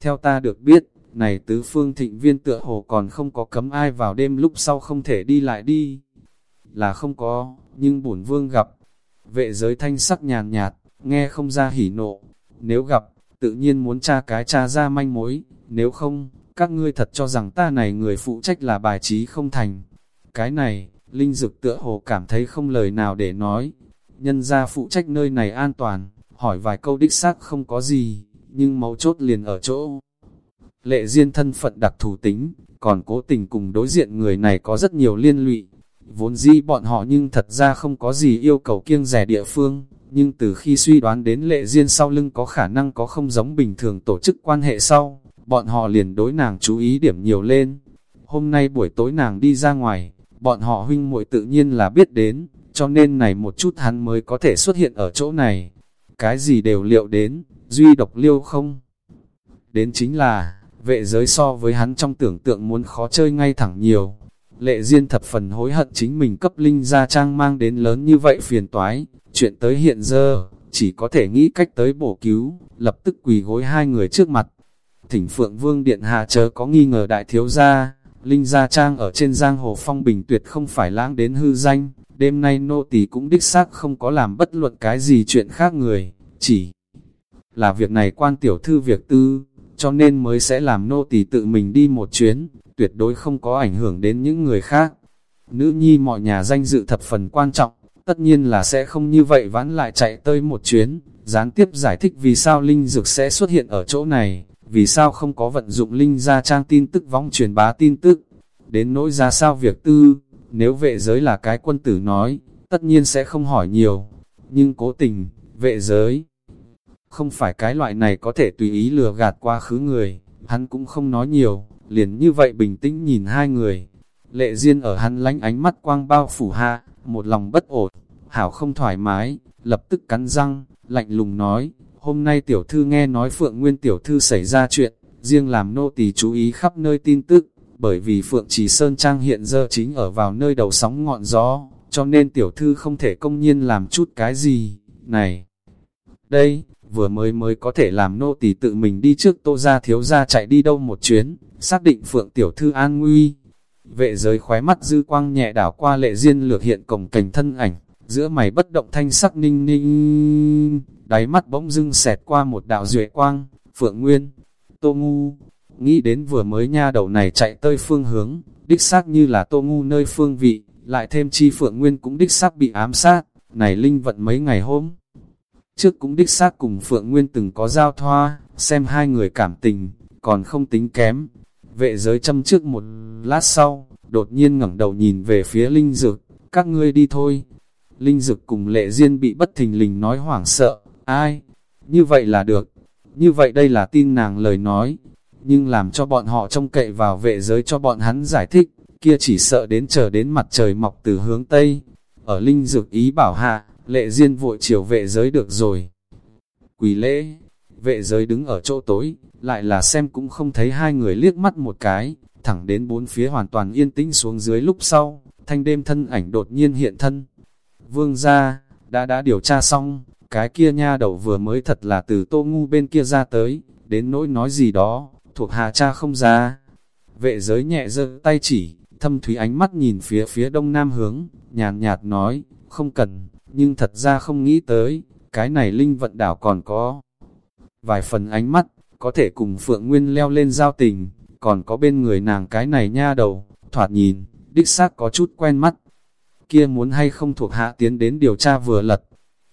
Theo ta được biết, này tứ phương thịnh viên tựa hồ còn không có cấm ai vào đêm lúc sau không thể đi lại đi. Là không có, nhưng bổn vương gặp. Vệ giới thanh sắc nhàn nhạt, nghe không ra hỉ nộ. Nếu gặp, tự nhiên muốn tra cái tra ra manh mối, nếu không, các ngươi thật cho rằng ta này người phụ trách là bài trí không thành. Cái này, Linh Dực tựa hồ cảm thấy không lời nào để nói. Nhân ra phụ trách nơi này an toàn, hỏi vài câu đích xác không có gì, nhưng mấu chốt liền ở chỗ. Lệ duyên thân phận đặc thù tính, còn cố tình cùng đối diện người này có rất nhiều liên lụy. Vốn dĩ bọn họ nhưng thật ra không có gì yêu cầu kiêng rẻ địa phương, nhưng từ khi suy đoán đến lệ duyên sau lưng có khả năng có không giống bình thường tổ chức quan hệ sau, bọn họ liền đối nàng chú ý điểm nhiều lên. Hôm nay buổi tối nàng đi ra ngoài, bọn họ huynh muội tự nhiên là biết đến, cho nên này một chút hắn mới có thể xuất hiện ở chỗ này. Cái gì đều liệu đến, duy độc liêu không? Đến chính là, vệ giới so với hắn trong tưởng tượng muốn khó chơi ngay thẳng nhiều. Lệ Diên thập phần hối hận chính mình cấp linh gia trang mang đến lớn như vậy phiền toái, chuyện tới hiện giờ, chỉ có thể nghĩ cách tới bổ cứu, lập tức quỳ gối hai người trước mặt. Thỉnh Phượng Vương Điện Hạ chớ có nghi ngờ đại thiếu gia, Linh Gia Trang ở trên giang hồ phong bình tuyệt không phải lãng đến hư danh, đêm nay nô tỳ cũng đích xác không có làm bất luận cái gì chuyện khác người, chỉ là việc này quan tiểu thư việc tư, cho nên mới sẽ làm nô tỳ tự mình đi một chuyến, tuyệt đối không có ảnh hưởng đến những người khác. Nữ nhi mọi nhà danh dự thập phần quan trọng, tất nhiên là sẽ không như vậy vãn lại chạy tới một chuyến, gián tiếp giải thích vì sao Linh Dược sẽ xuất hiện ở chỗ này, vì sao không có vận dụng Linh ra trang tin tức vong truyền bá tin tức. Đến nỗi ra sao việc tư, nếu vệ giới là cái quân tử nói, tất nhiên sẽ không hỏi nhiều, nhưng cố tình, vệ giới không phải cái loại này có thể tùy ý lừa gạt qua khứ người, hắn cũng không nói nhiều, liền như vậy bình tĩnh nhìn hai người. Lệ Diên ở hắn lánh ánh mắt quang bao phủ hạ, một lòng bất ổn, hảo không thoải mái, lập tức cắn răng, lạnh lùng nói, hôm nay tiểu thư nghe nói Phượng Nguyên tiểu thư xảy ra chuyện, riêng làm nô tỳ chú ý khắp nơi tin tức, bởi vì Phượng Trì Sơn Trang hiện giờ chính ở vào nơi đầu sóng ngọn gió, cho nên tiểu thư không thể công nhiên làm chút cái gì, này. Đây, vừa mới mới có thể làm nô tỳ tự mình đi trước tô ra thiếu ra chạy đi đâu một chuyến, xác định Phượng tiểu thư an nguy. Vệ giới khóe mắt dư quang nhẹ đảo qua lệ diên lược hiện cổng cảnh thân ảnh, giữa mày bất động thanh sắc ninh ninh, đáy mắt bỗng dưng xẹt qua một đạo duệ quang, Phượng Nguyên, Tô Ngu, nghĩ đến vừa mới nha đầu này chạy tới phương hướng, đích xác như là Tô Ngu nơi phương vị, lại thêm chi Phượng Nguyên cũng đích xác bị ám sát, này linh vận mấy ngày hôm. Trước cũng đích xác cùng Phượng Nguyên từng có giao thoa, xem hai người cảm tình, còn không tính kém. Vệ giới châm trước một lát sau, đột nhiên ngẩng đầu nhìn về phía Linh Dực, các ngươi đi thôi. Linh Dực cùng lệ duyên bị bất thình lình nói hoảng sợ, ai? Như vậy là được, như vậy đây là tin nàng lời nói, nhưng làm cho bọn họ trông cậy vào vệ giới cho bọn hắn giải thích, kia chỉ sợ đến chờ đến mặt trời mọc từ hướng Tây. Ở Linh Dực ý bảo hạ, lệ duyên vội chiều vệ giới được rồi. Quỳ lễ, vệ giới đứng ở chỗ tối, lại là xem cũng không thấy hai người liếc mắt một cái, thẳng đến bốn phía hoàn toàn yên tĩnh xuống dưới lúc sau, thanh đêm thân ảnh đột nhiên hiện thân. Vương gia, đã đã điều tra xong, cái kia nha đầu vừa mới thật là từ tô ngu bên kia ra tới, đến nỗi nói gì đó, thuộc hạ cha không ra. Vệ giới nhẹ giơ tay chỉ, thâm thúy ánh mắt nhìn phía phía đông nam hướng, nhàn nhạt nói, không cần, nhưng thật ra không nghĩ tới, cái này linh vận đảo còn có vài phần ánh mắt, có thể cùng Phượng Nguyên leo lên giao tình, còn có bên người nàng cái này nha đầu, thoạt nhìn, đích xác có chút quen mắt. Kia muốn hay không thuộc hạ tiến đến điều tra vừa lật,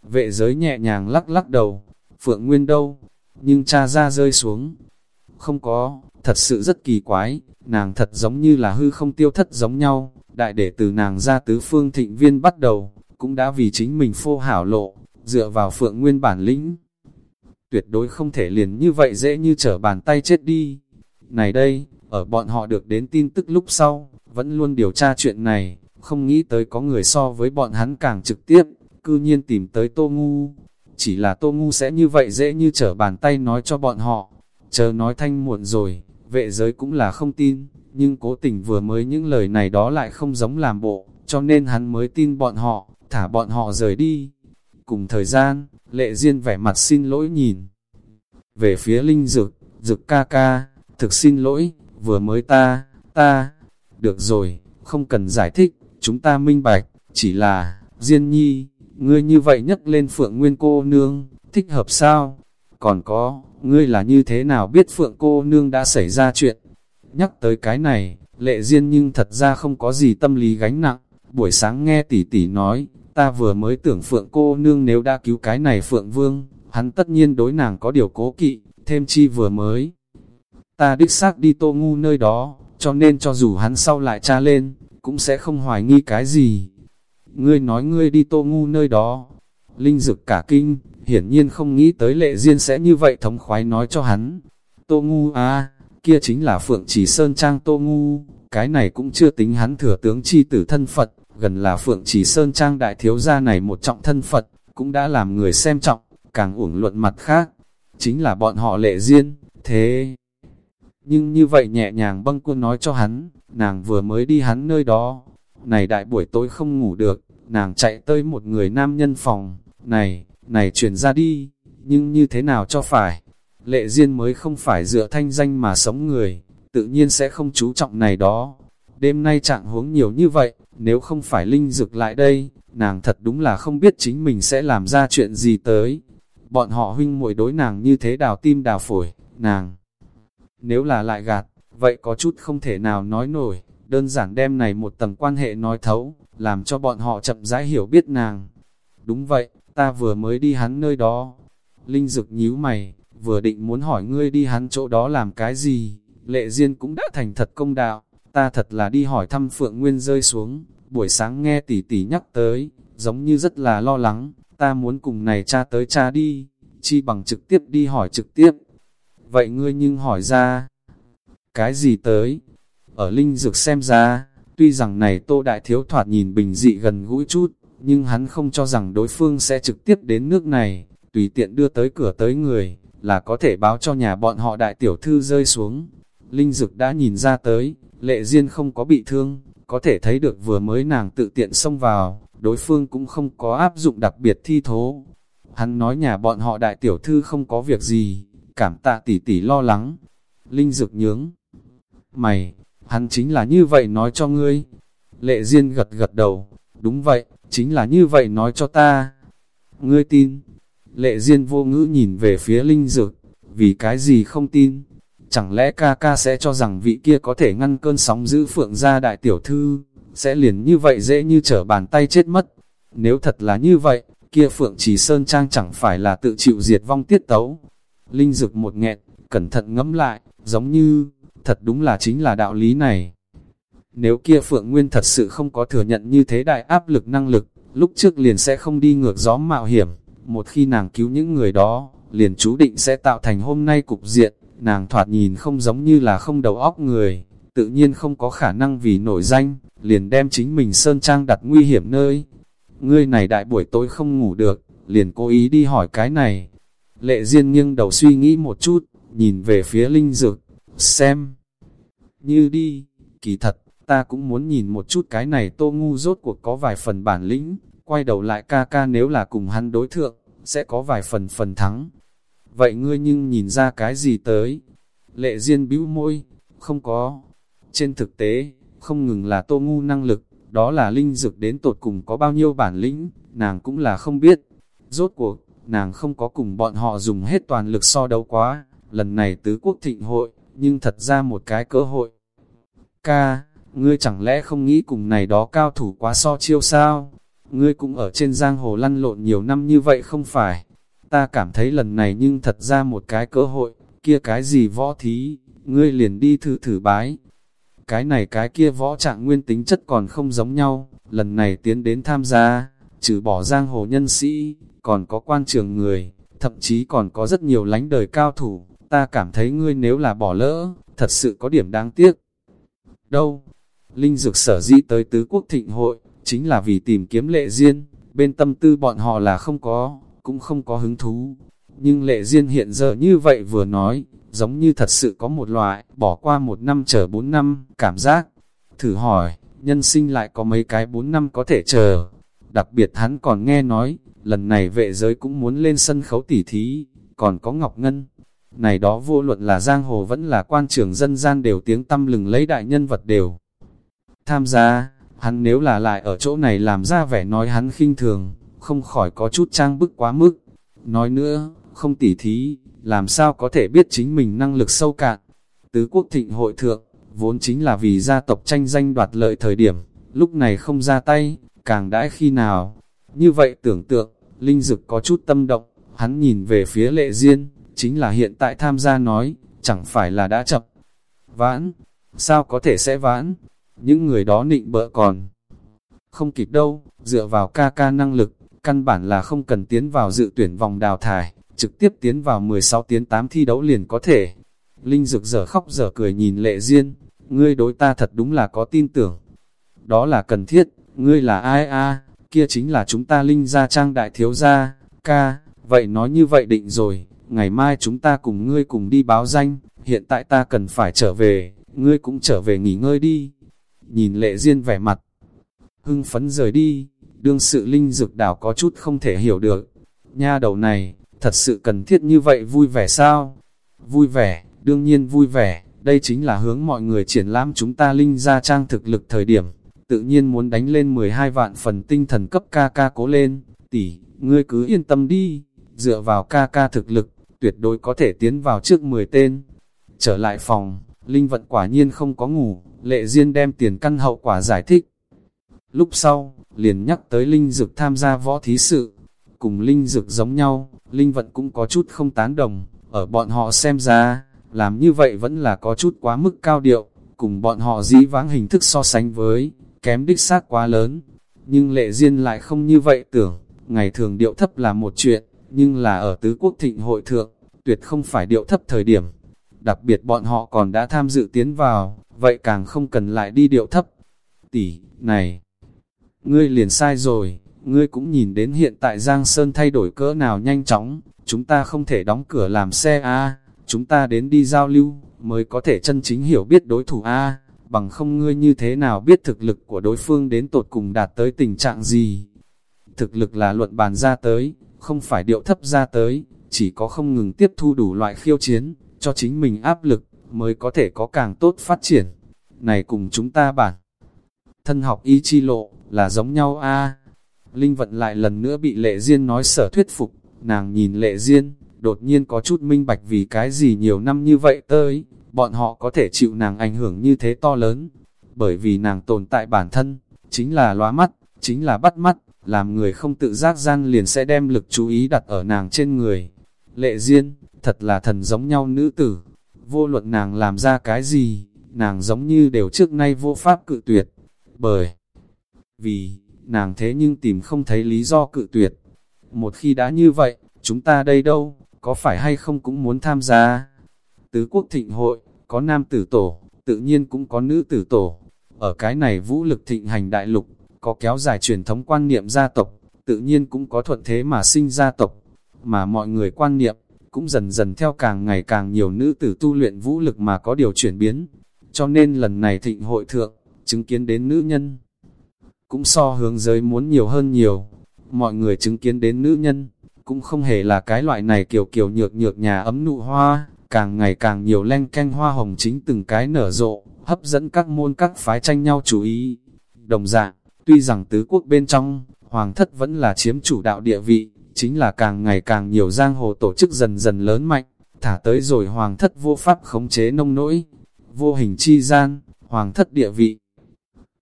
vệ giới nhẹ nhàng lắc lắc đầu, Phượng Nguyên đâu, nhưng cha ra rơi xuống. Không có, thật sự rất kỳ quái, nàng thật giống như là hư không tiêu thất giống nhau, đại để từ nàng ra tứ phương thịnh viên bắt đầu, cũng đã vì chính mình phô hảo lộ, dựa vào Phượng Nguyên bản lĩnh. Tuyệt đối không thể liền như vậy dễ như trở bàn tay chết đi. Này đây, ở bọn họ được đến tin tức lúc sau, vẫn luôn điều tra chuyện này, không nghĩ tới có người so với bọn hắn càng trực tiếp, cư nhiên tìm tới Tô Ngu. Chỉ là Tô Ngu sẽ như vậy dễ như trở bàn tay nói cho bọn họ. Chờ nói thanh muộn rồi, vệ giới cũng là không tin, nhưng cố tình vừa mới những lời này đó lại không giống làm bộ, cho nên hắn mới tin bọn họ, thả bọn họ rời đi. Cùng thời gian, lệ duyên vẻ mặt xin lỗi nhìn. Về phía linh dược, Dực ca ca, thực xin lỗi, vừa mới ta, ta, được rồi, không cần giải thích, chúng ta minh bạch, chỉ là, Diên Nhi, ngươi như vậy nhắc lên Phượng Nguyên cô nương, thích hợp sao? Còn có, ngươi là như thế nào biết Phượng cô nương đã xảy ra chuyện? Nhắc tới cái này, lệ Diên nhưng thật ra không có gì tâm lý gánh nặng, buổi sáng nghe tỷ tỷ nói, ta vừa mới tưởng Phượng cô nương nếu đã cứu cái này Phượng Vương, hắn tất nhiên đối nàng có điều cố kỵ, thêm chi vừa mới. Ta đích xác đi tô ngu nơi đó, cho nên cho dù hắn sau lại tra lên, cũng sẽ không hoài nghi cái gì. Ngươi nói ngươi đi tô ngu nơi đó, linh dực cả kinh, hiển nhiên không nghĩ tới lệ duyên sẽ như vậy thống khoái nói cho hắn. Tô ngu à, kia chính là Phượng Chỉ Sơn Trang Tô ngu, cái này cũng chưa tính hắn thừa tướng chi tử thân Phật, gần là Phượng Chỉ Sơn Trang đại thiếu gia này một trọng thân Phật, cũng đã làm người xem trọng, càng uổng luận mặt khác, chính là bọn họ lệ duyên, thế. Nhưng như vậy nhẹ nhàng bâng quân nói cho hắn, nàng vừa mới đi hắn nơi đó, này đại buổi tối không ngủ được, nàng chạy tới một người nam nhân phòng, này, này chuyển ra đi, nhưng như thế nào cho phải, lệ duyên mới không phải dựa thanh danh mà sống người, tự nhiên sẽ không chú trọng này đó. Đêm nay trạng huống nhiều như vậy, nếu không phải linh dực lại đây, nàng thật đúng là không biết chính mình sẽ làm ra chuyện gì tới. Bọn họ huynh muội đối nàng như thế đào tim đào phổi, nàng nếu là lại gạt, vậy có chút không thể nào nói nổi, đơn giản đem này một tầng quan hệ nói thấu, làm cho bọn họ chậm rãi hiểu biết nàng. Đúng vậy, ta vừa mới đi hắn nơi đó. Linh Dực nhíu mày, vừa định muốn hỏi ngươi đi hắn chỗ đó làm cái gì, lệ duyên cũng đã thành thật công đạo, ta thật là đi hỏi thăm Phượng Nguyên rơi xuống, buổi sáng nghe tỷ tỷ nhắc tới, giống như rất là lo lắng, ta muốn cùng này cha tới cha đi, chi bằng trực tiếp đi hỏi trực tiếp, Vậy ngươi nhưng hỏi ra, cái gì tới? Ở linh dược xem ra, tuy rằng này tô đại thiếu thoạt nhìn bình dị gần gũi chút, nhưng hắn không cho rằng đối phương sẽ trực tiếp đến nước này, tùy tiện đưa tới cửa tới người, là có thể báo cho nhà bọn họ đại tiểu thư rơi xuống. Linh dực đã nhìn ra tới, lệ duyên không có bị thương, có thể thấy được vừa mới nàng tự tiện xông vào, đối phương cũng không có áp dụng đặc biệt thi thố. Hắn nói nhà bọn họ đại tiểu thư không có việc gì, cảm tạ tỷ tỷ lo lắng. Linh dực nhướng. Mày, hắn chính là như vậy nói cho ngươi. Lệ Diên gật gật đầu, đúng vậy, chính là như vậy nói cho ta. Ngươi tin. Lệ Diên vô ngữ nhìn về phía Linh Dược, vì cái gì không tin. Chẳng lẽ ca ca sẽ cho rằng vị kia có thể ngăn cơn sóng giữ phượng gia đại tiểu thư, sẽ liền như vậy dễ như trở bàn tay chết mất. Nếu thật là như vậy, kia phượng chỉ sơn trang chẳng phải là tự chịu diệt vong tiết tấu. Linh dực một nghẹn, cẩn thận ngẫm lại, giống như, thật đúng là chính là đạo lý này. Nếu kia Phượng Nguyên thật sự không có thừa nhận như thế đại áp lực năng lực, lúc trước liền sẽ không đi ngược gió mạo hiểm. Một khi nàng cứu những người đó, liền chú định sẽ tạo thành hôm nay cục diện, nàng thoạt nhìn không giống như là không đầu óc người, tự nhiên không có khả năng vì nổi danh, liền đem chính mình sơn trang đặt nguy hiểm nơi. Ngươi này đại buổi tối không ngủ được, liền cố ý đi hỏi cái này, Lệ Diên nghiêng đầu suy nghĩ một chút, nhìn về phía Linh Dược, xem. Như đi, kỳ thật, ta cũng muốn nhìn một chút cái này tô ngu rốt cuộc có vài phần bản lĩnh, quay đầu lại ca ca nếu là cùng hắn đối thượng, sẽ có vài phần phần thắng. Vậy ngươi nhưng nhìn ra cái gì tới? Lệ Diên bĩu môi, không có. Trên thực tế, không ngừng là tô ngu năng lực, đó là linh dược đến tột cùng có bao nhiêu bản lĩnh, nàng cũng là không biết. Rốt cuộc, nàng không có cùng bọn họ dùng hết toàn lực so đấu quá, lần này tứ quốc thịnh hội, nhưng thật ra một cái cơ hội. Ca, ngươi chẳng lẽ không nghĩ cùng này đó cao thủ quá so chiêu sao? Ngươi cũng ở trên giang hồ lăn lộn nhiều năm như vậy không phải? Ta cảm thấy lần này nhưng thật ra một cái cơ hội, kia cái gì võ thí, ngươi liền đi thử thử bái. Cái này cái kia võ trạng nguyên tính chất còn không giống nhau, lần này tiến đến tham gia, trừ bỏ giang hồ nhân sĩ, còn có quan trường người, thậm chí còn có rất nhiều lánh đời cao thủ, ta cảm thấy ngươi nếu là bỏ lỡ, thật sự có điểm đáng tiếc. Đâu? Linh dược sở dĩ tới tứ quốc thịnh hội, chính là vì tìm kiếm lệ duyên, bên tâm tư bọn họ là không có, cũng không có hứng thú. Nhưng lệ duyên hiện giờ như vậy vừa nói, giống như thật sự có một loại, bỏ qua một năm chờ bốn năm, cảm giác. Thử hỏi, nhân sinh lại có mấy cái bốn năm có thể chờ. Đặc biệt hắn còn nghe nói, lần này vệ giới cũng muốn lên sân khấu tỉ thí, còn có Ngọc Ngân. này đó vô luận là giang hồ vẫn là quan trường dân gian đều tiếng tâm lừng lấy đại nhân vật đều. Tham gia, hắn nếu là lại ở chỗ này làm ra vẻ nói hắn khinh thường, không khỏi có chút trang bức quá mức. Nói nữa, không tỉ thí, làm sao có thể biết chính mình năng lực sâu cạn. Tứ quốc thịnh hội thượng, vốn chính là vì gia tộc tranh danh đoạt lợi thời điểm, lúc này không ra tay, càng đãi khi nào. Như vậy tưởng tượng, Linh Dực có chút tâm động, hắn nhìn về phía lệ duyên chính là hiện tại tham gia nói, chẳng phải là đã chậm. Vãn, sao có thể sẽ vãn? Những người đó nịnh bợ còn. Không kịp đâu, dựa vào ca ca năng lực, căn bản là không cần tiến vào dự tuyển vòng đào thải, trực tiếp tiến vào 16 tiến 8 thi đấu liền có thể. Linh dược giờ khóc giờ cười nhìn lệ duyên, ngươi đối ta thật đúng là có tin tưởng. Đó là cần thiết, ngươi là ai a kia chính là chúng ta Linh gia trang đại thiếu gia, ca, vậy nói như vậy định rồi, ngày mai chúng ta cùng ngươi cùng đi báo danh, hiện tại ta cần phải trở về, ngươi cũng trở về nghỉ ngơi đi. Nhìn lệ duyên vẻ mặt, hưng phấn rời đi, đương sự linh dược đảo có chút không thể hiểu được. Nha đầu này, thật sự cần thiết như vậy vui vẻ sao? Vui vẻ, đương nhiên vui vẻ, đây chính là hướng mọi người triển lãm chúng ta linh ra trang thực lực thời điểm. Tự nhiên muốn đánh lên 12 vạn phần tinh thần cấp ca ca cố lên, tỷ, ngươi cứ yên tâm đi, dựa vào ca ca thực lực, tuyệt đối có thể tiến vào trước 10 tên. Trở lại phòng, Linh vận quả nhiên không có ngủ, lệ duyên đem tiền căn hậu quả giải thích. Lúc sau, liền nhắc tới Linh Dực tham gia võ thí sự. Cùng Linh Dực giống nhau, Linh vận cũng có chút không tán đồng, ở bọn họ xem ra, làm như vậy vẫn là có chút quá mức cao điệu, cùng bọn họ dĩ vãng hình thức so sánh với, kém đích xác quá lớn. Nhưng lệ duyên lại không như vậy tưởng, ngày thường điệu thấp là một chuyện, nhưng là ở tứ quốc thịnh hội thượng, tuyệt không phải điệu thấp thời điểm. Đặc biệt bọn họ còn đã tham dự tiến vào, vậy càng không cần lại đi điệu thấp. Tỷ, này, ngươi liền sai rồi, ngươi cũng nhìn đến hiện tại Giang Sơn thay đổi cỡ nào nhanh chóng, chúng ta không thể đóng cửa làm xe a chúng ta đến đi giao lưu, mới có thể chân chính hiểu biết đối thủ a bằng không ngươi như thế nào biết thực lực của đối phương đến tột cùng đạt tới tình trạng gì. Thực lực là luận bàn ra tới, không phải điệu thấp ra tới, chỉ có không ngừng tiếp thu đủ loại khiêu chiến, cho chính mình áp lực, mới có thể có càng tốt phát triển. Này cùng chúng ta bản. Thân học ý chi lộ, là giống nhau a Linh vận lại lần nữa bị lệ duyên nói sở thuyết phục, nàng nhìn lệ duyên, đột nhiên có chút minh bạch vì cái gì nhiều năm như vậy tới, bọn họ có thể chịu nàng ảnh hưởng như thế to lớn. Bởi vì nàng tồn tại bản thân, chính là lóa mắt, chính là bắt mắt, làm người không tự giác gian liền sẽ đem lực chú ý đặt ở nàng trên người. Lệ Diên, thật là thần giống nhau nữ tử, vô luận nàng làm ra cái gì, nàng giống như đều trước nay vô pháp cự tuyệt, bởi vì, nàng thế nhưng tìm không thấy lý do cự tuyệt. Một khi đã như vậy, chúng ta đây đâu, có phải hay không cũng muốn tham gia. Tứ quốc thịnh hội, có nam tử tổ, tự nhiên cũng có nữ tử tổ. Ở cái này vũ lực thịnh hành đại lục, có kéo dài truyền thống quan niệm gia tộc, tự nhiên cũng có thuận thế mà sinh gia tộc. Mà mọi người quan niệm, cũng dần dần theo càng ngày càng nhiều nữ tử tu luyện vũ lực mà có điều chuyển biến. Cho nên lần này thịnh hội thượng, chứng kiến đến nữ nhân, cũng so hướng giới muốn nhiều hơn nhiều. Mọi người chứng kiến đến nữ nhân, cũng không hề là cái loại này kiểu kiểu nhược nhược nhà ấm nụ hoa, càng ngày càng nhiều len canh hoa hồng chính từng cái nở rộ, hấp dẫn các môn các phái tranh nhau chú ý. Đồng dạng, tuy rằng tứ quốc bên trong, hoàng thất vẫn là chiếm chủ đạo địa vị, chính là càng ngày càng nhiều giang hồ tổ chức dần dần lớn mạnh, thả tới rồi hoàng thất vô pháp khống chế nông nỗi, vô hình chi gian, hoàng thất địa vị.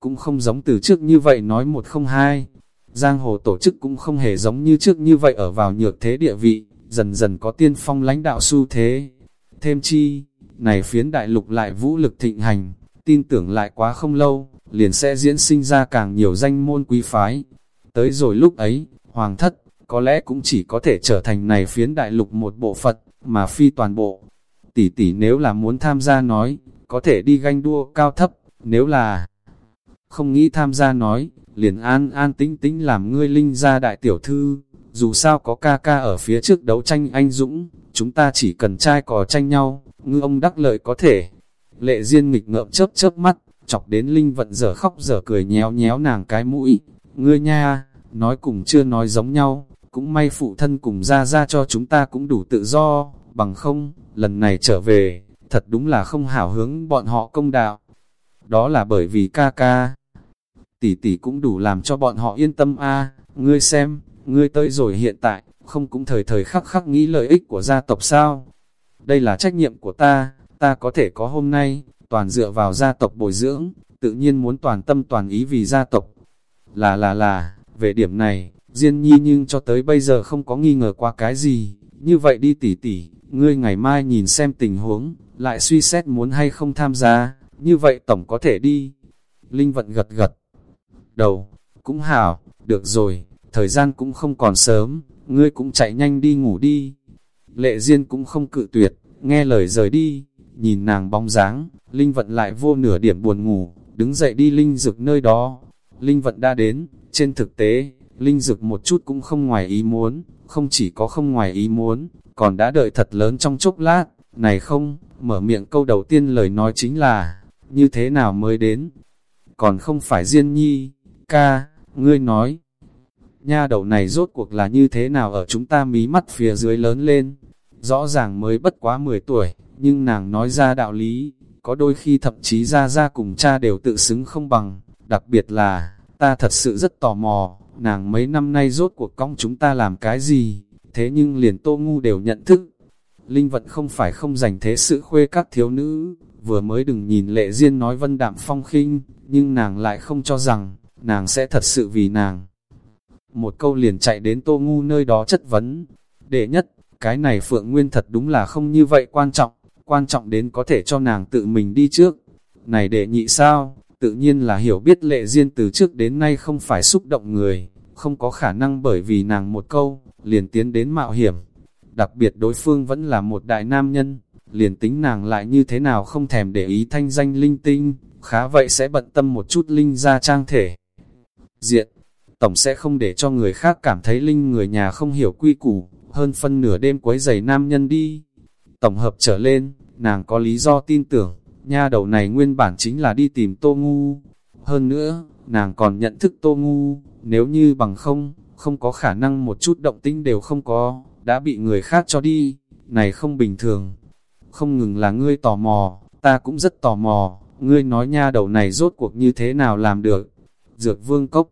Cũng không giống từ trước như vậy nói một không hai, giang hồ tổ chức cũng không hề giống như trước như vậy ở vào nhược thế địa vị, dần dần có tiên phong lãnh đạo xu thế. Thêm chi, này phiến đại lục lại vũ lực thịnh hành, tin tưởng lại quá không lâu, liền sẽ diễn sinh ra càng nhiều danh môn quý phái. Tới rồi lúc ấy, hoàng thất, có lẽ cũng chỉ có thể trở thành này phiến đại lục một bộ phận, mà phi toàn bộ. Tỷ tỷ nếu là muốn tham gia nói, có thể đi ganh đua cao thấp, nếu là không nghĩ tham gia nói, liền an an tĩnh tĩnh làm ngươi linh ra đại tiểu thư, dù sao có ca ca ở phía trước đấu tranh anh dũng, chúng ta chỉ cần trai cò tranh nhau, ngư ông đắc lợi có thể. Lệ Diên nghịch ngợm chớp chớp mắt, chọc đến Linh vận dở khóc dở cười nhéo nhéo nàng cái mũi, ngươi nha, nói cùng chưa nói giống nhau, cũng may phụ thân cùng ra ra cho chúng ta cũng đủ tự do, bằng không, lần này trở về, thật đúng là không hảo hướng bọn họ công đạo. Đó là bởi vì ca ca, tỷ tỷ cũng đủ làm cho bọn họ yên tâm a ngươi xem, ngươi tới rồi hiện tại, không cũng thời thời khắc khắc nghĩ lợi ích của gia tộc sao? Đây là trách nhiệm của ta, ta có thể có hôm nay, toàn dựa vào gia tộc bồi dưỡng, tự nhiên muốn toàn tâm toàn ý vì gia tộc. Là là là, về điểm này, Diên Nhi nhưng cho tới bây giờ không có nghi ngờ qua cái gì, như vậy đi tỷ tỷ ngươi ngày mai nhìn xem tình huống, lại suy xét muốn hay không tham gia, như vậy tổng có thể đi. Linh vận gật gật, đầu, cũng hảo, được rồi, thời gian cũng không còn sớm, ngươi cũng chạy nhanh đi ngủ đi. Lệ Diên cũng không cự tuyệt, nghe lời rời đi, nhìn nàng bóng dáng, Linh vận lại vô nửa điểm buồn ngủ, đứng dậy đi Linh dực nơi đó. Linh vận đã đến, trên thực tế, Linh dực một chút cũng không ngoài ý muốn, không chỉ có không ngoài ý muốn, còn đã đợi thật lớn trong chốc lát, này không, mở miệng câu đầu tiên lời nói chính là, như thế nào mới đến? Còn không phải Diên Nhi, ca, ngươi nói, nha đầu này rốt cuộc là như thế nào ở chúng ta mí mắt phía dưới lớn lên, rõ ràng mới bất quá 10 tuổi, nhưng nàng nói ra đạo lý, có đôi khi thậm chí ra ra cùng cha đều tự xứng không bằng, đặc biệt là, ta thật sự rất tò mò, nàng mấy năm nay rốt cuộc cong chúng ta làm cái gì, thế nhưng liền tô ngu đều nhận thức. Linh vận không phải không dành thế sự khuê các thiếu nữ, vừa mới đừng nhìn lệ duyên nói vân đạm phong khinh, nhưng nàng lại không cho rằng, nàng sẽ thật sự vì nàng. Một câu liền chạy đến tô ngu nơi đó chất vấn. Đệ nhất, cái này Phượng Nguyên thật đúng là không như vậy quan trọng, quan trọng đến có thể cho nàng tự mình đi trước. Này đệ nhị sao, tự nhiên là hiểu biết lệ duyên từ trước đến nay không phải xúc động người, không có khả năng bởi vì nàng một câu, liền tiến đến mạo hiểm. Đặc biệt đối phương vẫn là một đại nam nhân, liền tính nàng lại như thế nào không thèm để ý thanh danh linh tinh, khá vậy sẽ bận tâm một chút linh ra trang thể. Diện, tổng sẽ không để cho người khác cảm thấy linh người nhà không hiểu quy củ, hơn phân nửa đêm quấy giày nam nhân đi. Tổng hợp trở lên, nàng có lý do tin tưởng, nha đầu này nguyên bản chính là đi tìm Tô Ngu. Hơn nữa, nàng còn nhận thức Tô Ngu, nếu như bằng không, không có khả năng một chút động tĩnh đều không có, đã bị người khác cho đi, này không bình thường. Không ngừng là ngươi tò mò, ta cũng rất tò mò, ngươi nói nha đầu này rốt cuộc như thế nào làm được. Dược vương cốc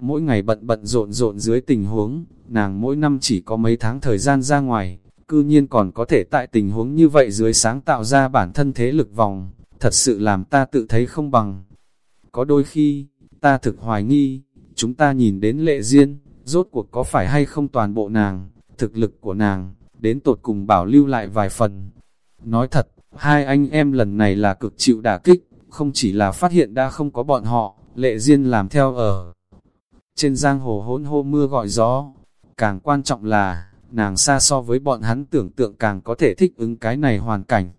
Mỗi ngày bận bận rộn rộn dưới tình huống, nàng mỗi năm chỉ có mấy tháng thời gian ra ngoài, cư nhiên còn có thể tại tình huống như vậy dưới sáng tạo ra bản thân thế lực vòng, thật sự làm ta tự thấy không bằng. Có đôi khi, ta thực hoài nghi, chúng ta nhìn đến lệ duyên, rốt cuộc có phải hay không toàn bộ nàng, thực lực của nàng, đến tột cùng bảo lưu lại vài phần. Nói thật, hai anh em lần này là cực chịu đả kích, không chỉ là phát hiện đã không có bọn họ, lệ duyên làm theo ở. Trên giang hồ hỗn hô mưa gọi gió, càng quan trọng là, nàng xa so với bọn hắn tưởng tượng càng có thể thích ứng cái này hoàn cảnh.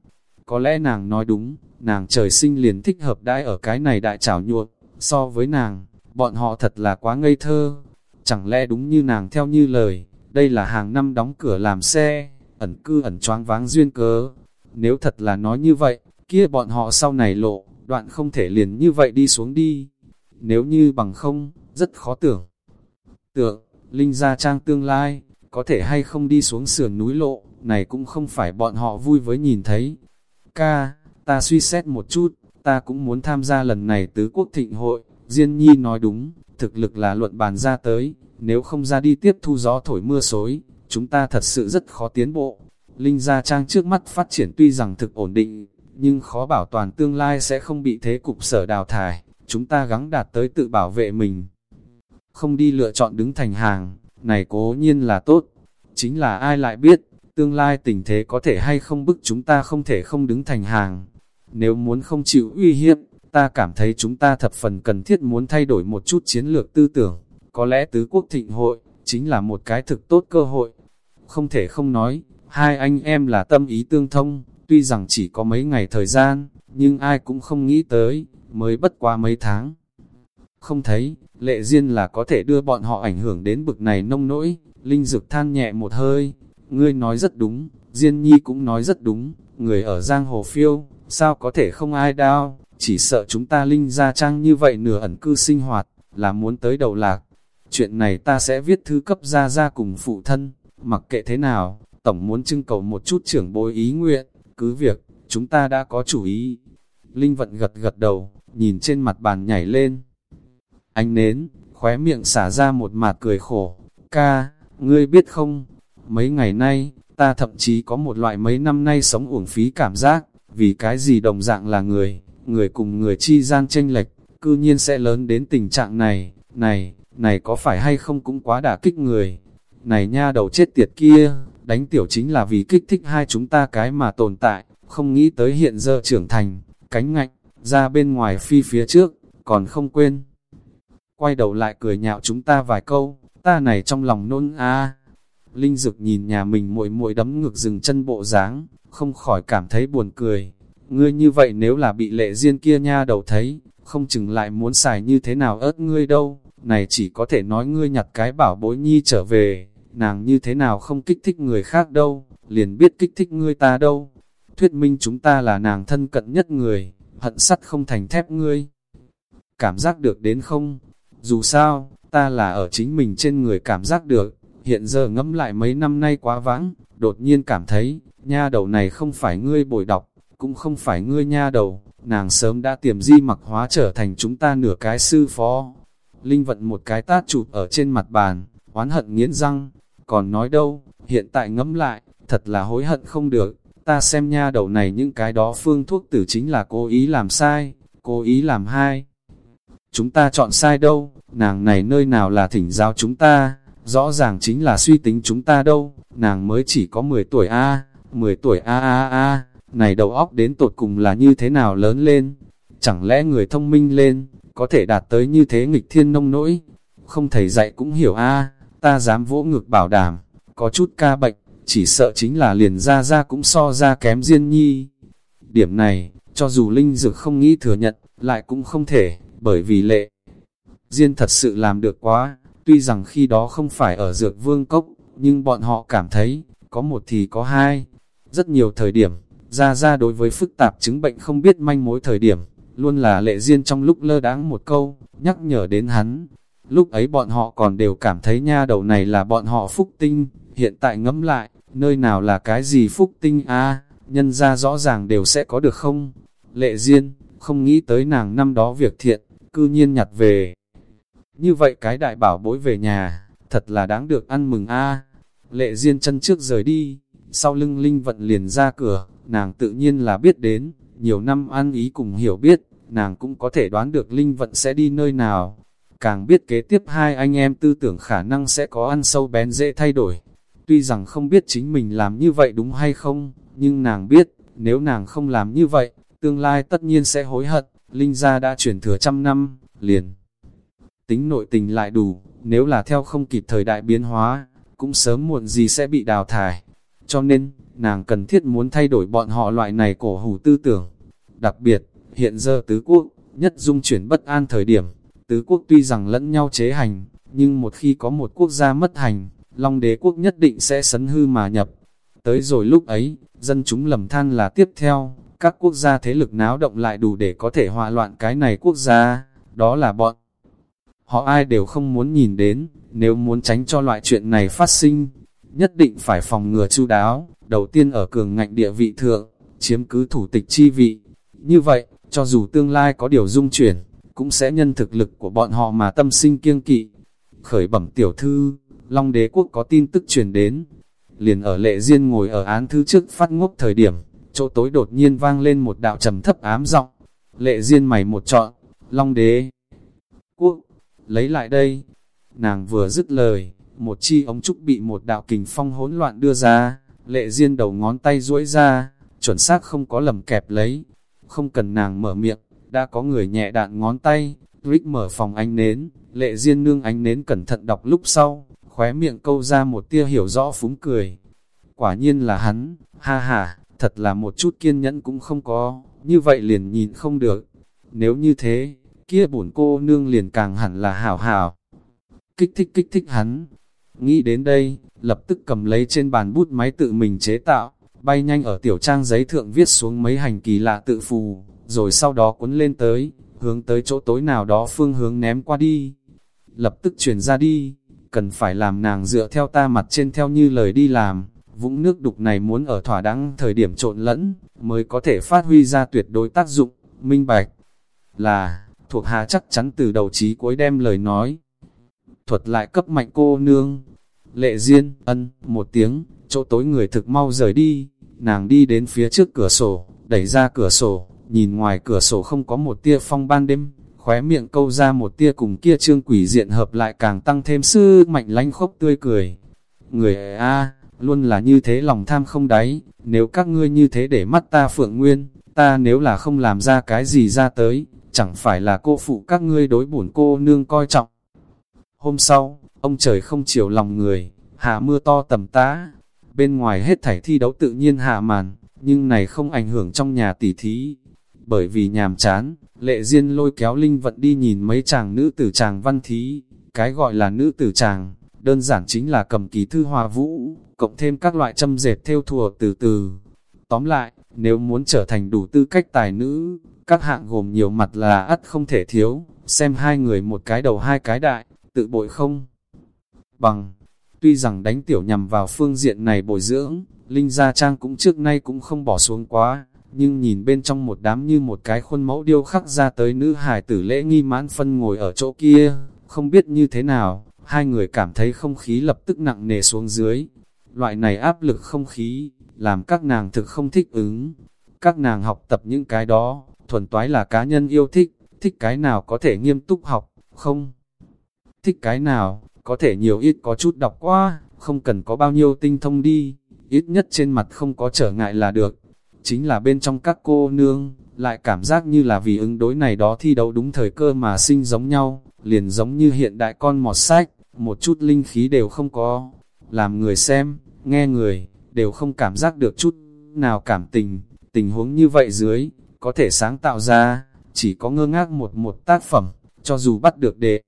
Có lẽ nàng nói đúng, nàng trời sinh liền thích hợp đãi ở cái này đại trảo nhuộm, so với nàng, bọn họ thật là quá ngây thơ. Chẳng lẽ đúng như nàng theo như lời, đây là hàng năm đóng cửa làm xe, ẩn cư ẩn choáng váng duyên cớ. Nếu thật là nói như vậy, kia bọn họ sau này lộ, đoạn không thể liền như vậy đi xuống đi. Nếu như bằng không, rất khó tưởng. Tưởng, Linh Gia Trang tương lai, có thể hay không đi xuống sườn núi lộ, này cũng không phải bọn họ vui với nhìn thấy. Ca, ta suy xét một chút, ta cũng muốn tham gia lần này tứ quốc thịnh hội, Diên Nhi nói đúng, thực lực là luận bàn ra tới, nếu không ra đi tiếp thu gió thổi mưa xối, chúng ta thật sự rất khó tiến bộ. Linh Gia Trang trước mắt phát triển tuy rằng thực ổn định, nhưng khó bảo toàn tương lai sẽ không bị thế cục sở đào thải, chúng ta gắng đạt tới tự bảo vệ mình. Không đi lựa chọn đứng thành hàng, này cố nhiên là tốt, chính là ai lại biết, tương lai tình thế có thể hay không bức chúng ta không thể không đứng thành hàng. Nếu muốn không chịu uy hiếp, ta cảm thấy chúng ta thập phần cần thiết muốn thay đổi một chút chiến lược tư tưởng. Có lẽ tứ quốc thịnh hội, chính là một cái thực tốt cơ hội. Không thể không nói, hai anh em là tâm ý tương thông, tuy rằng chỉ có mấy ngày thời gian, nhưng ai cũng không nghĩ tới, mới bất qua mấy tháng. Không thấy, lệ duyên là có thể đưa bọn họ ảnh hưởng đến bực này nông nỗi, Linh Dực than nhẹ một hơi, ngươi nói rất đúng, Diên Nhi cũng nói rất đúng, người ở giang hồ phiêu, sao có thể không ai đau, chỉ sợ chúng ta Linh ra trang như vậy nửa ẩn cư sinh hoạt, là muốn tới đầu lạc. Chuyện này ta sẽ viết thư cấp ra ra cùng phụ thân, mặc kệ thế nào, tổng muốn trưng cầu một chút trưởng bối ý nguyện, cứ việc, chúng ta đã có chủ ý. Linh vận gật gật đầu, nhìn trên mặt bàn nhảy lên. Anh nến, khóe miệng xả ra một mạt cười khổ. Ca, ngươi biết không, mấy ngày nay, ta thậm chí có một loại mấy năm nay sống uổng phí cảm giác, vì cái gì đồng dạng là người, người cùng người chi gian tranh lệch, cư nhiên sẽ lớn đến tình trạng này, này, này có phải hay không cũng quá đả kích người. Này nha đầu chết tiệt kia, đánh tiểu chính là vì kích thích hai chúng ta cái mà tồn tại, không nghĩ tới hiện giờ trưởng thành, cánh ngạnh, ra bên ngoài phi phía trước, còn không quên. Quay đầu lại cười nhạo chúng ta vài câu, ta này trong lòng nôn a Linh Dực nhìn nhà mình muội muội đấm ngực dừng chân bộ dáng, không khỏi cảm thấy buồn cười. Ngươi như vậy nếu là bị lệ duyên kia nha đầu thấy, không chừng lại muốn xài như thế nào ớt ngươi đâu, này chỉ có thể nói ngươi nhặt cái bảo bối nhi trở về, nàng như thế nào không kích thích người khác đâu, liền biết kích thích ngươi ta đâu. Thuyết minh chúng ta là nàng thân cận nhất người, hận sắt không thành thép ngươi. Cảm giác được đến không? Dù sao, ta là ở chính mình trên người cảm giác được, hiện giờ ngẫm lại mấy năm nay quá vãng, đột nhiên cảm thấy, nha đầu này không phải ngươi bồi đọc, cũng không phải ngươi nha đầu, nàng sớm đã tiềm di mặc hóa trở thành chúng ta nửa cái sư phó. Linh vận một cái tát chụp ở trên mặt bàn, oán hận nghiến răng, còn nói đâu, hiện tại ngẫm lại, thật là hối hận không được, ta xem nha đầu này những cái đó phương thuốc tử chính là cố ý làm sai, cố ý làm hai. Chúng ta chọn sai đâu, nàng này nơi nào là thỉnh giáo chúng ta, rõ ràng chính là suy tính chúng ta đâu, nàng mới chỉ có 10 tuổi a 10 tuổi a a a này đầu óc đến tột cùng là như thế nào lớn lên, chẳng lẽ người thông minh lên, có thể đạt tới như thế nghịch thiên nông nỗi, không thầy dạy cũng hiểu a ta dám vỗ ngực bảo đảm, có chút ca bệnh, chỉ sợ chính là liền ra ra cũng so ra kém Diên Nhi. Điểm này, cho dù Linh Dược không nghĩ thừa nhận, lại cũng không thể, bởi vì lệ. Diên thật sự làm được quá, tuy rằng khi đó không phải ở Dược Vương Cốc, nhưng bọn họ cảm thấy, có một thì có hai. Rất nhiều thời điểm, ra ra đối với phức tạp chứng bệnh không biết manh mối thời điểm, luôn là lệ Diên trong lúc lơ đáng một câu, nhắc nhở đến hắn, Lúc ấy bọn họ còn đều cảm thấy nha đầu này là bọn họ phúc tinh, hiện tại ngẫm lại, nơi nào là cái gì phúc tinh a nhân ra rõ ràng đều sẽ có được không? Lệ Diên, không nghĩ tới nàng năm đó việc thiện, cư nhiên nhặt về. Như vậy cái đại bảo bối về nhà, thật là đáng được ăn mừng a Lệ Diên chân trước rời đi, sau lưng Linh vận liền ra cửa, nàng tự nhiên là biết đến, nhiều năm ăn ý cùng hiểu biết, nàng cũng có thể đoán được Linh vận sẽ đi nơi nào, càng biết kế tiếp hai anh em tư tưởng khả năng sẽ có ăn sâu bén dễ thay đổi. Tuy rằng không biết chính mình làm như vậy đúng hay không, nhưng nàng biết, nếu nàng không làm như vậy, tương lai tất nhiên sẽ hối hận, Linh gia đã chuyển thừa trăm năm, liền. Tính nội tình lại đủ, nếu là theo không kịp thời đại biến hóa, cũng sớm muộn gì sẽ bị đào thải. Cho nên, nàng cần thiết muốn thay đổi bọn họ loại này cổ hủ tư tưởng. Đặc biệt, hiện giờ tứ quốc, nhất dung chuyển bất an thời điểm, Tứ quốc tuy rằng lẫn nhau chế hành, nhưng một khi có một quốc gia mất hành, Long đế quốc nhất định sẽ sấn hư mà nhập. Tới rồi lúc ấy, dân chúng lầm than là tiếp theo, các quốc gia thế lực náo động lại đủ để có thể hòa loạn cái này quốc gia, đó là bọn. Họ ai đều không muốn nhìn đến, nếu muốn tránh cho loại chuyện này phát sinh, nhất định phải phòng ngừa chu đáo, đầu tiên ở cường ngạnh địa vị thượng, chiếm cứ thủ tịch chi vị. Như vậy, cho dù tương lai có điều dung chuyển, cũng sẽ nhân thực lực của bọn họ mà tâm sinh kiêng kỵ. Khởi bẩm tiểu thư, Long đế quốc có tin tức truyền đến. Liền ở lệ riêng ngồi ở án thư trước phát ngốc thời điểm, chỗ tối đột nhiên vang lên một đạo trầm thấp ám giọng. Lệ riêng mày một trọn, Long đế quốc, lấy lại đây. Nàng vừa dứt lời, một chi ống trúc bị một đạo kình phong hỗn loạn đưa ra, lệ riêng đầu ngón tay duỗi ra, chuẩn xác không có lầm kẹp lấy. Không cần nàng mở miệng, đã có người nhẹ đạn ngón tay, Rick mở phòng ánh nến, lệ diên nương ánh nến cẩn thận đọc lúc sau, khóe miệng câu ra một tia hiểu rõ phúng cười. Quả nhiên là hắn, ha ha, thật là một chút kiên nhẫn cũng không có, như vậy liền nhìn không được. Nếu như thế, kia bổn cô nương liền càng hẳn là hảo hảo. Kích thích kích thích hắn. Nghĩ đến đây, lập tức cầm lấy trên bàn bút máy tự mình chế tạo, bay nhanh ở tiểu trang giấy thượng viết xuống mấy hành kỳ lạ tự phù, rồi sau đó cuốn lên tới, hướng tới chỗ tối nào đó phương hướng ném qua đi. Lập tức chuyển ra đi, cần phải làm nàng dựa theo ta mặt trên theo như lời đi làm, Vũng nước đục này muốn ở thỏa đáng thời điểm trộn lẫn, mới có thể phát huy ra tuyệt đối tác dụng, minh bạch. Là, thuộc hạ chắc chắn từ đầu chí cuối đem lời nói. Thuật lại cấp mạnh cô nương. Lệ Diên, ân, một tiếng, chỗ tối người thực mau rời đi, nàng đi đến phía trước cửa sổ, đẩy ra cửa sổ, nhìn ngoài cửa sổ không có một tia phong ban đêm, khóe miệng câu ra một tia cùng kia trương quỷ diện hợp lại càng tăng thêm sư mạnh lanh khốc tươi cười. Người a luôn là như thế lòng tham không đáy, nếu các ngươi như thế để mắt ta phượng nguyên, ta nếu là không làm ra cái gì ra tới, chẳng phải là cô phụ các ngươi đối bổn cô nương coi trọng. Hôm sau, ông trời không chiều lòng người, hạ mưa to tầm tá, bên ngoài hết thảy thi đấu tự nhiên hạ màn, nhưng này không ảnh hưởng trong nhà tỉ thí. Bởi vì nhàm chán, lệ duyên lôi kéo Linh Vận đi nhìn mấy chàng nữ tử chàng văn thí, cái gọi là nữ tử chàng, đơn giản chính là cầm ký thư hòa vũ, cộng thêm các loại châm dệt theo thùa từ từ. Tóm lại, nếu muốn trở thành đủ tư cách tài nữ, các hạng gồm nhiều mặt là ắt không thể thiếu, xem hai người một cái đầu hai cái đại, tự bội không. Bằng, tuy rằng đánh tiểu nhằm vào phương diện này bồi dưỡng, Linh Gia Trang cũng trước nay cũng không bỏ xuống quá, nhưng nhìn bên trong một đám như một cái khuôn mẫu điêu khắc ra tới nữ hài tử lễ nghi mãn phân ngồi ở chỗ kia, không biết như thế nào, hai người cảm thấy không khí lập tức nặng nề xuống dưới. Loại này áp lực không khí, làm các nàng thực không thích ứng. Các nàng học tập những cái đó, thuần toái là cá nhân yêu thích, thích cái nào có thể nghiêm túc học, không? Thích cái nào, có thể nhiều ít có chút đọc qua, không cần có bao nhiêu tinh thông đi, ít nhất trên mặt không có trở ngại là được. Chính là bên trong các cô nương, lại cảm giác như là vì ứng đối này đó thi đấu đúng thời cơ mà sinh giống nhau, liền giống như hiện đại con mọt sách, một chút linh khí đều không có. Làm người xem, nghe người, đều không cảm giác được chút nào cảm tình, tình huống như vậy dưới, có thể sáng tạo ra, chỉ có ngơ ngác một một tác phẩm, cho dù bắt được đệ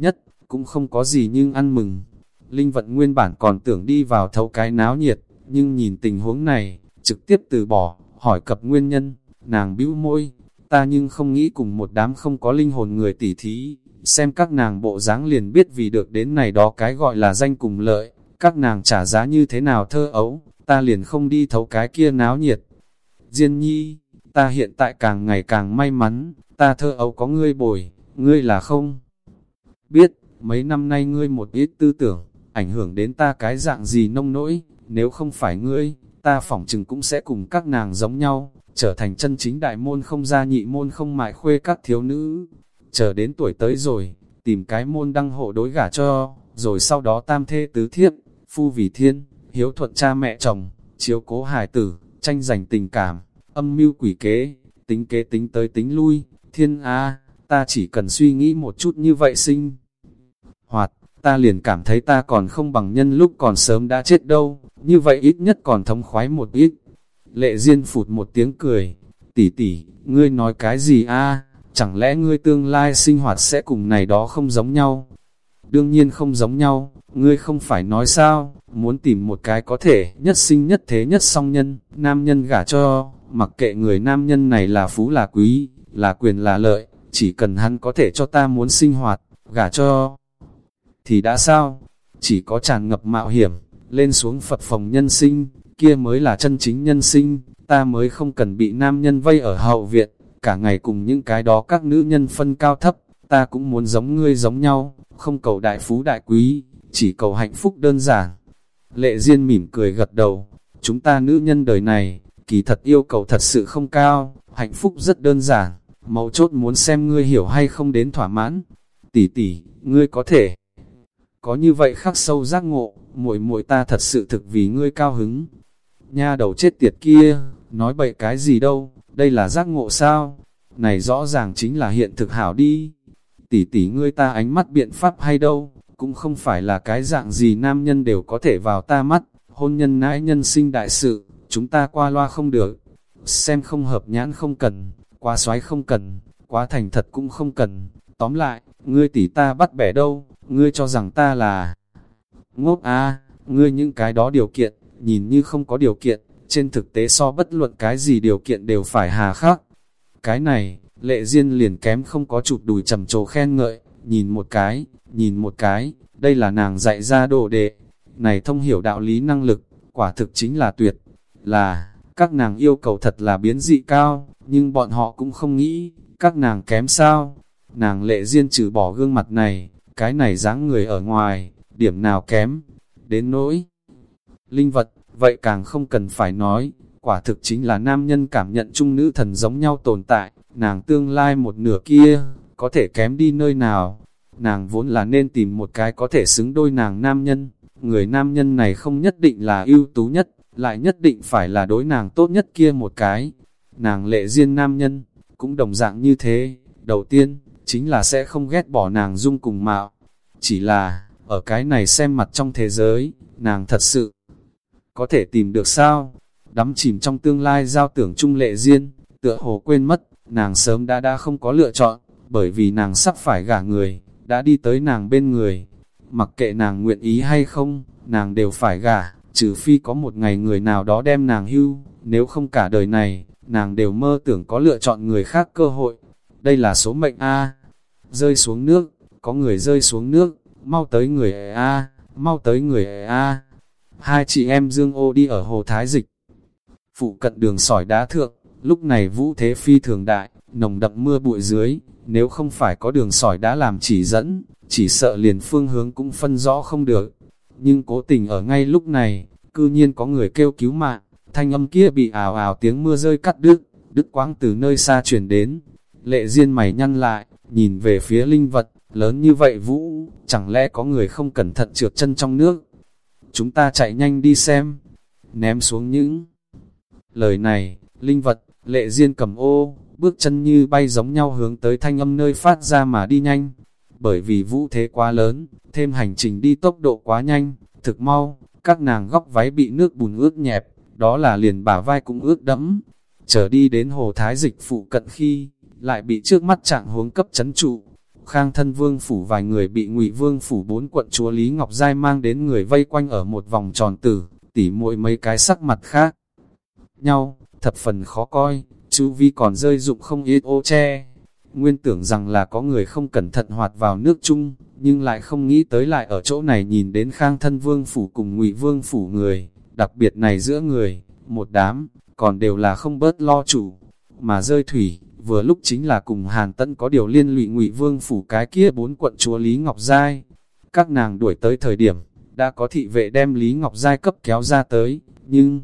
nhất, cũng không có gì nhưng ăn mừng. Linh vận nguyên bản còn tưởng đi vào thấu cái náo nhiệt, nhưng nhìn tình huống này, trực tiếp từ bỏ, hỏi cập nguyên nhân, nàng bĩu môi, ta nhưng không nghĩ cùng một đám không có linh hồn người tỉ thí, xem các nàng bộ dáng liền biết vì được đến này đó cái gọi là danh cùng lợi, các nàng trả giá như thế nào thơ ấu, ta liền không đi thấu cái kia náo nhiệt. Diên nhi, ta hiện tại càng ngày càng may mắn, ta thơ ấu có ngươi bồi, ngươi là không? Biết, mấy năm nay ngươi một ít tư tưởng, ảnh hưởng đến ta cái dạng gì nông nỗi, nếu không phải ngươi, ta phỏng chừng cũng sẽ cùng các nàng giống nhau, trở thành chân chính đại môn không gia nhị môn không mại khuê các thiếu nữ. Chờ đến tuổi tới rồi, tìm cái môn đăng hộ đối gả cho, rồi sau đó tam thê tứ thiếp, phu vì thiên, hiếu thuận cha mẹ chồng, chiếu cố hài tử, tranh giành tình cảm, âm mưu quỷ kế, tính kế tính tới tính lui, thiên a ta chỉ cần suy nghĩ một chút như vậy sinh. Hoạt, ta liền cảm thấy ta còn không bằng nhân lúc còn sớm đã chết đâu, như vậy ít nhất còn thống khoái một ít. Lệ Diên phụt một tiếng cười, tỷ tỷ, ngươi nói cái gì a? Chẳng lẽ ngươi tương lai sinh hoạt sẽ cùng này đó không giống nhau? Đương nhiên không giống nhau, ngươi không phải nói sao, muốn tìm một cái có thể nhất sinh nhất thế nhất song nhân, nam nhân gả cho, mặc kệ người nam nhân này là phú là quý, là quyền là lợi, chỉ cần hắn có thể cho ta muốn sinh hoạt, gả cho. Thì đã sao? Chỉ có tràn ngập mạo hiểm, lên xuống Phật phòng nhân sinh, kia mới là chân chính nhân sinh, ta mới không cần bị nam nhân vây ở hậu viện, cả ngày cùng những cái đó các nữ nhân phân cao thấp, ta cũng muốn giống ngươi giống nhau, không cầu đại phú đại quý, chỉ cầu hạnh phúc đơn giản. Lệ Diên mỉm cười gật đầu, chúng ta nữ nhân đời này, kỳ thật yêu cầu thật sự không cao, hạnh phúc rất đơn giản, mấu chốt muốn xem ngươi hiểu hay không đến thỏa mãn. Tỷ tỷ, ngươi có thể có như vậy khắc sâu giác ngộ, muội muội ta thật sự thực vì ngươi cao hứng. Nha đầu chết tiệt kia, nói bậy cái gì đâu, đây là giác ngộ sao? Này rõ ràng chính là hiện thực hảo đi. Tỷ tỷ ngươi ta ánh mắt biện pháp hay đâu, cũng không phải là cái dạng gì nam nhân đều có thể vào ta mắt, hôn nhân nãi nhân sinh đại sự, chúng ta qua loa không được. Xem không hợp nhãn không cần, quá xoái không cần, quá thành thật cũng không cần. Tóm lại, ngươi tỷ ta bắt bẻ đâu, ngươi cho rằng ta là ngốc à? ngươi những cái đó điều kiện, nhìn như không có điều kiện, trên thực tế so bất luận cái gì điều kiện đều phải hà khắc. Cái này, lệ duyên liền kém không có chụp đùi trầm trồ khen ngợi, nhìn một cái, nhìn một cái, đây là nàng dạy ra đồ đệ, này thông hiểu đạo lý năng lực, quả thực chính là tuyệt, là, các nàng yêu cầu thật là biến dị cao, nhưng bọn họ cũng không nghĩ, các nàng kém sao. Nàng lệ duyên trừ bỏ gương mặt này, cái này dáng người ở ngoài, điểm nào kém, đến nỗi. Linh vật, vậy càng không cần phải nói, quả thực chính là nam nhân cảm nhận chung nữ thần giống nhau tồn tại, nàng tương lai một nửa kia, có thể kém đi nơi nào. Nàng vốn là nên tìm một cái có thể xứng đôi nàng nam nhân, người nam nhân này không nhất định là ưu tú nhất, lại nhất định phải là đối nàng tốt nhất kia một cái. Nàng lệ duyên nam nhân, cũng đồng dạng như thế, đầu tiên, chính là sẽ không ghét bỏ nàng dung cùng mạo. Chỉ là, ở cái này xem mặt trong thế giới, nàng thật sự có thể tìm được sao? Đắm chìm trong tương lai giao tưởng trung lệ duyên, tựa hồ quên mất, nàng sớm đã đã không có lựa chọn, bởi vì nàng sắp phải gả người, đã đi tới nàng bên người. Mặc kệ nàng nguyện ý hay không, nàng đều phải gả, trừ phi có một ngày người nào đó đem nàng hưu, nếu không cả đời này, nàng đều mơ tưởng có lựa chọn người khác cơ hội. Đây là số mệnh A. Rơi xuống nước, có người rơi xuống nước, mau tới người A, mau tới người A. Hai chị em Dương ô đi ở hồ Thái Dịch. Phụ cận đường sỏi đá thượng, lúc này vũ thế phi thường đại, nồng đậm mưa bụi dưới, nếu không phải có đường sỏi đá làm chỉ dẫn, chỉ sợ liền phương hướng cũng phân rõ không được. Nhưng cố tình ở ngay lúc này, cư nhiên có người kêu cứu mạng, thanh âm kia bị ảo ảo tiếng mưa rơi cắt đứt, đứt quãng từ nơi xa chuyển đến. Lệ Diên mày nhăn lại, nhìn về phía linh vật, lớn như vậy vũ, chẳng lẽ có người không cẩn thận trượt chân trong nước. Chúng ta chạy nhanh đi xem, ném xuống những lời này, linh vật, lệ Diên cầm ô, bước chân như bay giống nhau hướng tới thanh âm nơi phát ra mà đi nhanh. Bởi vì vũ thế quá lớn, thêm hành trình đi tốc độ quá nhanh, thực mau, các nàng góc váy bị nước bùn ướt nhẹp, đó là liền bả vai cũng ướt đẫm. Trở đi đến hồ thái dịch phụ cận khi, lại bị trước mắt trạng huống cấp chấn trụ. Khang thân vương phủ vài người bị ngụy vương phủ bốn quận chúa Lý Ngọc Giai mang đến người vây quanh ở một vòng tròn tử, tỉ muội mấy cái sắc mặt khác. Nhau, thập phần khó coi, chú vi còn rơi dụng không ít ô che. Nguyên tưởng rằng là có người không cẩn thận hoạt vào nước chung, nhưng lại không nghĩ tới lại ở chỗ này nhìn đến khang thân vương phủ cùng ngụy vương phủ người, đặc biệt này giữa người, một đám, còn đều là không bớt lo chủ, mà rơi thủy, vừa lúc chính là cùng Hàn Tân có điều liên lụy ngụy vương phủ cái kia bốn quận chúa Lý Ngọc Giai. Các nàng đuổi tới thời điểm, đã có thị vệ đem Lý Ngọc Giai cấp kéo ra tới, nhưng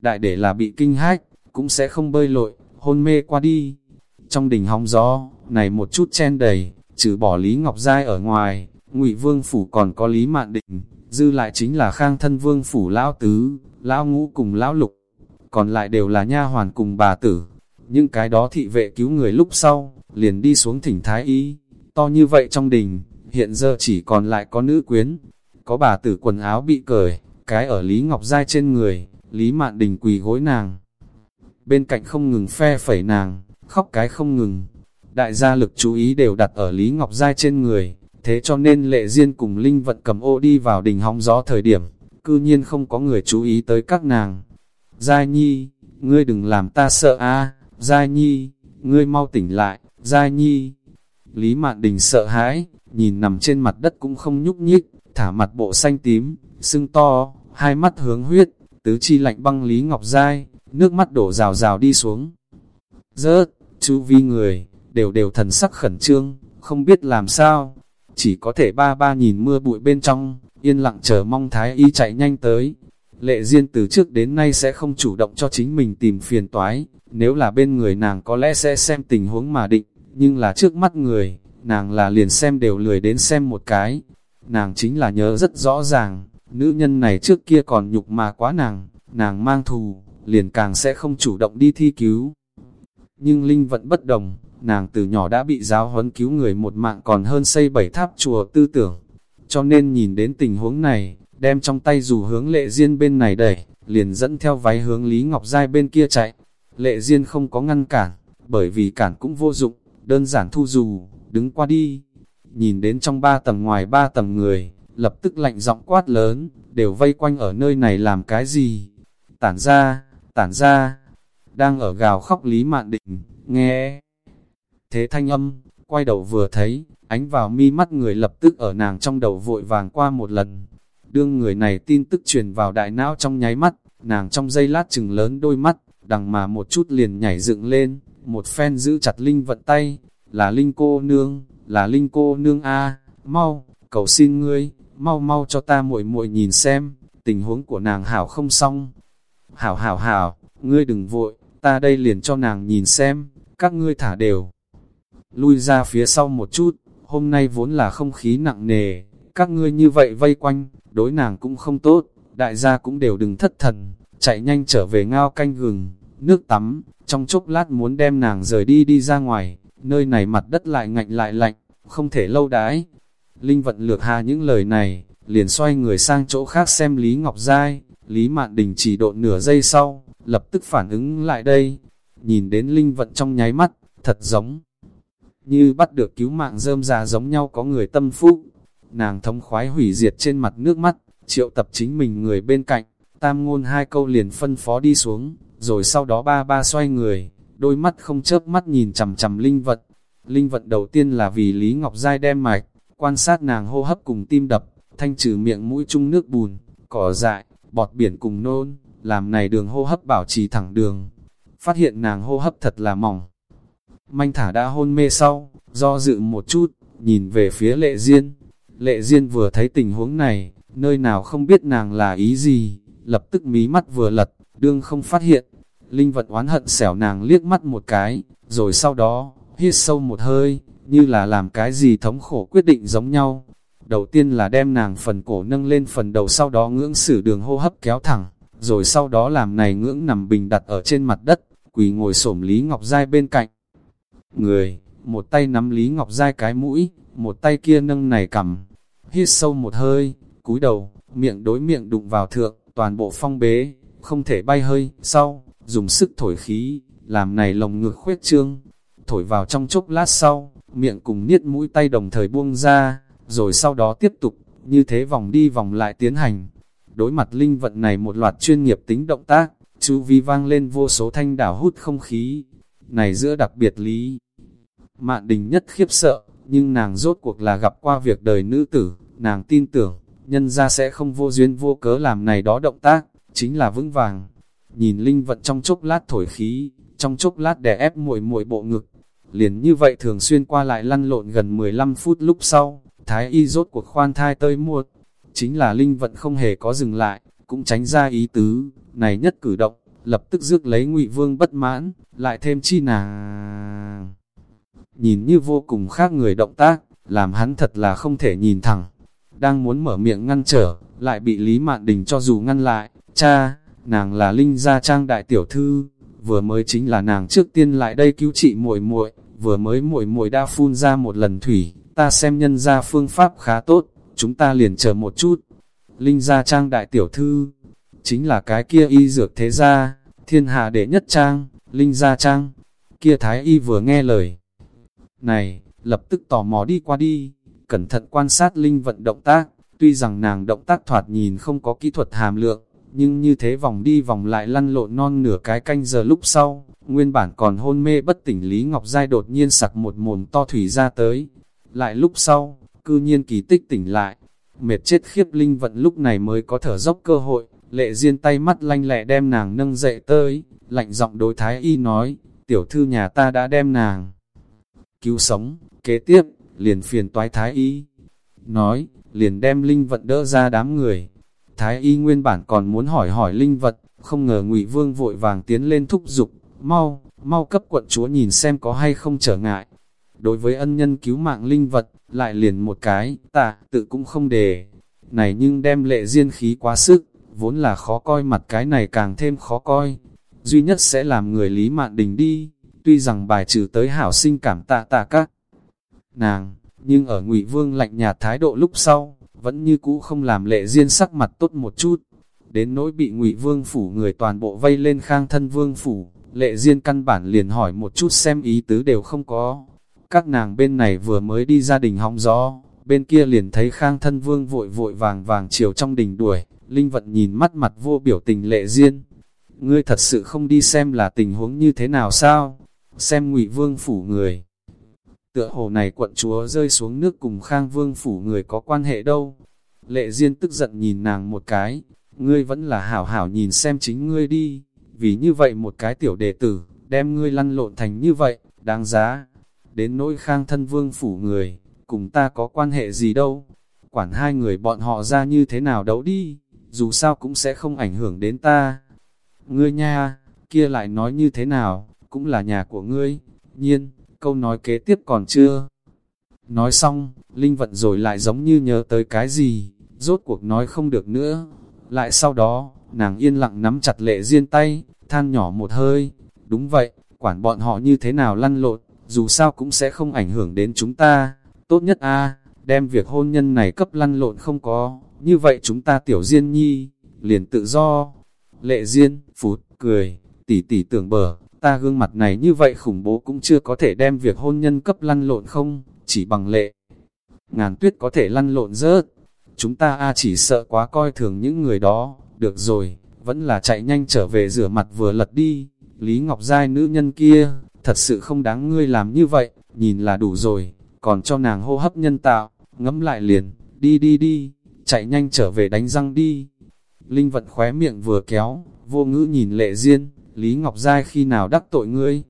đại để là bị kinh hách, cũng sẽ không bơi lội, hôn mê qua đi. Trong đỉnh hóng gió, này một chút chen đầy, trừ bỏ Lý Ngọc Giai ở ngoài, ngụy Vương Phủ còn có Lý Mạn Định, dư lại chính là Khang Thân Vương Phủ Lão Tứ, Lão Ngũ cùng Lão Lục, còn lại đều là nha hoàn cùng bà tử. Những cái đó thị vệ cứu người lúc sau, liền đi xuống thỉnh Thái Y, to như vậy trong đình, hiện giờ chỉ còn lại có nữ quyến, có bà tử quần áo bị cởi, cái ở Lý Ngọc Giai trên người, Lý Mạn Đình quỳ gối nàng. Bên cạnh không ngừng phe phẩy nàng, khóc cái không ngừng. Đại gia lực chú ý đều đặt ở Lý Ngọc Giai trên người, thế cho nên lệ duyên cùng Linh vận cầm ô đi vào đình hóng gió thời điểm, cư nhiên không có người chú ý tới các nàng. Giai Nhi, ngươi đừng làm ta sợ a Giai Nhi, ngươi mau tỉnh lại, Giai Nhi. Lý Mạn Đình sợ hãi, nhìn nằm trên mặt đất cũng không nhúc nhích, thả mặt bộ xanh tím, sưng to, hai mắt hướng huyết, tứ chi lạnh băng Lý Ngọc Giai, nước mắt đổ rào rào đi xuống. Rớt, chú vi người, đều đều thần sắc khẩn trương, không biết làm sao, chỉ có thể ba ba nhìn mưa bụi bên trong, yên lặng chờ mong Thái Y chạy nhanh tới. Lệ Diên từ trước đến nay sẽ không chủ động cho chính mình tìm phiền toái, nếu là bên người nàng có lẽ sẽ xem tình huống mà định, nhưng là trước mắt người, nàng là liền xem đều lười đến xem một cái. Nàng chính là nhớ rất rõ ràng, nữ nhân này trước kia còn nhục mà quá nàng, nàng mang thù, liền càng sẽ không chủ động đi thi cứu. Nhưng Linh vẫn bất đồng, nàng từ nhỏ đã bị giáo huấn cứu người một mạng còn hơn xây bảy tháp chùa tư tưởng. Cho nên nhìn đến tình huống này, đem trong tay dù hướng lệ duyên bên này đẩy, liền dẫn theo váy hướng Lý Ngọc Giai bên kia chạy. Lệ duyên không có ngăn cản, bởi vì cản cũng vô dụng, đơn giản thu dù, đứng qua đi. Nhìn đến trong ba tầng ngoài ba tầng người, lập tức lạnh giọng quát lớn, đều vây quanh ở nơi này làm cái gì? Tản ra, tản ra, đang ở gào khóc Lý Mạn Định, nghe. Thế thanh âm, quay đầu vừa thấy, ánh vào mi mắt người lập tức ở nàng trong đầu vội vàng qua một lần. Đương người này tin tức truyền vào đại não trong nháy mắt, nàng trong giây lát chừng lớn đôi mắt, đằng mà một chút liền nhảy dựng lên, một phen giữ chặt Linh vận tay, là Linh cô nương, là Linh cô nương a mau, cầu xin ngươi, mau mau cho ta muội muội nhìn xem, tình huống của nàng hảo không xong. Hảo hảo hảo, ngươi đừng vội, ta đây liền cho nàng nhìn xem, các ngươi thả đều. Lui ra phía sau một chút, hôm nay vốn là không khí nặng nề, các ngươi như vậy vây quanh, đối nàng cũng không tốt, đại gia cũng đều đừng thất thần, chạy nhanh trở về ngao canh gừng, nước tắm, trong chốc lát muốn đem nàng rời đi đi ra ngoài, nơi này mặt đất lại ngạnh lại lạnh, không thể lâu đãi. Linh vận lược hà những lời này, liền xoay người sang chỗ khác xem Lý Ngọc Giai, Lý Mạn Đình chỉ độ nửa giây sau, lập tức phản ứng lại đây, nhìn đến Linh vận trong nháy mắt, thật giống như bắt được cứu mạng rơm già giống nhau có người tâm phúc. Nàng thống khoái hủy diệt trên mặt nước mắt, triệu tập chính mình người bên cạnh, tam ngôn hai câu liền phân phó đi xuống, rồi sau đó ba ba xoay người, đôi mắt không chớp mắt nhìn chầm chầm linh vật. Linh vật đầu tiên là vì Lý Ngọc Giai đem mạch, quan sát nàng hô hấp cùng tim đập, thanh trừ miệng mũi chung nước bùn, cỏ dại, bọt biển cùng nôn, làm này đường hô hấp bảo trì thẳng đường. Phát hiện nàng hô hấp thật là mỏng. Manh thả đã hôn mê sau, do dự một chút, nhìn về phía lệ duyên Lệ duyên vừa thấy tình huống này, nơi nào không biết nàng là ý gì, lập tức mí mắt vừa lật, đương không phát hiện. Linh vật oán hận xẻo nàng liếc mắt một cái, rồi sau đó, hít sâu một hơi, như là làm cái gì thống khổ quyết định giống nhau. Đầu tiên là đem nàng phần cổ nâng lên phần đầu sau đó ngưỡng sử đường hô hấp kéo thẳng, rồi sau đó làm này ngưỡng nằm bình đặt ở trên mặt đất, quỳ ngồi xổm Lý Ngọc Giai bên cạnh. Người, một tay nắm Lý Ngọc Giai cái mũi, một tay kia nâng này cầm, hít sâu một hơi, cúi đầu, miệng đối miệng đụng vào thượng, toàn bộ phong bế, không thể bay hơi, sau, dùng sức thổi khí, làm này lồng ngực khuyết trương, thổi vào trong chốc lát sau, miệng cùng niết mũi tay đồng thời buông ra, rồi sau đó tiếp tục, như thế vòng đi vòng lại tiến hành. Đối mặt linh vận này một loạt chuyên nghiệp tính động tác, chú vi vang lên vô số thanh đảo hút không khí. Này giữa đặc biệt lý, mạn đình nhất khiếp sợ, nhưng nàng rốt cuộc là gặp qua việc đời nữ tử, nàng tin tưởng, nhân ra sẽ không vô duyên vô cớ làm này đó động tác, chính là vững vàng. Nhìn linh vận trong chốc lát thổi khí, trong chốc lát đè ép muội muội bộ ngực, liền như vậy thường xuyên qua lại lăn lộn gần 15 phút lúc sau, thái y rốt cuộc khoan thai tơi muột, chính là linh vận không hề có dừng lại, cũng tránh ra ý tứ, này nhất cử động, lập tức rước lấy ngụy vương bất mãn, lại thêm chi nàng. Nhìn như vô cùng khác người động tác, làm hắn thật là không thể nhìn thẳng. Đang muốn mở miệng ngăn trở, lại bị Lý Mạn Đình cho dù ngăn lại, cha, nàng là Linh Gia Trang đại tiểu thư, vừa mới chính là nàng trước tiên lại đây cứu trị muội muội, vừa mới muội muội đã phun ra một lần thủy, ta xem nhân ra phương pháp khá tốt, chúng ta liền chờ một chút. Linh Gia Trang đại tiểu thư, chính là cái kia y dược thế gia, thiên hạ đệ nhất trang, Linh Gia Trang, kia thái y vừa nghe lời. Này, lập tức tò mò đi qua đi, cẩn thận quan sát Linh vận động tác, tuy rằng nàng động tác thoạt nhìn không có kỹ thuật hàm lượng, nhưng như thế vòng đi vòng lại lăn lộn non nửa cái canh giờ lúc sau, nguyên bản còn hôn mê bất tỉnh Lý Ngọc Giai đột nhiên sặc một mồm to thủy ra tới. Lại lúc sau, cư nhiên kỳ tích tỉnh lại, mệt chết khiếp linh vận lúc này mới có thở dốc cơ hội, lệ riêng tay mắt lanh lẹ đem nàng nâng dậy tới, lạnh giọng đối thái y nói, tiểu thư nhà ta đã đem nàng cứu sống, kế tiếp, liền phiền toái thái y. Nói, liền đem linh vận đỡ ra đám người, Thái y nguyên bản còn muốn hỏi hỏi linh vật, không ngờ ngụy Vương vội vàng tiến lên thúc giục, mau, mau cấp quận chúa nhìn xem có hay không trở ngại. Đối với ân nhân cứu mạng linh vật, lại liền một cái, tạ, tự cũng không đề. Này nhưng đem lệ diên khí quá sức, vốn là khó coi mặt cái này càng thêm khó coi. Duy nhất sẽ làm người lý mạn đình đi, tuy rằng bài trừ tới hảo sinh cảm tạ tạ các nàng, nhưng ở ngụy Vương lạnh nhạt thái độ lúc sau, vẫn như cũ không làm lệ duyên sắc mặt tốt một chút. Đến nỗi bị ngụy vương phủ người toàn bộ vây lên khang thân vương phủ, lệ duyên căn bản liền hỏi một chút xem ý tứ đều không có. Các nàng bên này vừa mới đi gia đình hóng gió, bên kia liền thấy khang thân vương vội vội vàng vàng chiều trong đình đuổi, linh vận nhìn mắt mặt vô biểu tình lệ duyên. Ngươi thật sự không đi xem là tình huống như thế nào sao? Xem ngụy vương phủ người tựa hồ này quận chúa rơi xuống nước cùng khang vương phủ người có quan hệ đâu. Lệ Diên tức giận nhìn nàng một cái, ngươi vẫn là hảo hảo nhìn xem chính ngươi đi, vì như vậy một cái tiểu đệ tử, đem ngươi lăn lộn thành như vậy, đáng giá. Đến nỗi khang thân vương phủ người, cùng ta có quan hệ gì đâu, quản hai người bọn họ ra như thế nào đấu đi, dù sao cũng sẽ không ảnh hưởng đến ta. Ngươi nha, kia lại nói như thế nào, cũng là nhà của ngươi, nhiên, câu nói kế tiếp còn chưa. Nói xong, Linh vận rồi lại giống như nhớ tới cái gì, rốt cuộc nói không được nữa. Lại sau đó, nàng yên lặng nắm chặt lệ riêng tay, than nhỏ một hơi. Đúng vậy, quản bọn họ như thế nào lăn lộn, dù sao cũng sẽ không ảnh hưởng đến chúng ta. Tốt nhất a đem việc hôn nhân này cấp lăn lộn không có, như vậy chúng ta tiểu diên nhi, liền tự do. Lệ diên, phút, cười, tỉ tỉ tưởng bờ, ta gương mặt này như vậy khủng bố cũng chưa có thể đem việc hôn nhân cấp lăn lộn không, chỉ bằng lệ. Ngàn tuyết có thể lăn lộn rớt, chúng ta a chỉ sợ quá coi thường những người đó, được rồi, vẫn là chạy nhanh trở về rửa mặt vừa lật đi, Lý Ngọc Giai nữ nhân kia, thật sự không đáng ngươi làm như vậy, nhìn là đủ rồi, còn cho nàng hô hấp nhân tạo, ngấm lại liền, đi đi đi, chạy nhanh trở về đánh răng đi. Linh vận khóe miệng vừa kéo, vô ngữ nhìn lệ duyên. Lý Ngọc Giai khi nào đắc tội ngươi.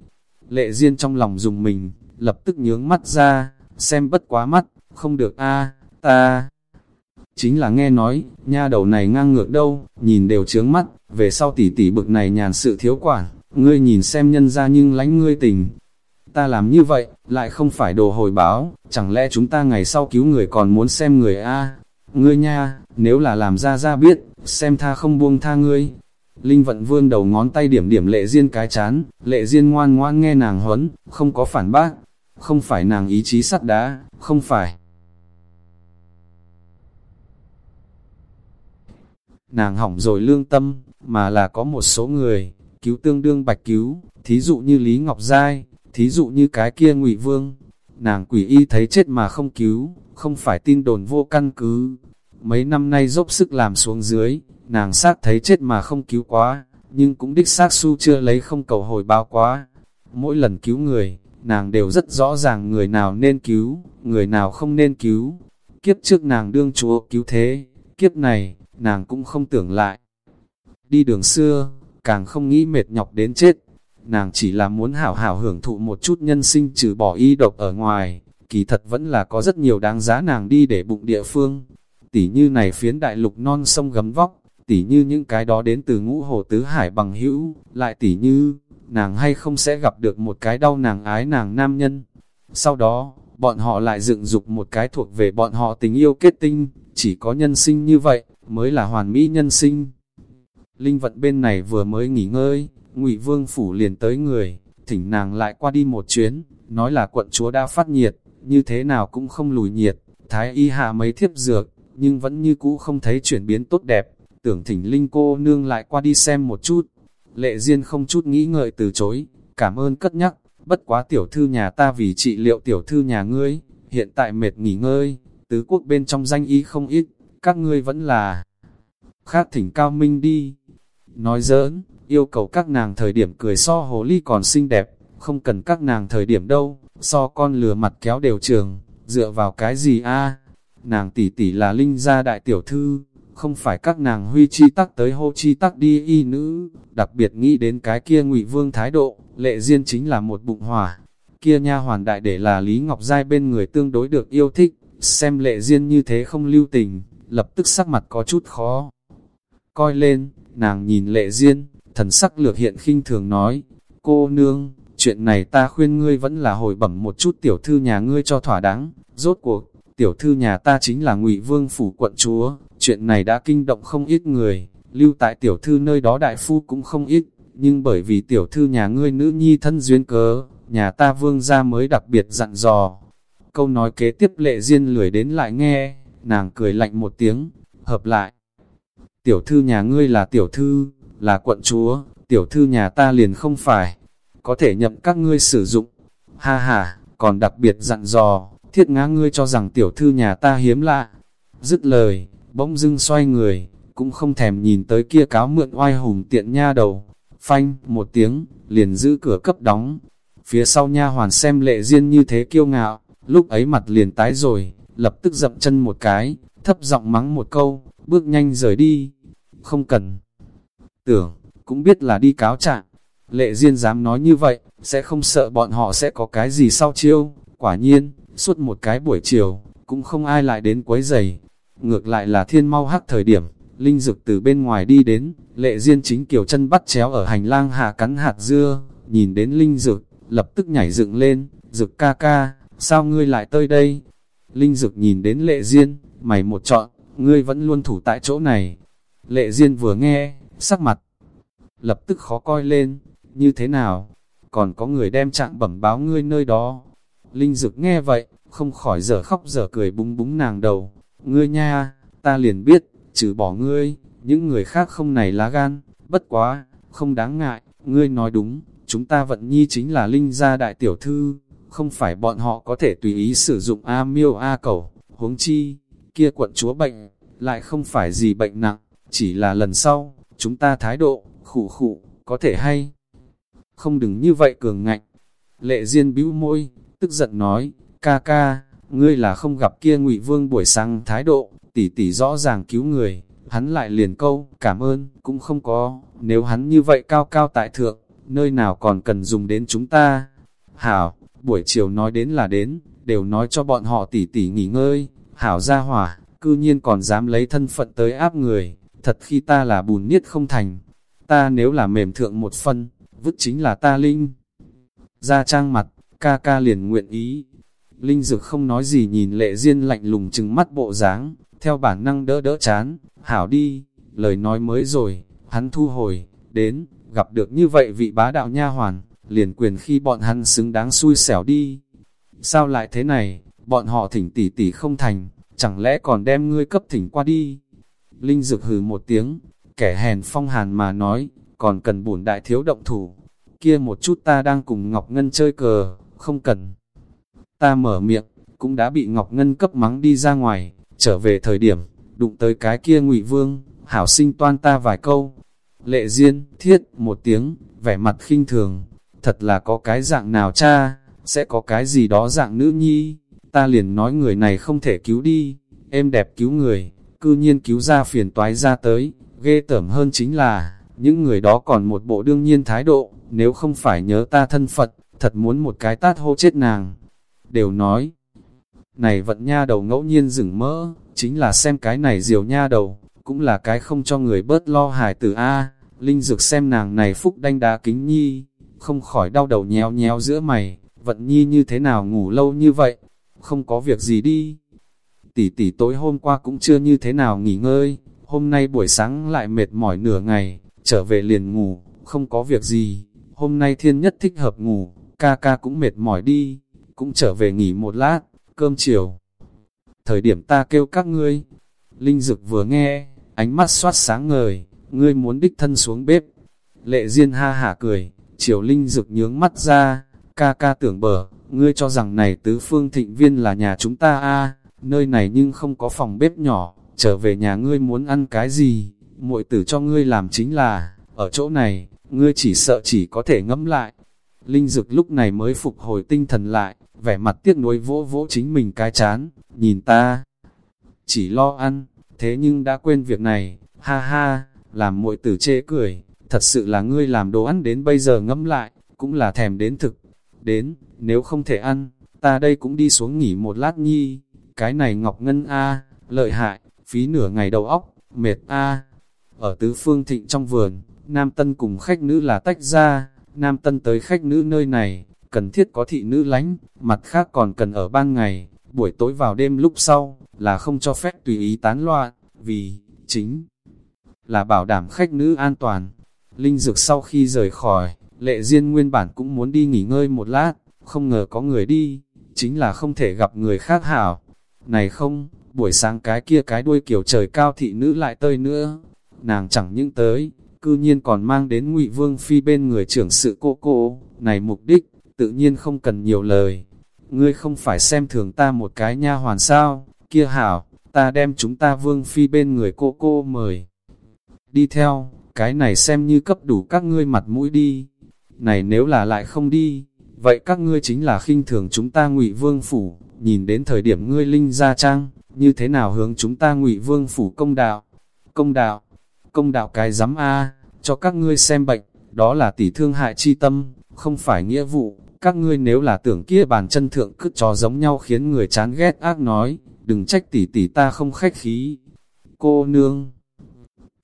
Lệ Diên trong lòng dùng mình, lập tức nhướng mắt ra, xem bất quá mắt, không được a ta. Chính là nghe nói, nha đầu này ngang ngược đâu, nhìn đều trướng mắt, về sau tỷ tỷ bực này nhàn sự thiếu quản, ngươi nhìn xem nhân ra nhưng lánh ngươi tình. Ta làm như vậy, lại không phải đồ hồi báo, chẳng lẽ chúng ta ngày sau cứu người còn muốn xem người a Ngươi nha, nếu là làm ra ra biết, xem tha không buông tha ngươi, Linh vận vương đầu ngón tay điểm điểm lệ riêng cái chán, lệ riêng ngoan ngoan nghe nàng huấn, không có phản bác, không phải nàng ý chí sắt đá, không phải. Nàng hỏng rồi lương tâm, mà là có một số người, cứu tương đương bạch cứu, thí dụ như Lý Ngọc Giai, thí dụ như cái kia ngụy Vương. Nàng quỷ y thấy chết mà không cứu, không phải tin đồn vô căn cứ. Mấy năm nay dốc sức làm xuống dưới, nàng xác thấy chết mà không cứu quá, nhưng cũng đích xác su chưa lấy không cầu hồi báo quá. Mỗi lần cứu người, nàng đều rất rõ ràng người nào nên cứu, người nào không nên cứu. Kiếp trước nàng đương chúa cứu thế, kiếp này, nàng cũng không tưởng lại. Đi đường xưa, càng không nghĩ mệt nhọc đến chết. Nàng chỉ là muốn hảo hảo hưởng thụ một chút nhân sinh trừ bỏ y độc ở ngoài, kỳ thật vẫn là có rất nhiều đáng giá nàng đi để bụng địa phương. Tỷ như này phiến đại lục non sông gấm vóc, tỉ như những cái đó đến từ ngũ hồ tứ hải bằng hữu, lại tỉ như, nàng hay không sẽ gặp được một cái đau nàng ái nàng nam nhân. Sau đó, bọn họ lại dựng dục một cái thuộc về bọn họ tình yêu kết tinh, chỉ có nhân sinh như vậy, mới là hoàn mỹ nhân sinh. Linh vận bên này vừa mới nghỉ ngơi, ngụy Vương Phủ liền tới người, thỉnh nàng lại qua đi một chuyến, nói là quận chúa đã phát nhiệt, như thế nào cũng không lùi nhiệt, thái y hạ mấy thiếp dược, nhưng vẫn như cũ không thấy chuyển biến tốt đẹp tưởng thỉnh Linh cô nương lại qua đi xem một chút. Lệ Diên không chút nghĩ ngợi từ chối, cảm ơn cất nhắc, bất quá tiểu thư nhà ta vì trị liệu tiểu thư nhà ngươi, hiện tại mệt nghỉ ngơi, tứ quốc bên trong danh ý không ít, các ngươi vẫn là khác thỉnh cao minh đi. Nói giỡn, yêu cầu các nàng thời điểm cười so hồ ly còn xinh đẹp, không cần các nàng thời điểm đâu, so con lừa mặt kéo đều trường, dựa vào cái gì a Nàng tỷ tỷ là linh gia đại tiểu thư, không phải các nàng huy chi tắc tới hô chi tắc đi y nữ, đặc biệt nghĩ đến cái kia ngụy vương thái độ, lệ duyên chính là một bụng hỏa. Kia nha hoàn đại để là Lý Ngọc Giai bên người tương đối được yêu thích, xem lệ duyên như thế không lưu tình, lập tức sắc mặt có chút khó. Coi lên, nàng nhìn lệ duyên, thần sắc lược hiện khinh thường nói, cô nương, chuyện này ta khuyên ngươi vẫn là hồi bẩm một chút tiểu thư nhà ngươi cho thỏa đáng, rốt cuộc, tiểu thư nhà ta chính là ngụy vương phủ quận chúa, Chuyện này đã kinh động không ít người, lưu tại tiểu thư nơi đó đại phu cũng không ít, nhưng bởi vì tiểu thư nhà ngươi nữ nhi thân duyên cớ, nhà ta vương gia mới đặc biệt dặn dò. Câu nói kế tiếp lệ duyên lười đến lại nghe, nàng cười lạnh một tiếng, hợp lại. Tiểu thư nhà ngươi là tiểu thư, là quận chúa, tiểu thư nhà ta liền không phải, có thể nhậm các ngươi sử dụng. Ha ha, còn đặc biệt dặn dò, thiết ngã ngươi cho rằng tiểu thư nhà ta hiếm lạ. Dứt lời, bỗng dưng xoay người, cũng không thèm nhìn tới kia cáo mượn oai hùng tiện nha đầu. Phanh, một tiếng, liền giữ cửa cấp đóng. Phía sau nha hoàn xem lệ duyên như thế kiêu ngạo, lúc ấy mặt liền tái rồi, lập tức dậm chân một cái, thấp giọng mắng một câu, bước nhanh rời đi. Không cần. Tưởng, cũng biết là đi cáo trạng. Lệ Diên dám nói như vậy, sẽ không sợ bọn họ sẽ có cái gì sau chiêu. Quả nhiên, suốt một cái buổi chiều, cũng không ai lại đến quấy giày. Ngược lại là thiên mau hắc thời điểm, Linh Dực từ bên ngoài đi đến, Lệ Diên chính kiểu chân bắt chéo ở hành lang hạ cắn hạt dưa, nhìn đến Linh Dực, lập tức nhảy dựng lên, Dực ca ca, sao ngươi lại tới đây? Linh Dực nhìn đến Lệ Diên, mày một chọn, ngươi vẫn luôn thủ tại chỗ này. Lệ Diên vừa nghe, sắc mặt, lập tức khó coi lên, như thế nào? Còn có người đem trạng bẩm báo ngươi nơi đó. Linh Dực nghe vậy, không khỏi dở khóc dở cười búng búng nàng đầu. Ngươi nha, ta liền biết, trừ bỏ ngươi, những người khác không này lá gan, bất quá, không đáng ngại, ngươi nói đúng, chúng ta vận nhi chính là Linh gia đại tiểu thư, không phải bọn họ có thể tùy ý sử dụng A miêu A cầu, huống chi, kia quận chúa bệnh, lại không phải gì bệnh nặng, chỉ là lần sau, chúng ta thái độ, khủ khủ, có thể hay. Không đừng như vậy cường ngạnh. Lệ Diên bĩu môi, tức giận nói, ca ca, ngươi là không gặp kia ngụy vương buổi sáng thái độ, tỷ tỷ rõ ràng cứu người, hắn lại liền câu, cảm ơn, cũng không có, nếu hắn như vậy cao cao tại thượng, nơi nào còn cần dùng đến chúng ta. Hảo, buổi chiều nói đến là đến, đều nói cho bọn họ tỷ tỷ nghỉ ngơi, hảo ra hỏa, cư nhiên còn dám lấy thân phận tới áp người, thật khi ta là bùn niết không thành, ta nếu là mềm thượng một phân, vứt chính là ta linh. Ra trang mặt, ca ca liền nguyện ý. Linh dực không nói gì nhìn lệ duyên lạnh lùng chừng mắt bộ dáng, theo bản năng đỡ đỡ chán, hảo đi, lời nói mới rồi, hắn thu hồi, đến, gặp được như vậy vị bá đạo nha hoàn, liền quyền khi bọn hắn xứng đáng xui xẻo đi. Sao lại thế này, bọn họ thỉnh tỷ tỷ không thành, chẳng lẽ còn đem ngươi cấp thỉnh qua đi? Linh dực hừ một tiếng, kẻ hèn phong hàn mà nói, còn cần bổn đại thiếu động thủ. Kia một chút ta đang cùng Ngọc Ngân chơi cờ, không cần. Ta mở miệng, cũng đã bị Ngọc Ngân cấp mắng đi ra ngoài, trở về thời điểm, đụng tới cái kia ngụy vương, hảo sinh toan ta vài câu. Lệ Diên, thiết, một tiếng, vẻ mặt khinh thường, thật là có cái dạng nào cha, sẽ có cái gì đó dạng nữ nhi, ta liền nói người này không thể cứu đi, em đẹp cứu người, cư nhiên cứu ra phiền toái ra tới, ghê tởm hơn chính là, những người đó còn một bộ đương nhiên thái độ, nếu không phải nhớ ta thân Phật, thật muốn một cái tát hô chết nàng. Đều nói, này vận nha đầu ngẫu nhiên rừng mỡ, chính là xem cái này diều nha đầu, cũng là cái không cho người bớt lo hài tử A, Linh Dược xem nàng này phúc đanh đá kính nhi, không khỏi đau đầu nhéo nhéo giữa mày, vận nhi như thế nào ngủ lâu như vậy, không có việc gì đi. Tỷ tỷ tối hôm qua cũng chưa như thế nào nghỉ ngơi, hôm nay buổi sáng lại mệt mỏi nửa ngày, trở về liền ngủ, không có việc gì, hôm nay thiên nhất thích hợp ngủ, ca ca cũng mệt mỏi đi, cũng trở về nghỉ một lát, cơm chiều. Thời điểm ta kêu các ngươi, Linh Dực vừa nghe, ánh mắt xoát sáng ngời, ngươi muốn đích thân xuống bếp. Lệ Diên ha hả cười, chiều Linh Dực nhướng mắt ra, ca ca tưởng bờ, ngươi cho rằng này tứ phương thịnh viên là nhà chúng ta a nơi này nhưng không có phòng bếp nhỏ, trở về nhà ngươi muốn ăn cái gì, muội tử cho ngươi làm chính là, ở chỗ này, ngươi chỉ sợ chỉ có thể ngẫm lại. Linh Dực lúc này mới phục hồi tinh thần lại, vẻ mặt tiếc nuối vỗ vỗ chính mình cái chán, nhìn ta. Chỉ lo ăn, thế nhưng đã quên việc này, ha ha, làm muội tử chê cười, thật sự là ngươi làm đồ ăn đến bây giờ ngẫm lại, cũng là thèm đến thực. Đến, nếu không thể ăn, ta đây cũng đi xuống nghỉ một lát nhi, cái này Ngọc Ngân A, lợi hại, phí nửa ngày đầu óc, mệt A. Ở tứ phương thịnh trong vườn, nam tân cùng khách nữ là tách ra, nam tân tới khách nữ nơi này, cần thiết có thị nữ lánh, mặt khác còn cần ở ban ngày, buổi tối vào đêm lúc sau, là không cho phép tùy ý tán loạn, vì, chính là bảo đảm khách nữ an toàn. Linh Dược sau khi rời khỏi, lệ duyên nguyên bản cũng muốn đi nghỉ ngơi một lát, không ngờ có người đi, chính là không thể gặp người khác hảo. Này không, buổi sáng cái kia cái đuôi kiểu trời cao thị nữ lại tơi nữa, nàng chẳng những tới, cư nhiên còn mang đến ngụy Vương Phi bên người trưởng sự cô cô, này mục đích, tự nhiên không cần nhiều lời. Ngươi không phải xem thường ta một cái nha hoàn sao, kia hảo, ta đem chúng ta Vương Phi bên người cô cô mời. Đi theo, cái này xem như cấp đủ các ngươi mặt mũi đi. Này nếu là lại không đi, vậy các ngươi chính là khinh thường chúng ta ngụy Vương Phủ, nhìn đến thời điểm ngươi linh ra trang, như thế nào hướng chúng ta ngụy vương phủ công đạo? Công đạo, công đạo cái giám A, cho các ngươi xem bệnh, đó là tỷ thương hại chi tâm, không phải nghĩa vụ, các ngươi nếu là tưởng kia bàn chân thượng cứt trò giống nhau khiến người chán ghét ác nói, đừng trách tỷ tỷ ta không khách khí. Cô nương,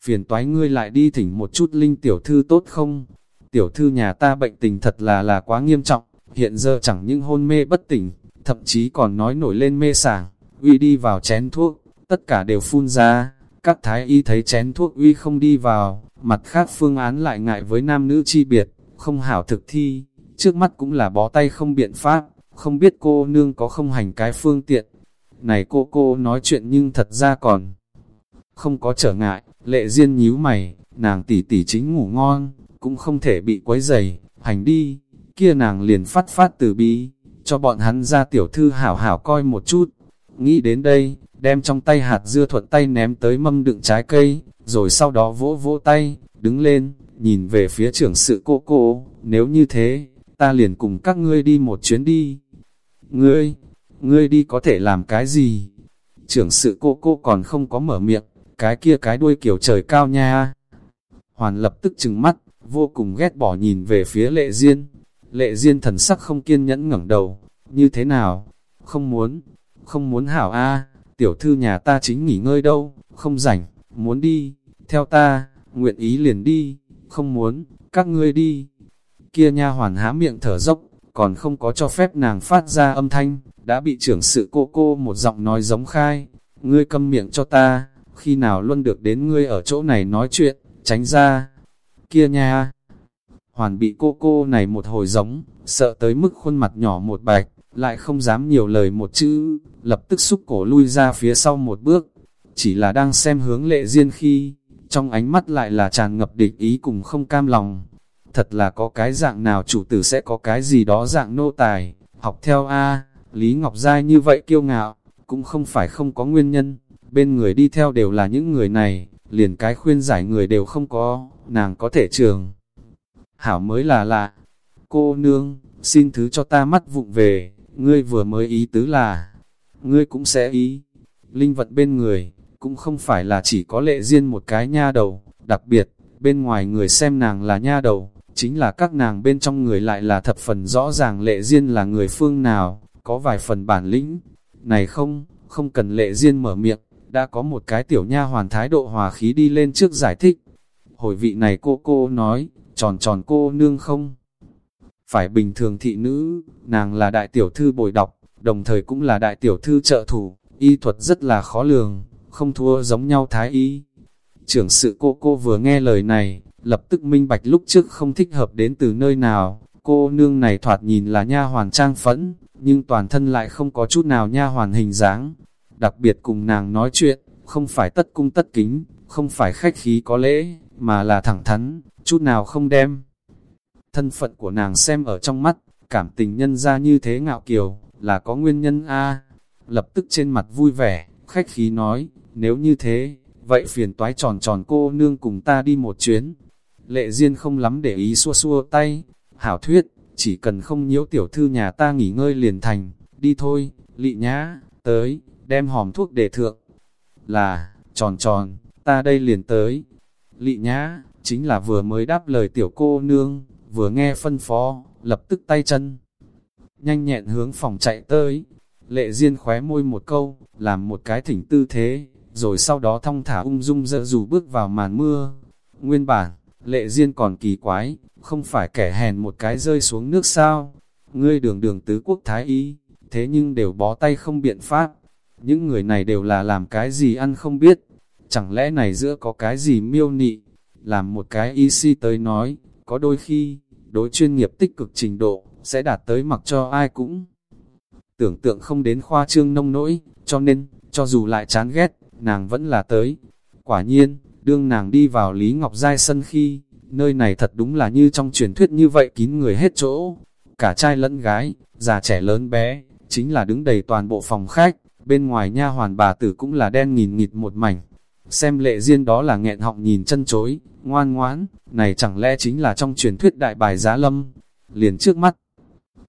phiền toái ngươi lại đi thỉnh một chút linh tiểu thư tốt không? Tiểu thư nhà ta bệnh tình thật là là quá nghiêm trọng, hiện giờ chẳng những hôn mê bất tỉnh, thậm chí còn nói nổi lên mê sảng, uy đi vào chén thuốc, tất cả đều phun ra, các thái y thấy chén thuốc uy không đi vào, mặt khác phương án lại ngại với nam nữ chi biệt, không hảo thực thi, trước mắt cũng là bó tay không biện pháp, không biết cô nương có không hành cái phương tiện. Này cô cô nói chuyện nhưng thật ra còn không có trở ngại, lệ duyên nhíu mày, nàng tỷ tỷ chính ngủ ngon, cũng không thể bị quấy dày, hành đi, kia nàng liền phát phát từ bi, cho bọn hắn ra tiểu thư hảo hảo coi một chút. Nghĩ đến đây, đem trong tay hạt dưa thuận tay ném tới mâm đựng trái cây, rồi sau đó vỗ vỗ tay, đứng lên, nhìn về phía trưởng sự cô cô, nếu như thế, ta liền cùng các ngươi đi một chuyến đi. Ngươi, ngươi đi có thể làm cái gì? Trưởng sự cô cô còn không có mở miệng, cái kia cái đuôi kiểu trời cao nha. Hoàn lập tức chừng mắt, vô cùng ghét bỏ nhìn về phía lệ duyên. Lệ duyên thần sắc không kiên nhẫn ngẩng đầu, như thế nào? Không muốn, không muốn hảo a tiểu thư nhà ta chính nghỉ ngơi đâu, không rảnh, muốn đi, theo ta, nguyện ý liền đi, không muốn, các ngươi đi. Kia nha hoàn há miệng thở dốc, còn không có cho phép nàng phát ra âm thanh, đã bị trưởng sự cô cô một giọng nói giống khai, ngươi câm miệng cho ta, khi nào luôn được đến ngươi ở chỗ này nói chuyện, tránh ra. Kia nha, hoàn bị cô cô này một hồi giống, sợ tới mức khuôn mặt nhỏ một bạch, lại không dám nhiều lời một chữ, lập tức xúc cổ lui ra phía sau một bước, chỉ là đang xem hướng lệ duyên khi, trong ánh mắt lại là tràn ngập địch ý cùng không cam lòng. Thật là có cái dạng nào chủ tử sẽ có cái gì đó dạng nô tài, học theo A, Lý Ngọc Giai như vậy kiêu ngạo, cũng không phải không có nguyên nhân, bên người đi theo đều là những người này, liền cái khuyên giải người đều không có, nàng có thể trường. Hảo mới là lạ, cô nương, xin thứ cho ta mắt vụng về, ngươi vừa mới ý tứ là, ngươi cũng sẽ ý, linh vật bên người, cũng không phải là chỉ có lệ riêng một cái nha đầu, đặc biệt, bên ngoài người xem nàng là nha đầu, chính là các nàng bên trong người lại là thập phần rõ ràng lệ riêng là người phương nào, có vài phần bản lĩnh. Này không, không cần lệ riêng mở miệng, đã có một cái tiểu nha hoàn thái độ hòa khí đi lên trước giải thích. Hồi vị này cô cô nói, tròn tròn cô nương không? Phải bình thường thị nữ, nàng là đại tiểu thư bồi đọc, đồng thời cũng là đại tiểu thư trợ thủ, y thuật rất là khó lường, không thua giống nhau thái y. Trưởng sự cô cô vừa nghe lời này, lập tức minh bạch lúc trước không thích hợp đến từ nơi nào, cô nương này thoạt nhìn là nha hoàn trang phẫn, nhưng toàn thân lại không có chút nào nha hoàn hình dáng. Đặc biệt cùng nàng nói chuyện, không phải tất cung tất kính, không phải khách khí có lễ, mà là thẳng thắn, chút nào không đem. Thân phận của nàng xem ở trong mắt, cảm tình nhân ra như thế ngạo kiều, là có nguyên nhân A. Lập tức trên mặt vui vẻ, khách khí nói, nếu như thế, vậy phiền toái tròn tròn cô nương cùng ta đi một chuyến. Lệ Diên không lắm để ý xua xua tay, hảo thuyết, chỉ cần không nhiễu tiểu thư nhà ta nghỉ ngơi liền thành, đi thôi, lị nhá, tới, đem hòm thuốc để thượng. Là, tròn tròn, ta đây liền tới. Lị nhá, chính là vừa mới đáp lời tiểu cô nương, vừa nghe phân phó, lập tức tay chân. Nhanh nhẹn hướng phòng chạy tới, lệ duyên khóe môi một câu, làm một cái thỉnh tư thế, rồi sau đó thong thả ung dung dỡ dù bước vào màn mưa. Nguyên bản, lệ duyên còn kỳ quái, không phải kẻ hèn một cái rơi xuống nước sao. Ngươi đường đường tứ quốc thái y, thế nhưng đều bó tay không biện pháp. Những người này đều là làm cái gì ăn không biết. Chẳng lẽ này giữa có cái gì miêu nị? Làm một cái y si tới nói, có đôi khi, đối chuyên nghiệp tích cực trình độ, sẽ đạt tới mặc cho ai cũng. Tưởng tượng không đến khoa trương nông nỗi, cho nên, cho dù lại chán ghét, nàng vẫn là tới. Quả nhiên, đương nàng đi vào Lý Ngọc Giai sân khi, nơi này thật đúng là như trong truyền thuyết như vậy kín người hết chỗ. Cả trai lẫn gái, già trẻ lớn bé, chính là đứng đầy toàn bộ phòng khách, bên ngoài nha hoàn bà tử cũng là đen nghìn nghịt một mảnh. Xem lệ riêng đó là nghẹn họng nhìn chân chối, ngoan ngoãn, này chẳng lẽ chính là trong truyền thuyết đại bài giá lâm, liền trước mắt.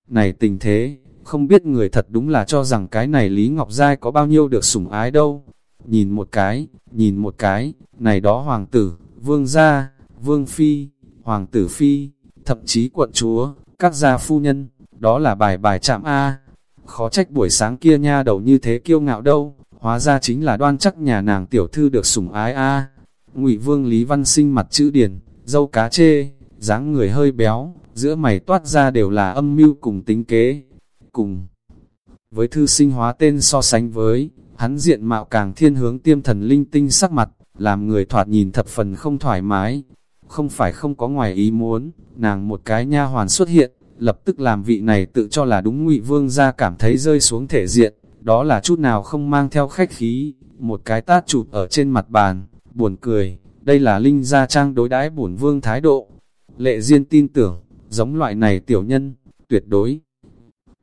Này tình thế, không biết người thật đúng là cho rằng cái này Lý Ngọc Giai có bao nhiêu được sủng ái đâu. Nhìn một cái, nhìn một cái, này đó hoàng tử, vương gia, vương phi, hoàng tử phi, thậm chí quận chúa, các gia phu nhân, đó là bài bài chạm A. Khó trách buổi sáng kia nha đầu như thế kiêu ngạo đâu, hóa ra chính là đoan chắc nhà nàng tiểu thư được sủng ái A. Ngụy Vương Lý Văn Sinh mặt chữ điển, dâu cá chê, dáng người hơi béo, giữa mày toát ra đều là âm mưu cùng tính kế. Cùng với thư sinh hóa tên so sánh với, hắn diện mạo càng thiên hướng tiêm thần linh tinh sắc mặt, làm người thoạt nhìn thập phần không thoải mái. Không phải không có ngoài ý muốn, nàng một cái nha hoàn xuất hiện, lập tức làm vị này tự cho là đúng ngụy vương ra cảm thấy rơi xuống thể diện, đó là chút nào không mang theo khách khí, một cái tát chụp ở trên mặt bàn, buồn cười, đây là linh gia trang đối đãi bổn vương thái độ. Lệ Diên tin tưởng, giống loại này tiểu nhân, tuyệt đối,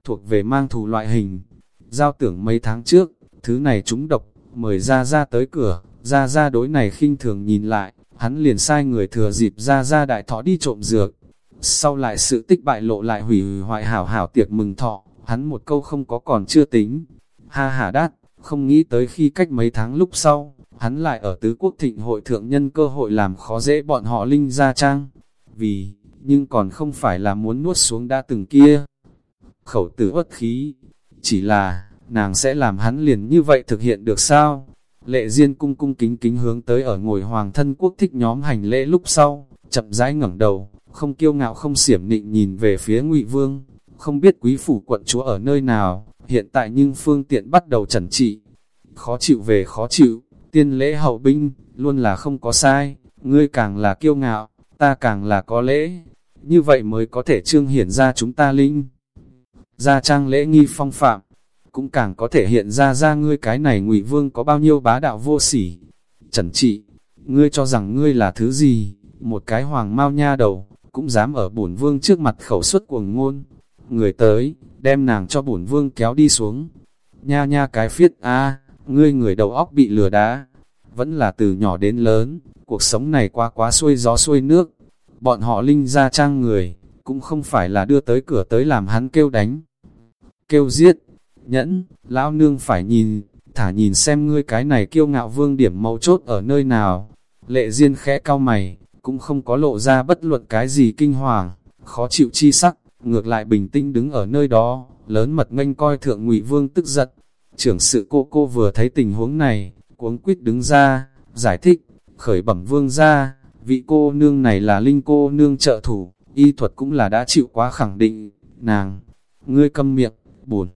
thuộc về mang thù loại hình. Giao tưởng mấy tháng trước, thứ này chúng độc, mời ra ra tới cửa, ra ra đối này khinh thường nhìn lại, hắn liền sai người thừa dịp ra ra đại thọ đi trộm dược. Sau lại sự tích bại lộ lại hủy hoại hảo hảo tiệc mừng thọ, hắn một câu không có còn chưa tính. Ha ha đát, không nghĩ tới khi cách mấy tháng lúc sau, hắn lại ở tứ quốc thịnh hội thượng nhân cơ hội làm khó dễ bọn họ linh gia trang. Vì, nhưng còn không phải là muốn nuốt xuống đã từng kia. Khẩu tử uất khí, chỉ là, nàng sẽ làm hắn liền như vậy thực hiện được sao? Lệ Diên cung cung kính kính hướng tới ở ngồi hoàng thân quốc thích nhóm hành lễ lúc sau, chậm rãi ngẩng đầu, không kiêu ngạo không xiểm nịnh nhìn về phía ngụy Vương, không biết quý phủ quận chúa ở nơi nào, hiện tại nhưng phương tiện bắt đầu trần trị. Khó chịu về khó chịu, tiên lễ hậu binh, luôn là không có sai, ngươi càng là kiêu ngạo, ta càng là có lễ, như vậy mới có thể trương hiển ra chúng ta linh. Gia trang lễ nghi phong phạm, cũng càng có thể hiện ra ra ngươi cái này ngụy vương có bao nhiêu bá đạo vô sỉ. Trần trị, ngươi cho rằng ngươi là thứ gì, một cái hoàng mau nha đầu, cũng dám ở bổn vương trước mặt khẩu suất cuồng ngôn. Người tới, đem nàng cho bổn vương kéo đi xuống. Nha nha cái phiết a ngươi người đầu óc bị lừa đá. Vẫn là từ nhỏ đến lớn, cuộc sống này qua quá xuôi gió xuôi nước. Bọn họ linh ra trang người, cũng không phải là đưa tới cửa tới làm hắn kêu đánh. Kêu giết, nhẫn, lão nương phải nhìn, thả nhìn xem ngươi cái này kiêu ngạo vương điểm mấu chốt ở nơi nào. Lệ Diên khẽ cao mày, cũng không có lộ ra bất luận cái gì kinh hoàng, khó chịu chi sắc, ngược lại bình tĩnh đứng ở nơi đó, lớn mật nganh coi thượng ngụy vương tức giận. Trưởng sự cô cô vừa thấy tình huống này, cuống quýt đứng ra, giải thích, khởi bẩm vương ra, vị cô nương này là linh cô nương trợ thủ, y thuật cũng là đã chịu quá khẳng định, nàng, ngươi câm miệng, buồn.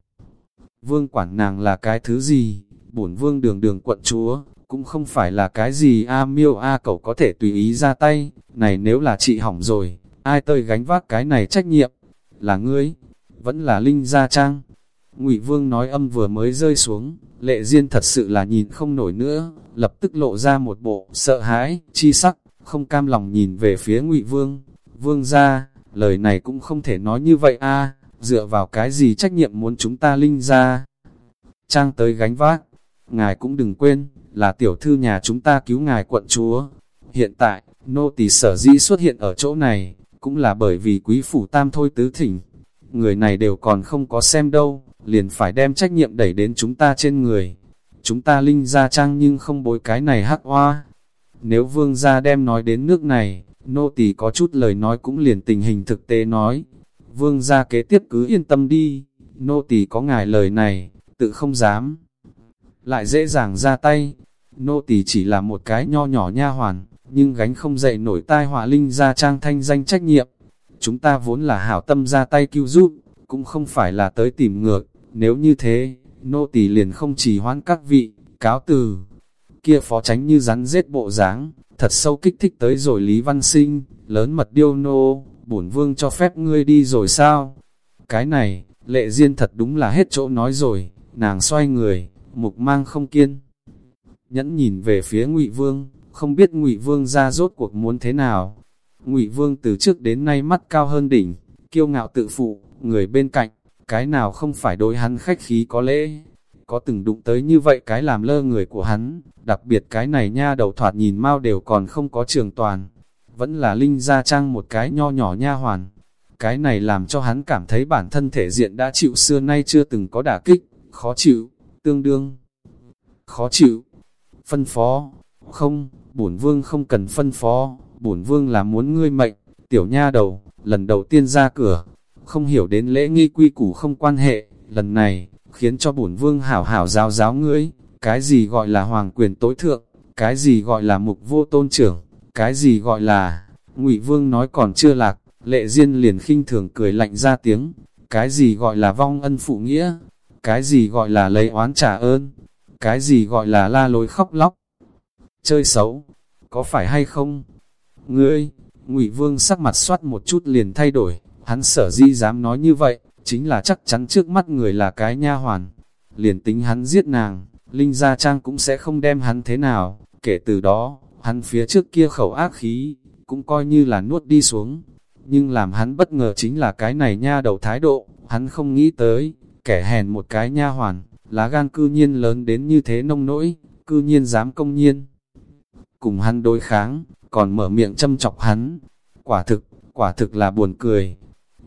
Vương quản nàng là cái thứ gì, bổn vương đường đường quận chúa, cũng không phải là cái gì A miêu A cậu có thể tùy ý ra tay, này nếu là chị hỏng rồi, ai tơi gánh vác cái này trách nhiệm, là ngươi, vẫn là Linh Gia Trang. Ngụy Vương nói âm vừa mới rơi xuống, lệ duyên thật sự là nhìn không nổi nữa, lập tức lộ ra một bộ sợ hãi, chi sắc, không cam lòng nhìn về phía Ngụy Vương. Vương ra, lời này cũng không thể nói như vậy a dựa vào cái gì trách nhiệm muốn chúng ta Linh gia Trang tới gánh vác, ngài cũng đừng quên, là tiểu thư nhà chúng ta cứu ngài quận chúa. Hiện tại, nô tỳ sở dĩ xuất hiện ở chỗ này, cũng là bởi vì quý phủ tam thôi tứ thỉnh. Người này đều còn không có xem đâu, liền phải đem trách nhiệm đẩy đến chúng ta trên người. Chúng ta linh ra trang nhưng không bối cái này hắc hoa. Nếu vương gia đem nói đến nước này, nô tỳ có chút lời nói cũng liền tình hình thực tế nói. Vương gia kế tiếp cứ yên tâm đi, nô tỳ có ngài lời này, tự không dám. Lại dễ dàng ra tay, nô tỳ chỉ là một cái nho nhỏ nha hoàn, nhưng gánh không dậy nổi tai họa linh ra trang thanh danh trách nhiệm. Chúng ta vốn là hảo tâm ra tay cứu giúp, cũng không phải là tới tìm ngược, nếu như thế, nô tỳ liền không chỉ hoãn các vị, cáo từ. Kia phó tránh như rắn rết bộ dáng thật sâu kích thích tới rồi Lý Văn Sinh, lớn mật điêu nô, bổn vương cho phép ngươi đi rồi sao? Cái này, lệ duyên thật đúng là hết chỗ nói rồi, nàng xoay người, mục mang không kiên. Nhẫn nhìn về phía ngụy Vương, không biết ngụy Vương ra rốt cuộc muốn thế nào. ngụy Vương từ trước đến nay mắt cao hơn đỉnh, kiêu ngạo tự phụ, người bên cạnh, cái nào không phải đối hắn khách khí có lễ. Có từng đụng tới như vậy cái làm lơ người của hắn, đặc biệt cái này nha đầu thoạt nhìn mau đều còn không có trường toàn. Vẫn là Linh Gia Trang một cái nho nhỏ nha hoàn. cái này làm cho hắn cảm thấy bản thân thể diện đã chịu xưa nay chưa từng có đả kích, khó chịu, tương đương. Khó chịu, phân phó, không, bổn vương không cần phân phó, bổn vương là muốn ngươi mệnh, tiểu nha đầu, lần đầu tiên ra cửa, không hiểu đến lễ nghi quy củ không quan hệ, lần này, khiến cho bổn vương hảo hảo giáo giáo ngươi, cái gì gọi là hoàng quyền tối thượng, cái gì gọi là mục vô tôn trưởng, cái gì gọi là, ngụy vương nói còn chưa lạc, lệ duyên liền khinh thường cười lạnh ra tiếng, cái gì gọi là vong ân phụ nghĩa, cái gì gọi là lấy oán trả ơn, cái gì gọi là la lối khóc lóc, chơi xấu, có phải hay không? Ngươi, ngụy Vương sắc mặt soát một chút liền thay đổi, hắn sở di dám nói như vậy, chính là chắc chắn trước mắt người là cái nha hoàn. Liền tính hắn giết nàng, Linh Gia Trang cũng sẽ không đem hắn thế nào, kể từ đó, hắn phía trước kia khẩu ác khí, cũng coi như là nuốt đi xuống. Nhưng làm hắn bất ngờ chính là cái này nha đầu thái độ, hắn không nghĩ tới, kẻ hèn một cái nha hoàn, lá gan cư nhiên lớn đến như thế nông nỗi, cư nhiên dám công nhiên. Cùng hắn đối kháng, còn mở miệng châm chọc hắn. Quả thực, quả thực là buồn cười.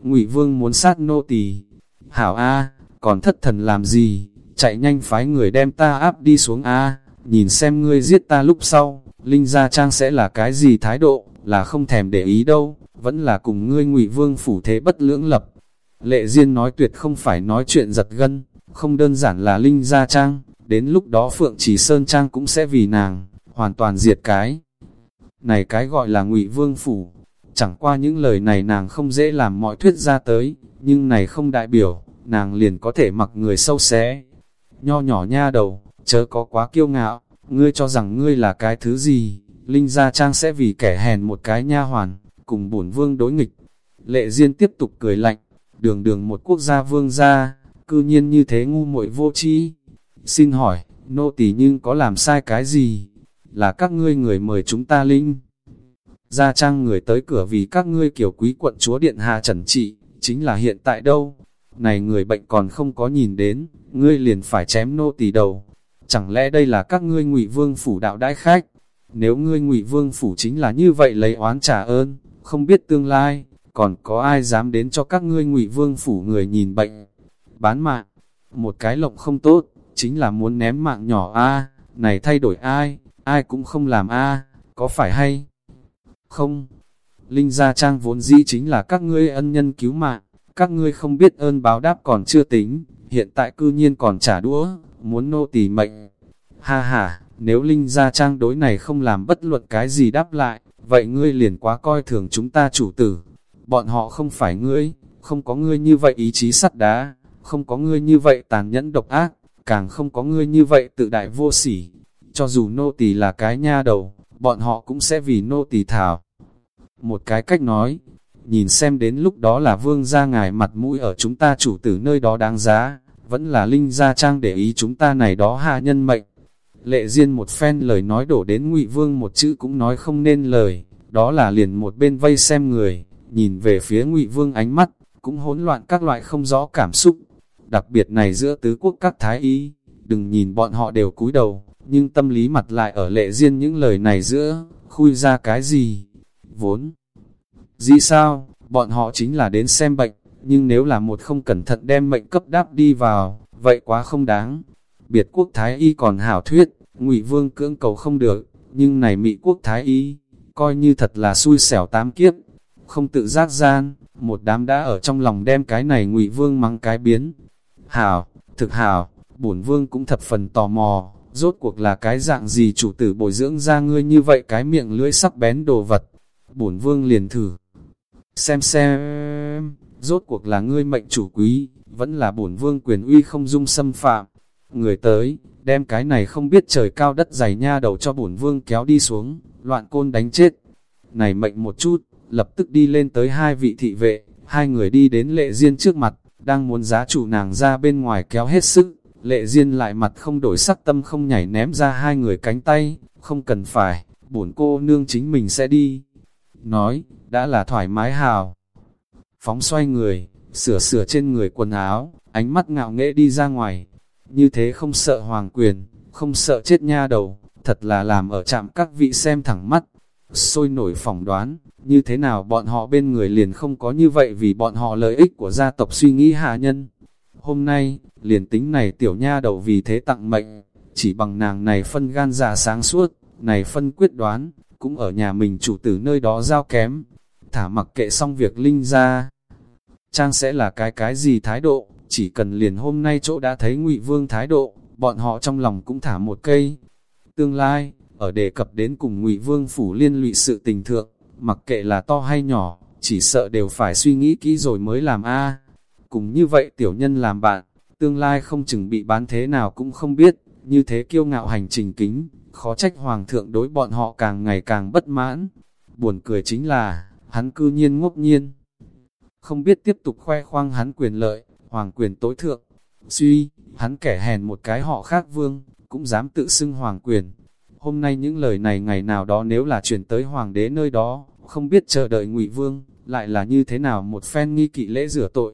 Ngụy Vương muốn sát nô tỳ. Hảo A, còn thất thần làm gì? Chạy nhanh phái người đem ta áp đi xuống A, nhìn xem ngươi giết ta lúc sau, Linh Gia Trang sẽ là cái gì thái độ, là không thèm để ý đâu, vẫn là cùng ngươi Ngụy Vương phủ thế bất lưỡng lập. Lệ Diên nói tuyệt không phải nói chuyện giật gân, không đơn giản là Linh Gia Trang, đến lúc đó Phượng Trì Sơn Trang cũng sẽ vì nàng, hoàn toàn diệt cái. Này cái gọi là ngụy Vương Phủ, chẳng qua những lời này nàng không dễ làm mọi thuyết ra tới, nhưng này không đại biểu, nàng liền có thể mặc người sâu xé. Nho nhỏ nha đầu, chớ có quá kiêu ngạo, ngươi cho rằng ngươi là cái thứ gì, Linh Gia Trang sẽ vì kẻ hèn một cái nha hoàn, cùng bổn vương đối nghịch. Lệ Diên tiếp tục cười lạnh, đường đường một quốc gia vương gia, cư nhiên như thế ngu muội vô tri. Xin hỏi, nô tỳ nhưng có làm sai cái gì? Là các ngươi người mời chúng ta linh. Gia trang người tới cửa vì các ngươi kiểu quý quận chúa điện hạ trần trị, chính là hiện tại đâu? Này người bệnh còn không có nhìn đến, ngươi liền phải chém nô tỳ đầu. Chẳng lẽ đây là các ngươi ngụy vương phủ đạo đại khách? Nếu ngươi ngụy vương phủ chính là như vậy lấy oán trả ơn, không biết tương lai, còn có ai dám đến cho các ngươi ngụy vương phủ người nhìn bệnh? Bán mạng, một cái lộng không tốt, chính là muốn ném mạng nhỏ a này thay đổi ai, ai cũng không làm a có phải hay? Không, Linh Gia Trang vốn dĩ chính là các ngươi ân nhân cứu mạng, các ngươi không biết ơn báo đáp còn chưa tính, hiện tại cư nhiên còn trả đũa, muốn nô tỳ mệnh. Ha ha, nếu Linh Gia Trang đối này không làm bất luận cái gì đáp lại, vậy ngươi liền quá coi thường chúng ta chủ tử. Bọn họ không phải ngươi, không có ngươi như vậy ý chí sắt đá, không có ngươi như vậy tàn nhẫn độc ác, càng không có ngươi như vậy tự đại vô sỉ. Cho dù nô tỳ là cái nha đầu, bọn họ cũng sẽ vì nô tỳ thảo. Một cái cách nói, nhìn xem đến lúc đó là vương gia ngài mặt mũi ở chúng ta chủ tử nơi đó đáng giá, vẫn là linh gia trang để ý chúng ta này đó hạ nhân mệnh. Lệ Diên một phen lời nói đổ đến ngụy Vương một chữ cũng nói không nên lời, đó là liền một bên vây xem người, nhìn về phía ngụy Vương ánh mắt, cũng hỗn loạn các loại không rõ cảm xúc. Đặc biệt này giữa tứ quốc các thái y, đừng nhìn bọn họ đều cúi đầu, nhưng tâm lý mặt lại ở lệ riêng những lời này giữa, khui ra cái gì? Vốn. Dĩ sao, bọn họ chính là đến xem bệnh, nhưng nếu là một không cẩn thận đem mệnh cấp đáp đi vào, vậy quá không đáng. Biệt quốc Thái Y còn hảo thuyết, ngụy Vương cưỡng cầu không được, nhưng này Mỹ quốc Thái Y, coi như thật là xui xẻo tám kiếp. Không tự giác gian, một đám đã ở trong lòng đem cái này ngụy Vương mắng cái biến. Hảo, thực hảo, bổn Vương cũng thập phần tò mò, rốt cuộc là cái dạng gì chủ tử bồi dưỡng ra ngươi như vậy cái miệng lưỡi sắc bén đồ vật. Bổn vương liền thử. Xem xem, rốt cuộc là ngươi mệnh chủ quý, vẫn là bổn vương quyền uy không dung xâm phạm. Người tới, đem cái này không biết trời cao đất dày nha đầu cho bổn vương kéo đi xuống, loạn côn đánh chết. Này mệnh một chút, lập tức đi lên tới hai vị thị vệ, hai người đi đến lệ riêng trước mặt, đang muốn giá chủ nàng ra bên ngoài kéo hết sức. Lệ Diên lại mặt không đổi sắc tâm không nhảy ném ra hai người cánh tay, không cần phải, bổn cô nương chính mình sẽ đi. Nói, đã là thoải mái hào. Phóng xoay người, sửa sửa trên người quần áo, ánh mắt ngạo nghễ đi ra ngoài. Như thế không sợ hoàng quyền, không sợ chết nha đầu, thật là làm ở chạm các vị xem thẳng mắt. Sôi nổi phỏng đoán, như thế nào bọn họ bên người liền không có như vậy vì bọn họ lợi ích của gia tộc suy nghĩ hạ nhân. Hôm nay, liền tính này tiểu nha đầu vì thế tặng mệnh, chỉ bằng nàng này phân gan giả sáng suốt, này phân quyết đoán, cũng ở nhà mình chủ tử nơi đó giao kém. Thả mặc kệ xong việc linh ra, Trang sẽ là cái cái gì thái độ, chỉ cần liền hôm nay chỗ đã thấy ngụy Vương thái độ, bọn họ trong lòng cũng thả một cây. Tương lai, ở đề cập đến cùng ngụy Vương phủ liên lụy sự tình thượng, mặc kệ là to hay nhỏ, chỉ sợ đều phải suy nghĩ kỹ rồi mới làm a. Cùng như vậy tiểu nhân làm bạn, tương lai không chừng bị bán thế nào cũng không biết, như thế kiêu ngạo hành trình kính, khó trách hoàng thượng đối bọn họ càng ngày càng bất mãn. Buồn cười chính là, hắn cư nhiên ngốc nhiên không biết tiếp tục khoe khoang hắn quyền lợi, hoàng quyền tối thượng. Suy, hắn kẻ hèn một cái họ khác vương, cũng dám tự xưng hoàng quyền. Hôm nay những lời này ngày nào đó nếu là chuyển tới hoàng đế nơi đó, không biết chờ đợi ngụy vương, lại là như thế nào một phen nghi kỵ lễ rửa tội.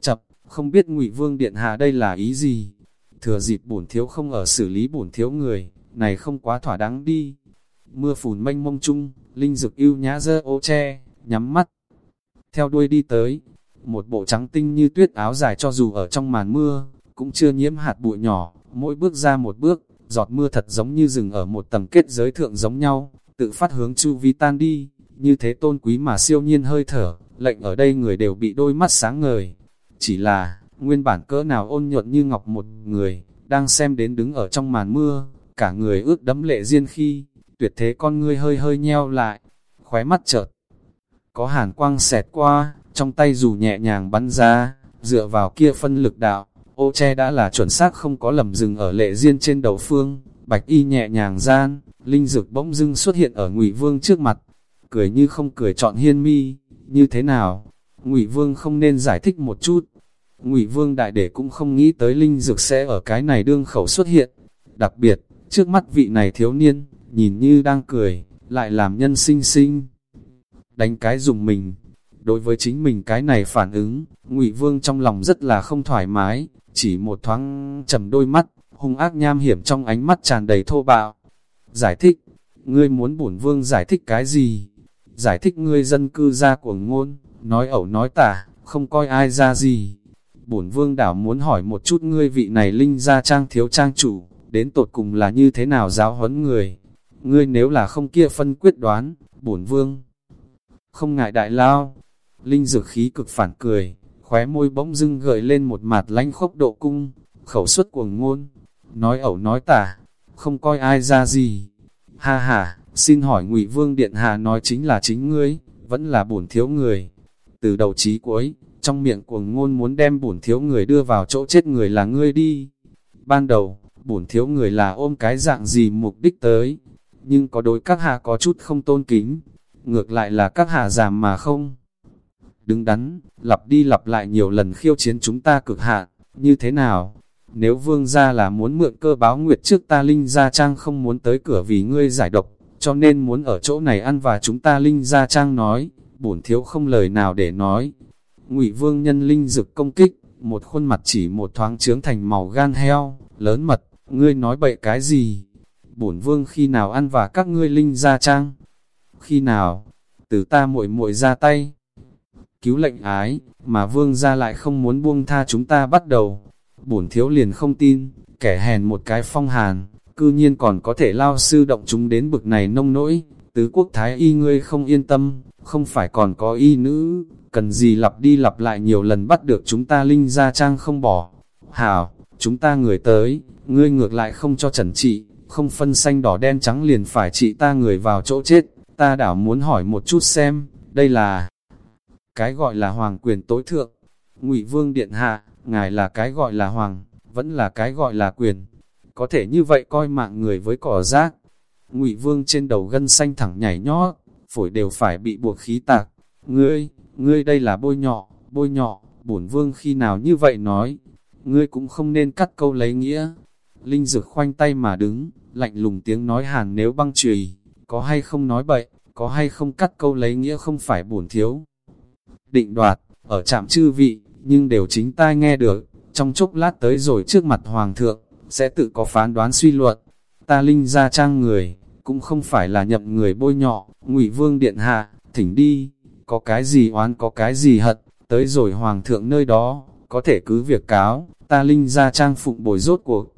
Chập, không biết ngụy vương điện hạ đây là ý gì? Thừa dịp bổn thiếu không ở xử lý bổn thiếu người, này không quá thỏa đáng đi. Mưa phùn mênh mông chung, linh dực yêu nhã dơ ô che, nhắm mắt, theo đuôi đi tới. Một bộ trắng tinh như tuyết áo dài cho dù ở trong màn mưa, cũng chưa nhiễm hạt bụi nhỏ, mỗi bước ra một bước, giọt mưa thật giống như rừng ở một tầng kết giới thượng giống nhau, tự phát hướng chu vi tan đi, như thế tôn quý mà siêu nhiên hơi thở, lệnh ở đây người đều bị đôi mắt sáng ngời. Chỉ là, nguyên bản cỡ nào ôn nhuận như ngọc một người, đang xem đến đứng ở trong màn mưa, cả người ước đấm lệ riêng khi, tuyệt thế con ngươi hơi hơi nheo lại, khóe mắt chợt có hàn quang xẹt qua, trong tay dù nhẹ nhàng bắn ra, dựa vào kia phân lực đạo, ô che đã là chuẩn xác không có lầm dừng ở lệ riêng trên đầu phương, bạch y nhẹ nhàng gian, linh dược bỗng dưng xuất hiện ở ngụy vương trước mặt, cười như không cười chọn hiên mi, như thế nào, ngụy vương không nên giải thích một chút, ngụy vương đại đệ cũng không nghĩ tới linh dược sẽ ở cái này đương khẩu xuất hiện, đặc biệt, trước mắt vị này thiếu niên, nhìn như đang cười, lại làm nhân sinh sinh đánh cái dùng mình. Đối với chính mình cái này phản ứng, ngụy Vương trong lòng rất là không thoải mái, chỉ một thoáng trầm đôi mắt, hung ác nham hiểm trong ánh mắt tràn đầy thô bạo. Giải thích, ngươi muốn bổn vương giải thích cái gì? Giải thích ngươi dân cư ra của ngôn, nói ẩu nói tả, không coi ai ra gì. Bổn vương đảo muốn hỏi một chút ngươi vị này linh gia trang thiếu trang chủ, đến tột cùng là như thế nào giáo huấn người. Ngươi nếu là không kia phân quyết đoán, bổn vương không ngại đại lao. Linh dược khí cực phản cười, khóe môi bỗng dưng gợi lên một mặt lanh khốc độ cung, khẩu suất cuồng ngôn, nói ẩu nói tả, không coi ai ra gì. Ha ha, xin hỏi ngụy Vương Điện Hạ nói chính là chính ngươi, vẫn là bổn thiếu người. Từ đầu chí cuối, trong miệng cuồng ngôn muốn đem bổn thiếu người đưa vào chỗ chết người là ngươi đi. Ban đầu, bổn thiếu người là ôm cái dạng gì mục đích tới, nhưng có đối các hạ có chút không tôn kính, ngược lại là các hạ giảm mà không. Đứng đắn, lặp đi lặp lại nhiều lần khiêu chiến chúng ta cực hạn, như thế nào? Nếu vương gia là muốn mượn cơ báo nguyệt trước ta linh gia trang không muốn tới cửa vì ngươi giải độc, cho nên muốn ở chỗ này ăn và chúng ta linh gia trang nói, bổn thiếu không lời nào để nói. Ngụy vương nhân linh dực công kích, một khuôn mặt chỉ một thoáng trướng thành màu gan heo, lớn mật, ngươi nói bậy cái gì? Bổn vương khi nào ăn và các ngươi linh ra trang? khi nào, từ ta muội muội ra tay. Cứu lệnh ái, mà vương ra lại không muốn buông tha chúng ta bắt đầu. Bổn thiếu liền không tin, kẻ hèn một cái phong hàn, cư nhiên còn có thể lao sư động chúng đến bực này nông nỗi. Tứ quốc thái y ngươi không yên tâm, không phải còn có y nữ, cần gì lặp đi lặp lại nhiều lần bắt được chúng ta linh ra trang không bỏ. Hảo, chúng ta người tới, ngươi ngược lại không cho trần trị, không phân xanh đỏ đen trắng liền phải trị ta người vào chỗ chết ta đảo muốn hỏi một chút xem, đây là cái gọi là hoàng quyền tối thượng. Ngụy Vương Điện Hạ, ngài là cái gọi là hoàng, vẫn là cái gọi là quyền. Có thể như vậy coi mạng người với cỏ rác. Ngụy Vương trên đầu gân xanh thẳng nhảy nhót, phổi đều phải bị buộc khí tạc. Ngươi, ngươi đây là bôi nhọ, bôi nhọ, bổn vương khi nào như vậy nói. Ngươi cũng không nên cắt câu lấy nghĩa. Linh dực khoanh tay mà đứng, lạnh lùng tiếng nói hàn nếu băng trùy có hay không nói bậy, có hay không cắt câu lấy nghĩa không phải bổn thiếu. Định đoạt, ở trạm chư vị, nhưng đều chính tai nghe được, trong chốc lát tới rồi trước mặt hoàng thượng, sẽ tự có phán đoán suy luận. Ta linh ra trang người, cũng không phải là nhậm người bôi nhọ, ngụy vương điện hạ, thỉnh đi, có cái gì oán có cái gì hận, tới rồi hoàng thượng nơi đó, có thể cứ việc cáo, ta linh ra trang phụng bồi rốt cuộc.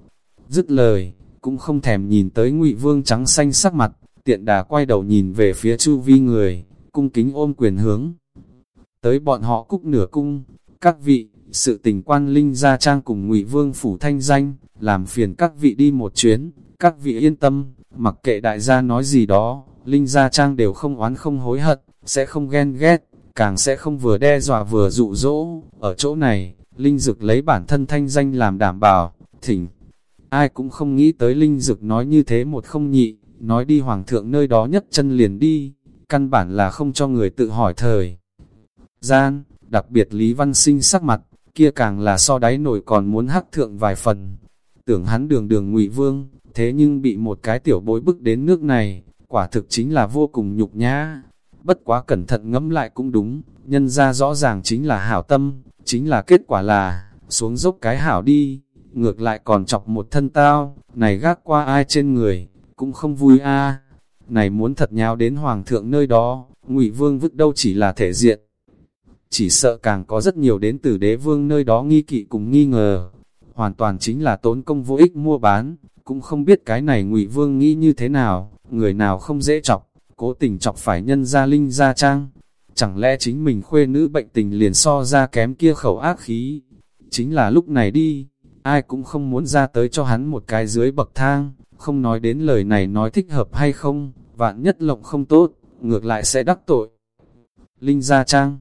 Dứt lời, cũng không thèm nhìn tới ngụy vương trắng xanh sắc mặt, tiện đà quay đầu nhìn về phía chu vi người, cung kính ôm quyền hướng. Tới bọn họ cúc nửa cung, các vị, sự tình quan linh gia trang cùng ngụy vương phủ thanh danh, làm phiền các vị đi một chuyến, các vị yên tâm, mặc kệ đại gia nói gì đó, linh gia trang đều không oán không hối hận, sẽ không ghen ghét, càng sẽ không vừa đe dọa vừa dụ dỗ, ở chỗ này, linh dực lấy bản thân thanh danh làm đảm bảo, thỉnh. Ai cũng không nghĩ tới linh dực nói như thế một không nhị, nói đi hoàng thượng nơi đó nhất chân liền đi, căn bản là không cho người tự hỏi thời. Gian, đặc biệt Lý Văn Sinh sắc mặt, kia càng là so đáy nổi còn muốn hắc thượng vài phần. Tưởng hắn đường đường ngụy vương, thế nhưng bị một cái tiểu bối bức đến nước này, quả thực chính là vô cùng nhục nhã. Bất quá cẩn thận ngẫm lại cũng đúng, nhân ra rõ ràng chính là hảo tâm, chính là kết quả là, xuống dốc cái hảo đi, ngược lại còn chọc một thân tao, này gác qua ai trên người, cũng không vui a. Này muốn thật nháo đến hoàng thượng nơi đó, ngụy vương vứt đâu chỉ là thể diện, chỉ sợ càng có rất nhiều đến từ đế vương nơi đó nghi kỵ cùng nghi ngờ. Hoàn toàn chính là tốn công vô ích mua bán, cũng không biết cái này ngụy vương nghĩ như thế nào, người nào không dễ chọc, cố tình chọc phải nhân gia linh gia trang. Chẳng lẽ chính mình khuê nữ bệnh tình liền so ra kém kia khẩu ác khí? Chính là lúc này đi, ai cũng không muốn ra tới cho hắn một cái dưới bậc thang, không nói đến lời này nói thích hợp hay không, vạn nhất lộng không tốt, ngược lại sẽ đắc tội. Linh Gia Trang,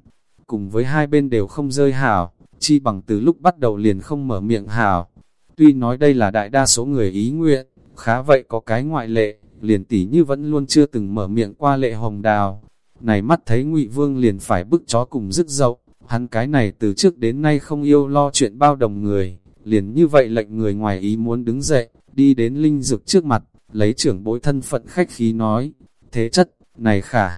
cùng với hai bên đều không rơi hảo, chi bằng từ lúc bắt đầu liền không mở miệng hảo. Tuy nói đây là đại đa số người ý nguyện, khá vậy có cái ngoại lệ, liền tỷ như vẫn luôn chưa từng mở miệng qua lệ hồng đào. Này mắt thấy ngụy Vương liền phải bức chó cùng dứt dậu, hắn cái này từ trước đến nay không yêu lo chuyện bao đồng người, liền như vậy lệnh người ngoài ý muốn đứng dậy, đi đến linh dược trước mặt, lấy trưởng bối thân phận khách khí nói, thế chất, này khả,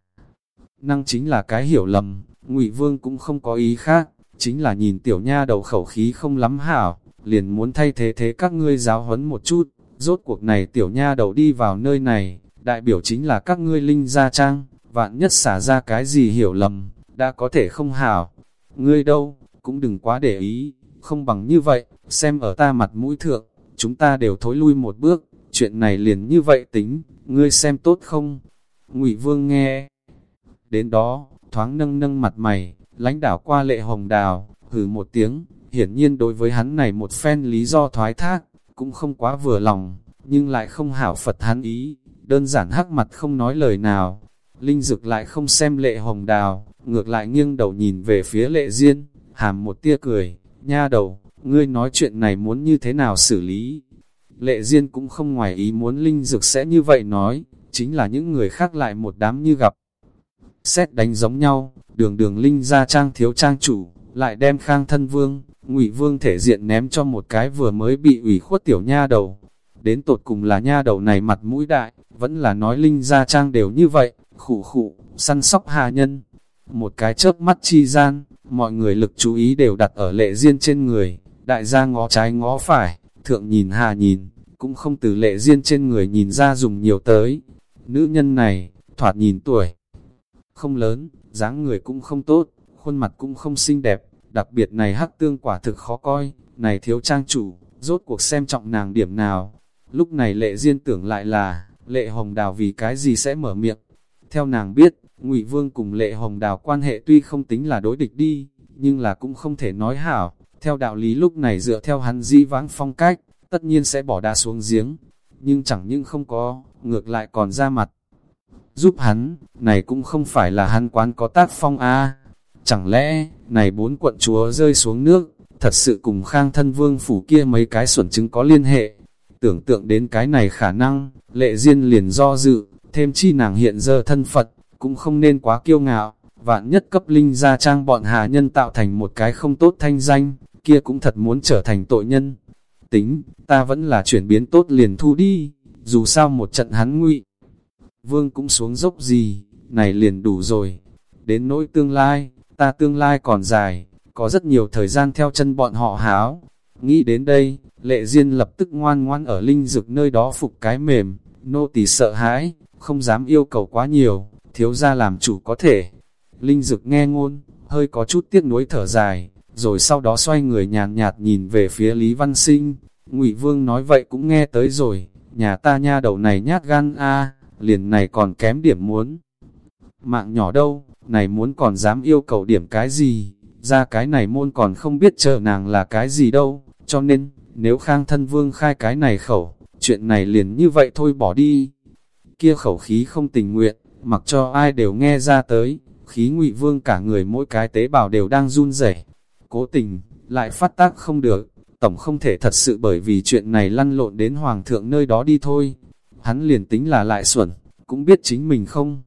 năng chính là cái hiểu lầm, Ngụy Vương cũng không có ý khác, chính là nhìn tiểu nha đầu khẩu khí không lắm hảo, liền muốn thay thế thế các ngươi giáo huấn một chút, rốt cuộc này tiểu nha đầu đi vào nơi này, đại biểu chính là các ngươi linh gia trang, vạn nhất xả ra cái gì hiểu lầm, đã có thể không hảo. Ngươi đâu, cũng đừng quá để ý, không bằng như vậy, xem ở ta mặt mũi thượng, chúng ta đều thối lui một bước, chuyện này liền như vậy tính, ngươi xem tốt không? Ngụy Vương nghe. Đến đó, thoáng nâng nâng mặt mày, lãnh đảo qua lệ hồng đào, hừ một tiếng, hiển nhiên đối với hắn này một phen lý do thoái thác, cũng không quá vừa lòng, nhưng lại không hảo Phật hắn ý, đơn giản hắc mặt không nói lời nào. Linh dực lại không xem lệ hồng đào, ngược lại nghiêng đầu nhìn về phía lệ diên, hàm một tia cười, nha đầu, ngươi nói chuyện này muốn như thế nào xử lý. Lệ Diên cũng không ngoài ý muốn Linh Dực sẽ như vậy nói, chính là những người khác lại một đám như gặp xét đánh giống nhau, đường đường linh ra trang thiếu trang chủ, lại đem khang thân vương, ngụy vương thể diện ném cho một cái vừa mới bị ủy khuất tiểu nha đầu. Đến tột cùng là nha đầu này mặt mũi đại, vẫn là nói linh ra trang đều như vậy, khủ khủ, săn sóc hà nhân. Một cái chớp mắt chi gian, mọi người lực chú ý đều đặt ở lệ riêng trên người, đại gia ngó trái ngó phải, thượng nhìn hà nhìn, cũng không từ lệ riêng trên người nhìn ra dùng nhiều tới. Nữ nhân này, thoạt nhìn tuổi, không lớn, dáng người cũng không tốt, khuôn mặt cũng không xinh đẹp, đặc biệt này hắc tương quả thực khó coi, này thiếu trang chủ, rốt cuộc xem trọng nàng điểm nào. Lúc này lệ duyên tưởng lại là, lệ hồng đào vì cái gì sẽ mở miệng. Theo nàng biết, ngụy Vương cùng lệ hồng đào quan hệ tuy không tính là đối địch đi, nhưng là cũng không thể nói hảo. Theo đạo lý lúc này dựa theo hắn di vãng phong cách, tất nhiên sẽ bỏ đa xuống giếng. Nhưng chẳng những không có, ngược lại còn ra mặt giúp hắn, này cũng không phải là hắn quán có tác phong a Chẳng lẽ, này bốn quận chúa rơi xuống nước, thật sự cùng khang thân vương phủ kia mấy cái xuẩn chứng có liên hệ. Tưởng tượng đến cái này khả năng, lệ duyên liền do dự, thêm chi nàng hiện giờ thân Phật, cũng không nên quá kiêu ngạo, vạn nhất cấp linh ra trang bọn hà nhân tạo thành một cái không tốt thanh danh, kia cũng thật muốn trở thành tội nhân. Tính, ta vẫn là chuyển biến tốt liền thu đi, dù sao một trận hắn ngụy vương cũng xuống dốc gì, này liền đủ rồi. Đến nỗi tương lai, ta tương lai còn dài, có rất nhiều thời gian theo chân bọn họ háo. Nghĩ đến đây, lệ duyên lập tức ngoan ngoan ở linh dực nơi đó phục cái mềm, nô tỳ sợ hãi, không dám yêu cầu quá nhiều, thiếu ra làm chủ có thể. Linh Dực nghe ngôn, hơi có chút tiếc nuối thở dài, rồi sau đó xoay người nhàn nhạt, nhạt nhìn về phía Lý Văn Sinh. Ngụy Vương nói vậy cũng nghe tới rồi, nhà ta nha đầu này nhát gan a, liền này còn kém điểm muốn. Mạng nhỏ đâu, này muốn còn dám yêu cầu điểm cái gì, ra cái này môn còn không biết chờ nàng là cái gì đâu, cho nên, nếu Khang thân vương khai cái này khẩu, chuyện này liền như vậy thôi bỏ đi. Kia khẩu khí không tình nguyện, mặc cho ai đều nghe ra tới, khí ngụy vương cả người mỗi cái tế bào đều đang run rẩy cố tình, lại phát tác không được, tổng không thể thật sự bởi vì chuyện này lăn lộn đến hoàng thượng nơi đó đi thôi. Hắn liền tính là lại xuẩn, cũng biết chính mình không.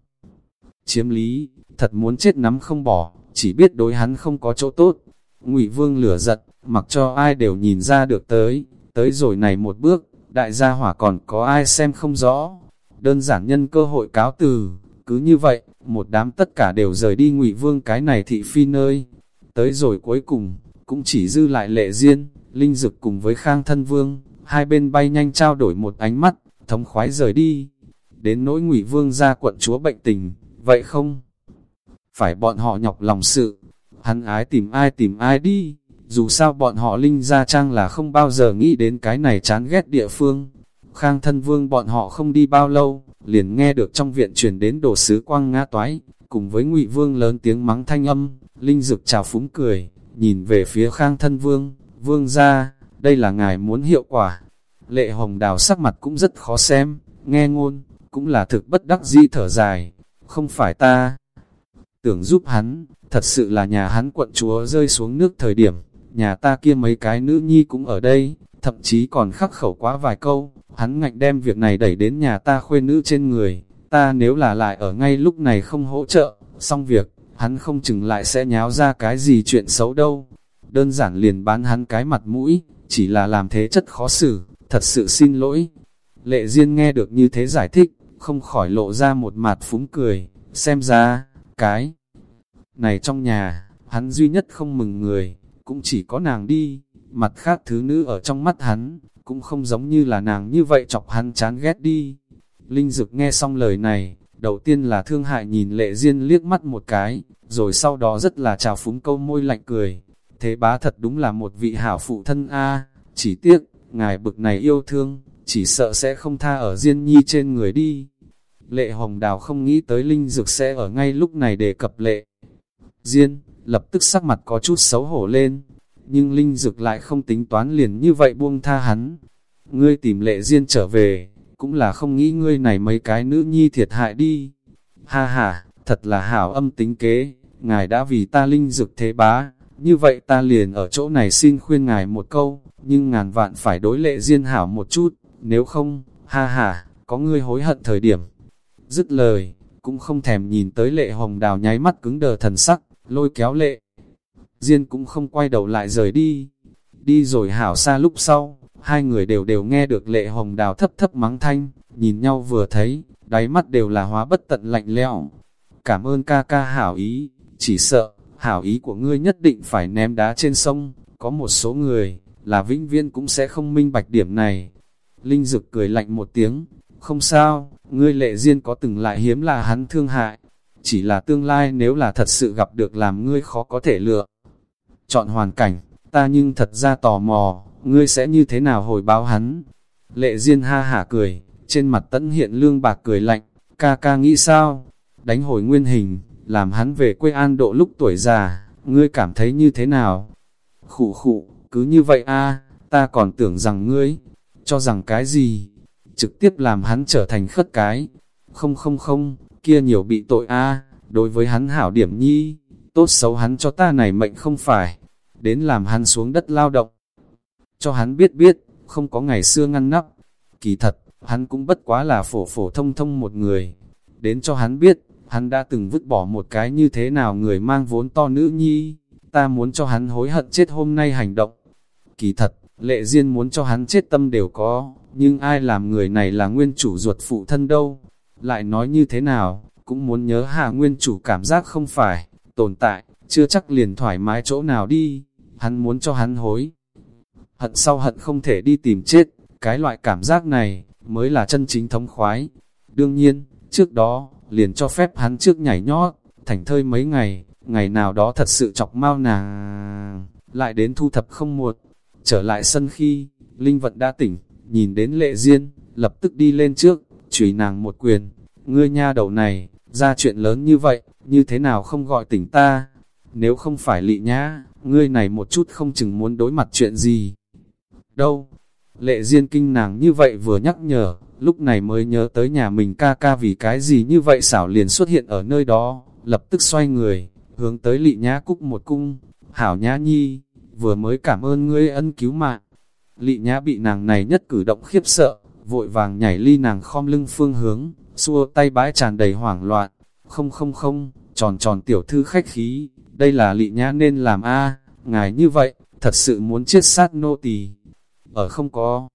Chiếm lý, thật muốn chết nắm không bỏ, chỉ biết đối hắn không có chỗ tốt. Ngụy Vương lửa giận, mặc cho ai đều nhìn ra được tới, tới rồi này một bước, đại gia hỏa còn có ai xem không rõ. Đơn giản nhân cơ hội cáo từ, cứ như vậy, một đám tất cả đều rời đi Ngụy Vương cái này thị phi nơi. Tới rồi cuối cùng, cũng chỉ dư lại lệ riêng, linh dực cùng với khang thân vương, hai bên bay nhanh trao đổi một ánh mắt, thống khoái rời đi. Đến nỗi ngụy vương ra quận chúa bệnh tình, vậy không? Phải bọn họ nhọc lòng sự, hắn ái tìm ai tìm ai đi, dù sao bọn họ linh gia trang là không bao giờ nghĩ đến cái này chán ghét địa phương. Khang thân vương bọn họ không đi bao lâu, liền nghe được trong viện truyền đến đồ sứ quang ngã toái, cùng với ngụy vương lớn tiếng mắng thanh âm, linh dực chào phúng cười, nhìn về phía khang thân vương, vương ra, đây là ngài muốn hiệu quả. Lệ hồng đào sắc mặt cũng rất khó xem, nghe ngôn, cũng là thực bất đắc dĩ thở dài, không phải ta. Tưởng giúp hắn, thật sự là nhà hắn quận chúa rơi xuống nước thời điểm, nhà ta kia mấy cái nữ nhi cũng ở đây, thậm chí còn khắc khẩu quá vài câu, hắn ngạnh đem việc này đẩy đến nhà ta khuê nữ trên người, ta nếu là lại ở ngay lúc này không hỗ trợ, xong việc, hắn không chừng lại sẽ nháo ra cái gì chuyện xấu đâu. Đơn giản liền bán hắn cái mặt mũi, chỉ là làm thế chất khó xử, thật sự xin lỗi. Lệ Diên nghe được như thế giải thích, không khỏi lộ ra một mặt phúng cười, xem ra, cái này trong nhà, hắn duy nhất không mừng người, cũng chỉ có nàng đi, mặt khác thứ nữ ở trong mắt hắn, cũng không giống như là nàng như vậy chọc hắn chán ghét đi. Linh Dực nghe xong lời này, đầu tiên là thương hại nhìn lệ Diên liếc mắt một cái, rồi sau đó rất là chào phúng câu môi lạnh cười. Thế bá thật đúng là một vị hảo phụ thân A, chỉ tiếc, ngài bực này yêu thương, chỉ sợ sẽ không tha ở Diên Nhi trên người đi. Lệ Hồng Đào không nghĩ tới Linh Dược sẽ ở ngay lúc này để cập lệ. Diên, lập tức sắc mặt có chút xấu hổ lên, nhưng Linh Dược lại không tính toán liền như vậy buông tha hắn. Ngươi tìm lệ Diên trở về, cũng là không nghĩ ngươi này mấy cái nữ nhi thiệt hại đi. Ha ha, thật là hảo âm tính kế, ngài đã vì ta linh Dược thế bá, như vậy ta liền ở chỗ này xin khuyên ngài một câu, nhưng ngàn vạn phải đối lệ Diên hảo một chút, nếu không, ha ha, có ngươi hối hận thời điểm. Dứt lời, cũng không thèm nhìn tới lệ hồng đào nháy mắt cứng đờ thần sắc, lôi kéo lệ. Diên cũng không quay đầu lại rời đi. Đi rồi hảo xa lúc sau, hai người đều đều nghe được lệ hồng đào thấp thấp mắng thanh, nhìn nhau vừa thấy, đáy mắt đều là hóa bất tận lạnh lẽo. Cảm ơn ca ca hảo ý, chỉ sợ, hảo ý của ngươi nhất định phải ném đá trên sông, có một số người, là vĩnh viên cũng sẽ không minh bạch điểm này. Linh Dực cười lạnh một tiếng, không sao, ngươi lệ duyên có từng lại hiếm là hắn thương hại, chỉ là tương lai nếu là thật sự gặp được làm ngươi khó có thể lựa. Chọn hoàn cảnh, ta nhưng thật ra tò mò, ngươi sẽ như thế nào hồi báo hắn? Lệ duyên ha hả cười, trên mặt tẫn hiện lương bạc cười lạnh, ca ca nghĩ sao? Đánh hồi nguyên hình, làm hắn về quê an độ lúc tuổi già, ngươi cảm thấy như thế nào? Khụ khụ, cứ như vậy a ta còn tưởng rằng ngươi, cho rằng cái gì? Trực tiếp làm hắn trở thành khất cái. Không không không, kia nhiều bị tội a đối với hắn hảo điểm nhi, tốt xấu hắn cho ta này mệnh không phải, đến làm hắn xuống đất lao động, cho hắn biết biết, không có ngày xưa ngăn nắp. Kỳ thật, hắn cũng bất quá là phổ phổ thông thông một người. Đến cho hắn biết, hắn đã từng vứt bỏ một cái như thế nào người mang vốn to nữ nhi. Ta muốn cho hắn hối hận chết hôm nay hành động. Kỳ thật, lệ duyên muốn cho hắn chết tâm đều có, nhưng ai làm người này là nguyên chủ ruột phụ thân đâu. Lại nói như thế nào, cũng muốn nhớ hạ nguyên chủ cảm giác không phải, tồn tại, chưa chắc liền thoải mái chỗ nào đi. Hắn muốn cho hắn hối hận sau hận không thể đi tìm chết, cái loại cảm giác này, mới là chân chính thống khoái. Đương nhiên, trước đó, liền cho phép hắn trước nhảy nhót, thành thơi mấy ngày, ngày nào đó thật sự chọc mau nàng, lại đến thu thập không muộn. Trở lại sân khi, Linh Vận đã tỉnh, nhìn đến lệ diên, lập tức đi lên trước, chửi nàng một quyền, ngươi nha đầu này, ra chuyện lớn như vậy, như thế nào không gọi tỉnh ta, nếu không phải lị nhã, ngươi này một chút không chừng muốn đối mặt chuyện gì. Đâu? Lệ Diên kinh nàng như vậy vừa nhắc nhở, lúc này mới nhớ tới nhà mình ca ca vì cái gì như vậy xảo liền xuất hiện ở nơi đó, lập tức xoay người, hướng tới lị nhã cúc một cung, hảo nhã nhi, vừa mới cảm ơn ngươi ân cứu mạng. Lị nhã bị nàng này nhất cử động khiếp sợ, vội vàng nhảy ly nàng khom lưng phương hướng, xua tay bãi tràn đầy hoảng loạn, không không không, tròn tròn tiểu thư khách khí, đây là lị nhã nên làm a ngài như vậy, thật sự muốn chết sát nô tỳ. Ở không có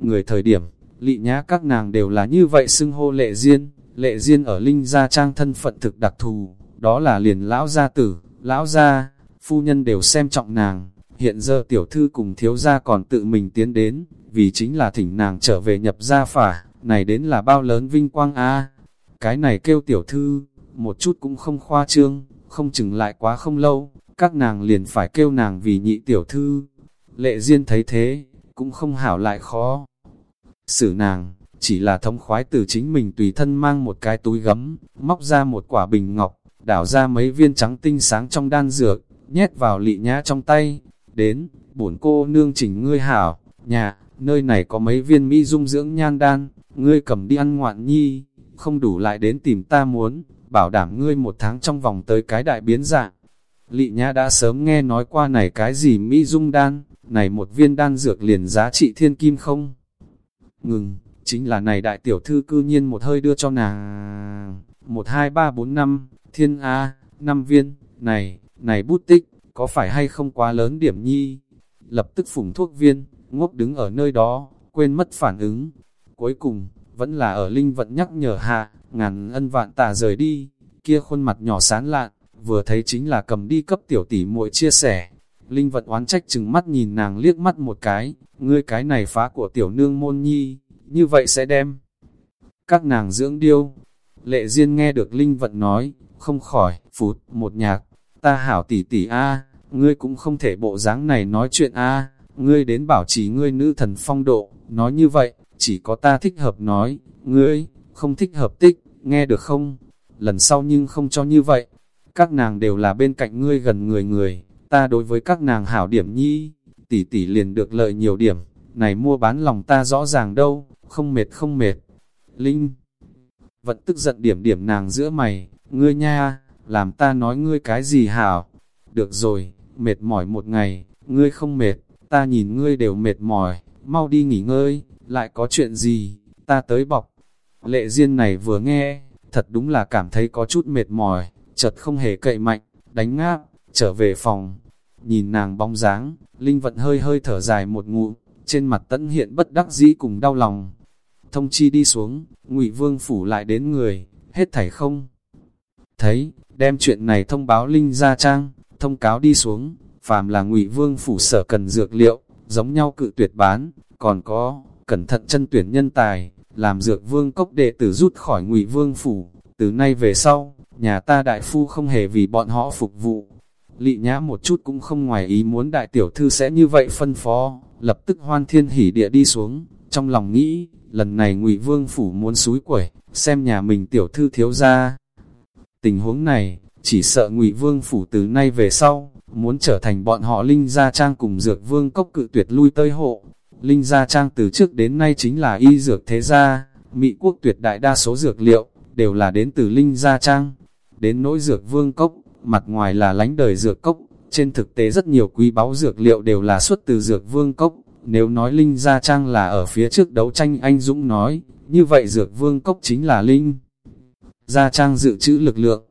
người thời điểm, lị nhã các nàng đều là như vậy xưng hô lệ duyên, lệ duyên ở linh gia trang thân phận thực đặc thù, đó là liền lão gia tử, lão gia, phu nhân đều xem trọng nàng, hiện giờ tiểu thư cùng thiếu gia còn tự mình tiến đến, vì chính là thỉnh nàng trở về nhập gia phả, này đến là bao lớn vinh quang a Cái này kêu tiểu thư, một chút cũng không khoa trương, không chừng lại quá không lâu, các nàng liền phải kêu nàng vì nhị tiểu thư. Lệ Diên thấy thế, cũng không hảo lại khó. Xử nàng, chỉ là thống khoái từ chính mình tùy thân mang một cái túi gấm, móc ra một quả bình ngọc, đảo ra mấy viên trắng tinh sáng trong đan dược, nhét vào lị nhã trong tay. Đến, bổn cô nương chỉnh ngươi hảo, nhà, nơi này có mấy viên mỹ dung dưỡng nhan đan, ngươi cầm đi ăn ngoạn nhi, không đủ lại đến tìm ta muốn, bảo đảm ngươi một tháng trong vòng tới cái đại biến dạng. Lị Nhã đã sớm nghe nói qua này cái gì Mỹ Dung đan, này một viên đan dược liền giá trị thiên kim không? Ngừng, chính là này đại tiểu thư cư nhiên một hơi đưa cho nàng. Một hai ba bốn năm, thiên A, năm viên, này, này bút tích, có phải hay không quá lớn điểm nhi? Lập tức phủng thuốc viên, ngốc đứng ở nơi đó, quên mất phản ứng. Cuối cùng, vẫn là ở linh vận nhắc nhở hạ, ngàn ân vạn tà rời đi, kia khuôn mặt nhỏ sán lạn, vừa thấy chính là cầm đi cấp tiểu tỷ muội chia sẻ. Linh vận oán trách chừng mắt nhìn nàng liếc mắt một cái, ngươi cái này phá của tiểu nương môn nhi, như vậy sẽ đem. Các nàng dưỡng điêu, lệ duyên nghe được Linh vận nói, không khỏi, phụt, một nhạc, ta hảo tỷ tỷ a ngươi cũng không thể bộ dáng này nói chuyện a ngươi đến bảo trì ngươi nữ thần phong độ, nói như vậy, chỉ có ta thích hợp nói, ngươi, không thích hợp tích, nghe được không? Lần sau nhưng không cho như vậy, các nàng đều là bên cạnh ngươi gần người người, ta đối với các nàng hảo điểm nhi, tỷ tỷ liền được lợi nhiều điểm, này mua bán lòng ta rõ ràng đâu, không mệt không mệt. Linh vẫn tức giận điểm điểm nàng giữa mày, ngươi nha, làm ta nói ngươi cái gì hảo. Được rồi, mệt mỏi một ngày, ngươi không mệt, ta nhìn ngươi đều mệt mỏi, mau đi nghỉ ngơi, lại có chuyện gì, ta tới bọc. Lệ duyên này vừa nghe, thật đúng là cảm thấy có chút mệt mỏi, chợt không hề cậy mạnh, đánh ngáp, trở về phòng. Nhìn nàng bóng dáng, Linh vận hơi hơi thở dài một ngụ, trên mặt tẫn hiện bất đắc dĩ cùng đau lòng. Thông chi đi xuống, ngụy Vương phủ lại đến người, hết thảy không. Thấy, đem chuyện này thông báo Linh gia trang, thông cáo đi xuống, phàm là ngụy Vương phủ sở cần dược liệu, giống nhau cự tuyệt bán, còn có, cẩn thận chân tuyển nhân tài, làm dược vương cốc đệ tử rút khỏi ngụy vương phủ, từ nay về sau, nhà ta đại phu không hề vì bọn họ phục vụ. Lị nhã một chút cũng không ngoài ý muốn đại tiểu thư sẽ như vậy phân phó, lập tức hoan thiên hỉ địa đi xuống, trong lòng nghĩ, lần này ngụy vương phủ muốn suối quẩy, xem nhà mình tiểu thư thiếu ra. Tình huống này, chỉ sợ ngụy vương phủ từ nay về sau, muốn trở thành bọn họ linh gia trang cùng dược vương cốc cự tuyệt lui tơi hộ, Linh Gia Trang từ trước đến nay chính là y dược thế gia, Mỹ quốc tuyệt đại đa số dược liệu, đều là đến từ Linh Gia Trang. Đến nỗi dược vương cốc, mặt ngoài là lánh đời dược cốc, trên thực tế rất nhiều quý báu dược liệu đều là xuất từ dược vương cốc. Nếu nói Linh Gia Trang là ở phía trước đấu tranh anh Dũng nói, như vậy dược vương cốc chính là Linh. Gia Trang dự trữ lực lượng,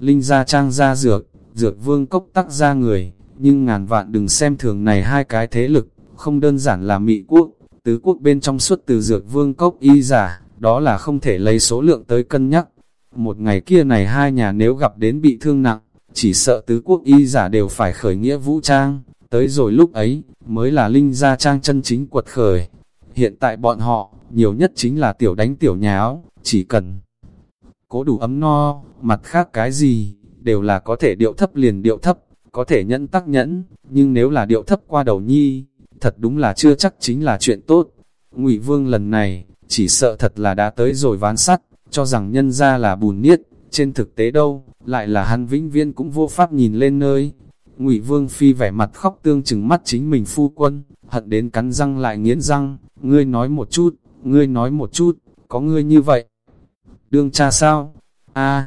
Linh Gia Trang ra dược, dược vương cốc tắc ra người, nhưng ngàn vạn đừng xem thường này hai cái thế lực, không đơn giản là Mỹ quốc, tứ quốc bên trong suốt từ dược vương cốc y giả, đó là không thể lấy số lượng tới cân nhắc. Một ngày kia này hai nhà nếu gặp đến bị thương nặng, chỉ sợ tứ quốc y giả đều phải khởi nghĩa vũ trang, tới rồi lúc ấy, mới là linh gia trang chân chính quật khởi. Hiện tại bọn họ, nhiều nhất chính là tiểu đánh tiểu nháo, chỉ cần cố đủ ấm no, mặt khác cái gì, đều là có thể điệu thấp liền điệu thấp, có thể nhẫn tắc nhẫn, nhưng nếu là điệu thấp qua đầu nhi, thật đúng là chưa chắc chính là chuyện tốt. Ngụy Vương lần này, chỉ sợ thật là đã tới rồi ván sắt, cho rằng nhân ra là bùn niết, trên thực tế đâu, lại là hắn vĩnh viên cũng vô pháp nhìn lên nơi. Ngụy Vương Phi vẻ mặt khóc tương chừng mắt chính mình phu quân, hận đến cắn răng lại nghiến răng, ngươi nói một chút, ngươi nói một chút, có ngươi như vậy. Đương cha sao? a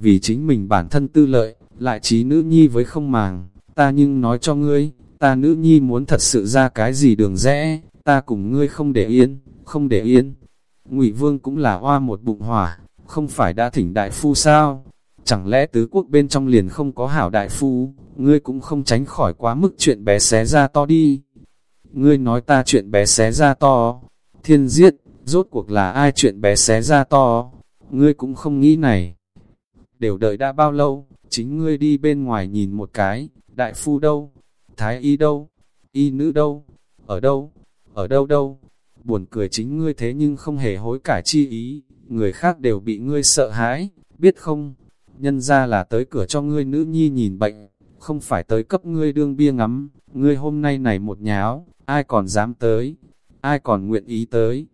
vì chính mình bản thân tư lợi, lại trí nữ nhi với không màng, ta nhưng nói cho ngươi, ta nữ nhi muốn thật sự ra cái gì đường rẽ, ta cùng ngươi không để yên, không để yên. Ngụy Vương cũng là hoa một bụng hỏa, không phải đã thỉnh đại phu sao? Chẳng lẽ tứ quốc bên trong liền không có hảo đại phu, ngươi cũng không tránh khỏi quá mức chuyện bé xé ra to đi. Ngươi nói ta chuyện bé xé ra to, thiên giết, rốt cuộc là ai chuyện bé xé ra to, ngươi cũng không nghĩ này. Đều đợi đã bao lâu, chính ngươi đi bên ngoài nhìn một cái, đại phu đâu, thái y đâu, y nữ đâu, ở đâu, ở đâu đâu, buồn cười chính ngươi thế nhưng không hề hối cải chi ý, người khác đều bị ngươi sợ hãi, biết không, nhân ra là tới cửa cho ngươi nữ nhi nhìn bệnh, không phải tới cấp ngươi đương bia ngắm, ngươi hôm nay này một nháo, ai còn dám tới, ai còn nguyện ý tới.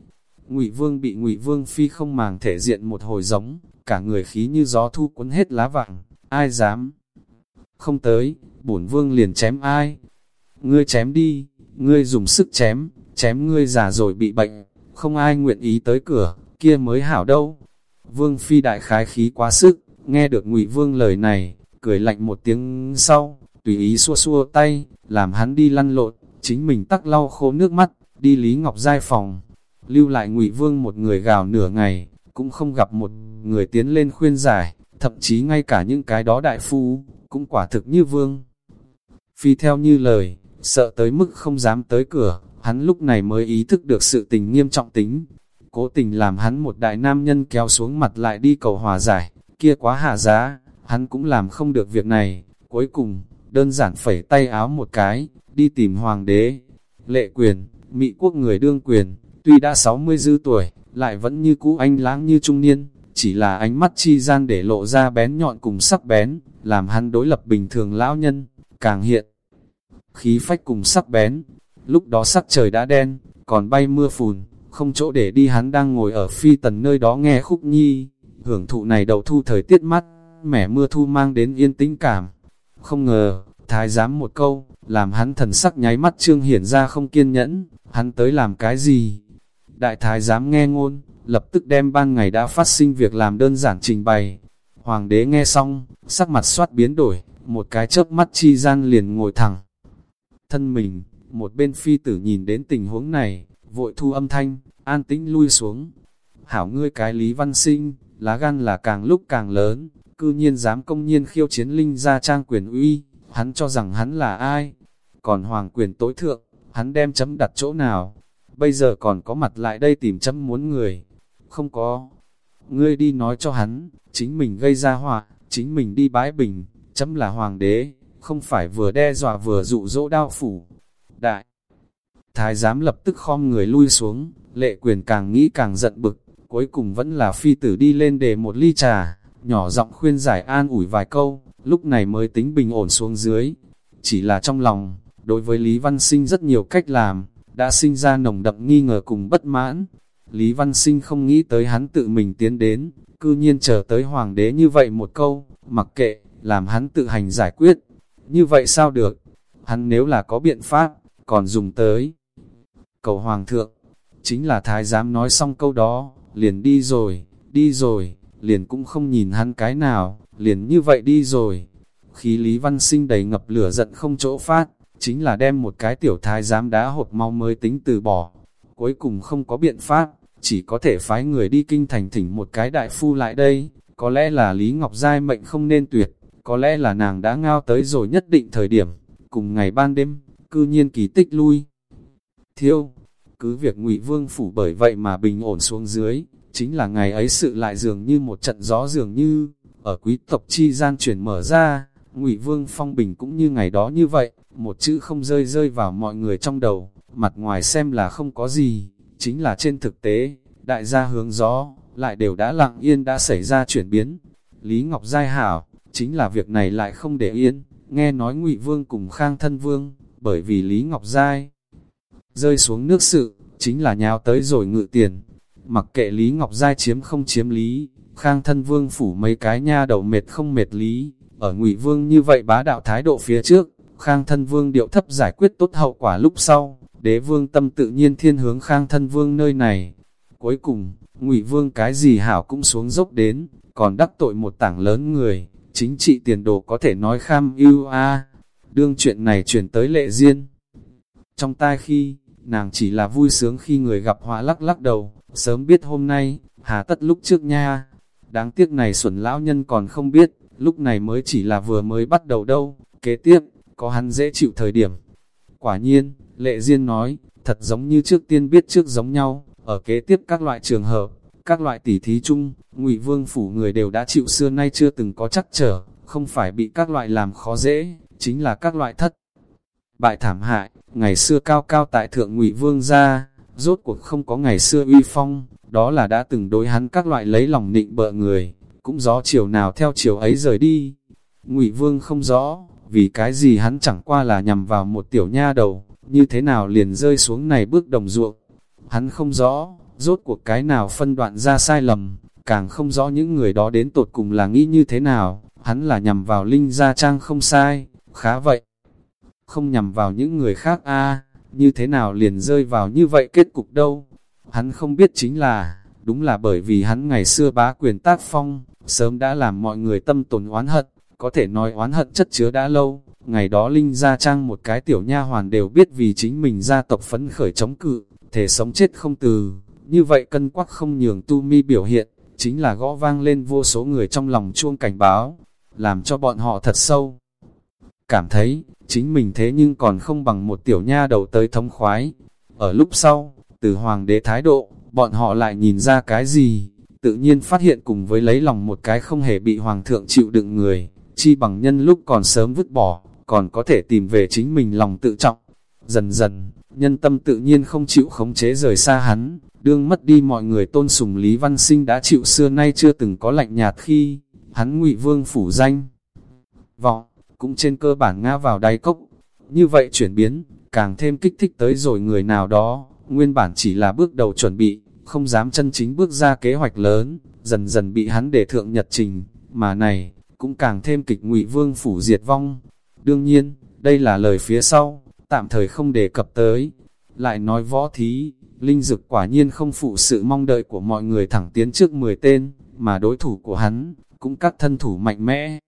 Ngụy Vương bị Ngụy Vương phi không màng thể diện một hồi giống, cả người khí như gió thu cuốn hết lá vàng, ai dám? Không tới, bổn vương liền chém ai? Ngươi chém đi, ngươi dùng sức chém, chém ngươi già rồi bị bệnh, không ai nguyện ý tới cửa, kia mới hảo đâu. Vương phi đại khái khí quá sức, nghe được ngụy Vương lời này, cười lạnh một tiếng sau, tùy ý xua xua tay, làm hắn đi lăn lộn, chính mình tắc lau khô nước mắt, đi Lý Ngọc Giai phòng. Lưu lại ngụy Vương một người gào nửa ngày, cũng không gặp một người tiến lên khuyên giải, thậm chí ngay cả những cái đó đại phu, cũng quả thực như Vương. Phi theo như lời, sợ tới mức không dám tới cửa, hắn lúc này mới ý thức được sự tình nghiêm trọng tính. Cố tình làm hắn một đại nam nhân kéo xuống mặt lại đi cầu hòa giải, kia quá hạ giá, hắn cũng làm không được việc này. Cuối cùng, đơn giản phẩy tay áo một cái, đi tìm hoàng đế. Lệ quyền, Mỹ quốc người đương quyền, tuy đã 60 dư tuổi, lại vẫn như cũ anh láng như trung niên, chỉ là ánh mắt chi gian để lộ ra bén nhọn cùng sắc bén, làm hắn đối lập bình thường lão nhân, càng hiện. Khí phách cùng sắc bén, lúc đó sắc trời đã đen, còn bay mưa phùn, không chỗ để đi hắn đang ngồi ở phi tần nơi đó nghe khúc nhi, hưởng thụ này đầu thu thời tiết mắt, mẻ mưa thu mang đến yên tĩnh cảm. Không ngờ, thái giám một câu, làm hắn thần sắc nháy mắt trương hiển ra không kiên nhẫn, hắn tới làm cái gì? Đại thái dám nghe ngôn, lập tức đem ban ngày đã phát sinh việc làm đơn giản trình bày. Hoàng đế nghe xong, sắc mặt soát biến đổi, một cái chớp mắt chi gian liền ngồi thẳng. Thân mình, một bên phi tử nhìn đến tình huống này, vội thu âm thanh, an tĩnh lui xuống. Hảo ngươi cái Lý Văn Sinh, lá gan là càng lúc càng lớn, cư nhiên dám công nhiên khiêu chiến linh ra trang quyền uy, hắn cho rằng hắn là ai? Còn hoàng quyền tối thượng, hắn đem chấm đặt chỗ nào? Bây giờ còn có mặt lại đây tìm chấm muốn người. Không có. Ngươi đi nói cho hắn, chính mình gây ra họa, chính mình đi bái bình, chấm là hoàng đế, không phải vừa đe dọa vừa dụ dỗ đao phủ. Đại Thái giám lập tức khom người lui xuống, lệ quyền càng nghĩ càng giận bực, cuối cùng vẫn là phi tử đi lên để một ly trà, nhỏ giọng khuyên giải an ủi vài câu, lúc này mới tính bình ổn xuống dưới. Chỉ là trong lòng, đối với Lý Văn Sinh rất nhiều cách làm, đã sinh ra nồng đậm nghi ngờ cùng bất mãn. Lý Văn Sinh không nghĩ tới hắn tự mình tiến đến, cư nhiên chờ tới hoàng đế như vậy một câu, mặc kệ, làm hắn tự hành giải quyết. Như vậy sao được? Hắn nếu là có biện pháp, còn dùng tới. Cầu hoàng thượng, chính là thái giám nói xong câu đó, liền đi rồi, đi rồi, liền cũng không nhìn hắn cái nào, liền như vậy đi rồi. Khí Lý Văn Sinh đầy ngập lửa giận không chỗ phát, chính là đem một cái tiểu thái giám đá hộp mau mới tính từ bỏ. Cuối cùng không có biện pháp, chỉ có thể phái người đi kinh thành thỉnh một cái đại phu lại đây. Có lẽ là Lý Ngọc Giai mệnh không nên tuyệt, có lẽ là nàng đã ngao tới rồi nhất định thời điểm, cùng ngày ban đêm, cư nhiên kỳ tích lui. Thiêu, cứ việc ngụy Vương phủ bởi vậy mà bình ổn xuống dưới, chính là ngày ấy sự lại dường như một trận gió dường như, ở quý tộc chi gian chuyển mở ra, ngụy Vương phong bình cũng như ngày đó như vậy, một chữ không rơi rơi vào mọi người trong đầu, mặt ngoài xem là không có gì, chính là trên thực tế, đại gia hướng gió, lại đều đã lặng yên đã xảy ra chuyển biến. Lý Ngọc Giai hảo, chính là việc này lại không để yên, nghe nói ngụy Vương cùng Khang Thân Vương, bởi vì Lý Ngọc Giai rơi xuống nước sự, chính là nhào tới rồi ngự tiền. Mặc kệ Lý Ngọc Giai chiếm không chiếm Lý, Khang Thân Vương phủ mấy cái nha đầu mệt không mệt Lý, ở ngụy Vương như vậy bá đạo thái độ phía trước, Khang Thân Vương điệu thấp giải quyết tốt hậu quả lúc sau, đế vương tâm tự nhiên thiên hướng Khang Thân Vương nơi này. Cuối cùng, ngụy Vương cái gì hảo cũng xuống dốc đến, còn đắc tội một tảng lớn người, chính trị tiền đồ có thể nói kham ưu a. Đương chuyện này chuyển tới lệ riêng. Trong tai khi, nàng chỉ là vui sướng khi người gặp họa lắc lắc đầu, sớm biết hôm nay, hà tất lúc trước nha. Đáng tiếc này xuẩn lão nhân còn không biết, lúc này mới chỉ là vừa mới bắt đầu đâu, kế tiếp, có hắn dễ chịu thời điểm. Quả nhiên, lệ duyên nói, thật giống như trước tiên biết trước giống nhau, ở kế tiếp các loại trường hợp, các loại tỉ thí chung, ngụy vương phủ người đều đã chịu xưa nay chưa từng có chắc trở, không phải bị các loại làm khó dễ, chính là các loại thất. Bại thảm hại, ngày xưa cao cao tại thượng ngụy vương ra, rốt cuộc không có ngày xưa uy phong, đó là đã từng đối hắn các loại lấy lòng nịnh bợ người, cũng gió chiều nào theo chiều ấy rời đi. Ngụy vương không rõ, vì cái gì hắn chẳng qua là nhằm vào một tiểu nha đầu, như thế nào liền rơi xuống này bước đồng ruộng. Hắn không rõ, rốt cuộc cái nào phân đoạn ra sai lầm, càng không rõ những người đó đến tột cùng là nghĩ như thế nào, hắn là nhằm vào Linh Gia Trang không sai, khá vậy. Không nhằm vào những người khác a như thế nào liền rơi vào như vậy kết cục đâu. Hắn không biết chính là, đúng là bởi vì hắn ngày xưa bá quyền tác phong, sớm đã làm mọi người tâm tồn oán hận, có thể nói oán hận chất chứa đã lâu. Ngày đó Linh Gia Trang một cái tiểu nha hoàn đều biết vì chính mình gia tộc phấn khởi chống cự, thể sống chết không từ. Như vậy cân quắc không nhường tu mi biểu hiện, chính là gõ vang lên vô số người trong lòng chuông cảnh báo, làm cho bọn họ thật sâu. Cảm thấy, chính mình thế nhưng còn không bằng một tiểu nha đầu tới thống khoái. Ở lúc sau, từ hoàng đế thái độ, bọn họ lại nhìn ra cái gì, tự nhiên phát hiện cùng với lấy lòng một cái không hề bị hoàng thượng chịu đựng người, chi bằng nhân lúc còn sớm vứt bỏ, còn có thể tìm về chính mình lòng tự trọng. Dần dần, nhân tâm tự nhiên không chịu khống chế rời xa hắn, đương mất đi mọi người tôn sùng Lý Văn Sinh đã chịu xưa nay chưa từng có lạnh nhạt khi, hắn ngụy vương phủ danh. Vọng, cũng trên cơ bản ngã vào đáy cốc, như vậy chuyển biến, càng thêm kích thích tới rồi người nào đó, nguyên bản chỉ là bước đầu chuẩn bị, không dám chân chính bước ra kế hoạch lớn, dần dần bị hắn để thượng nhật trình, mà này, cũng càng thêm kịch ngụy vương phủ diệt vong. Đương nhiên, đây là lời phía sau, tạm thời không đề cập tới. Lại nói võ thí, linh dực quả nhiên không phụ sự mong đợi của mọi người thẳng tiến trước 10 tên, mà đối thủ của hắn, cũng các thân thủ mạnh mẽ.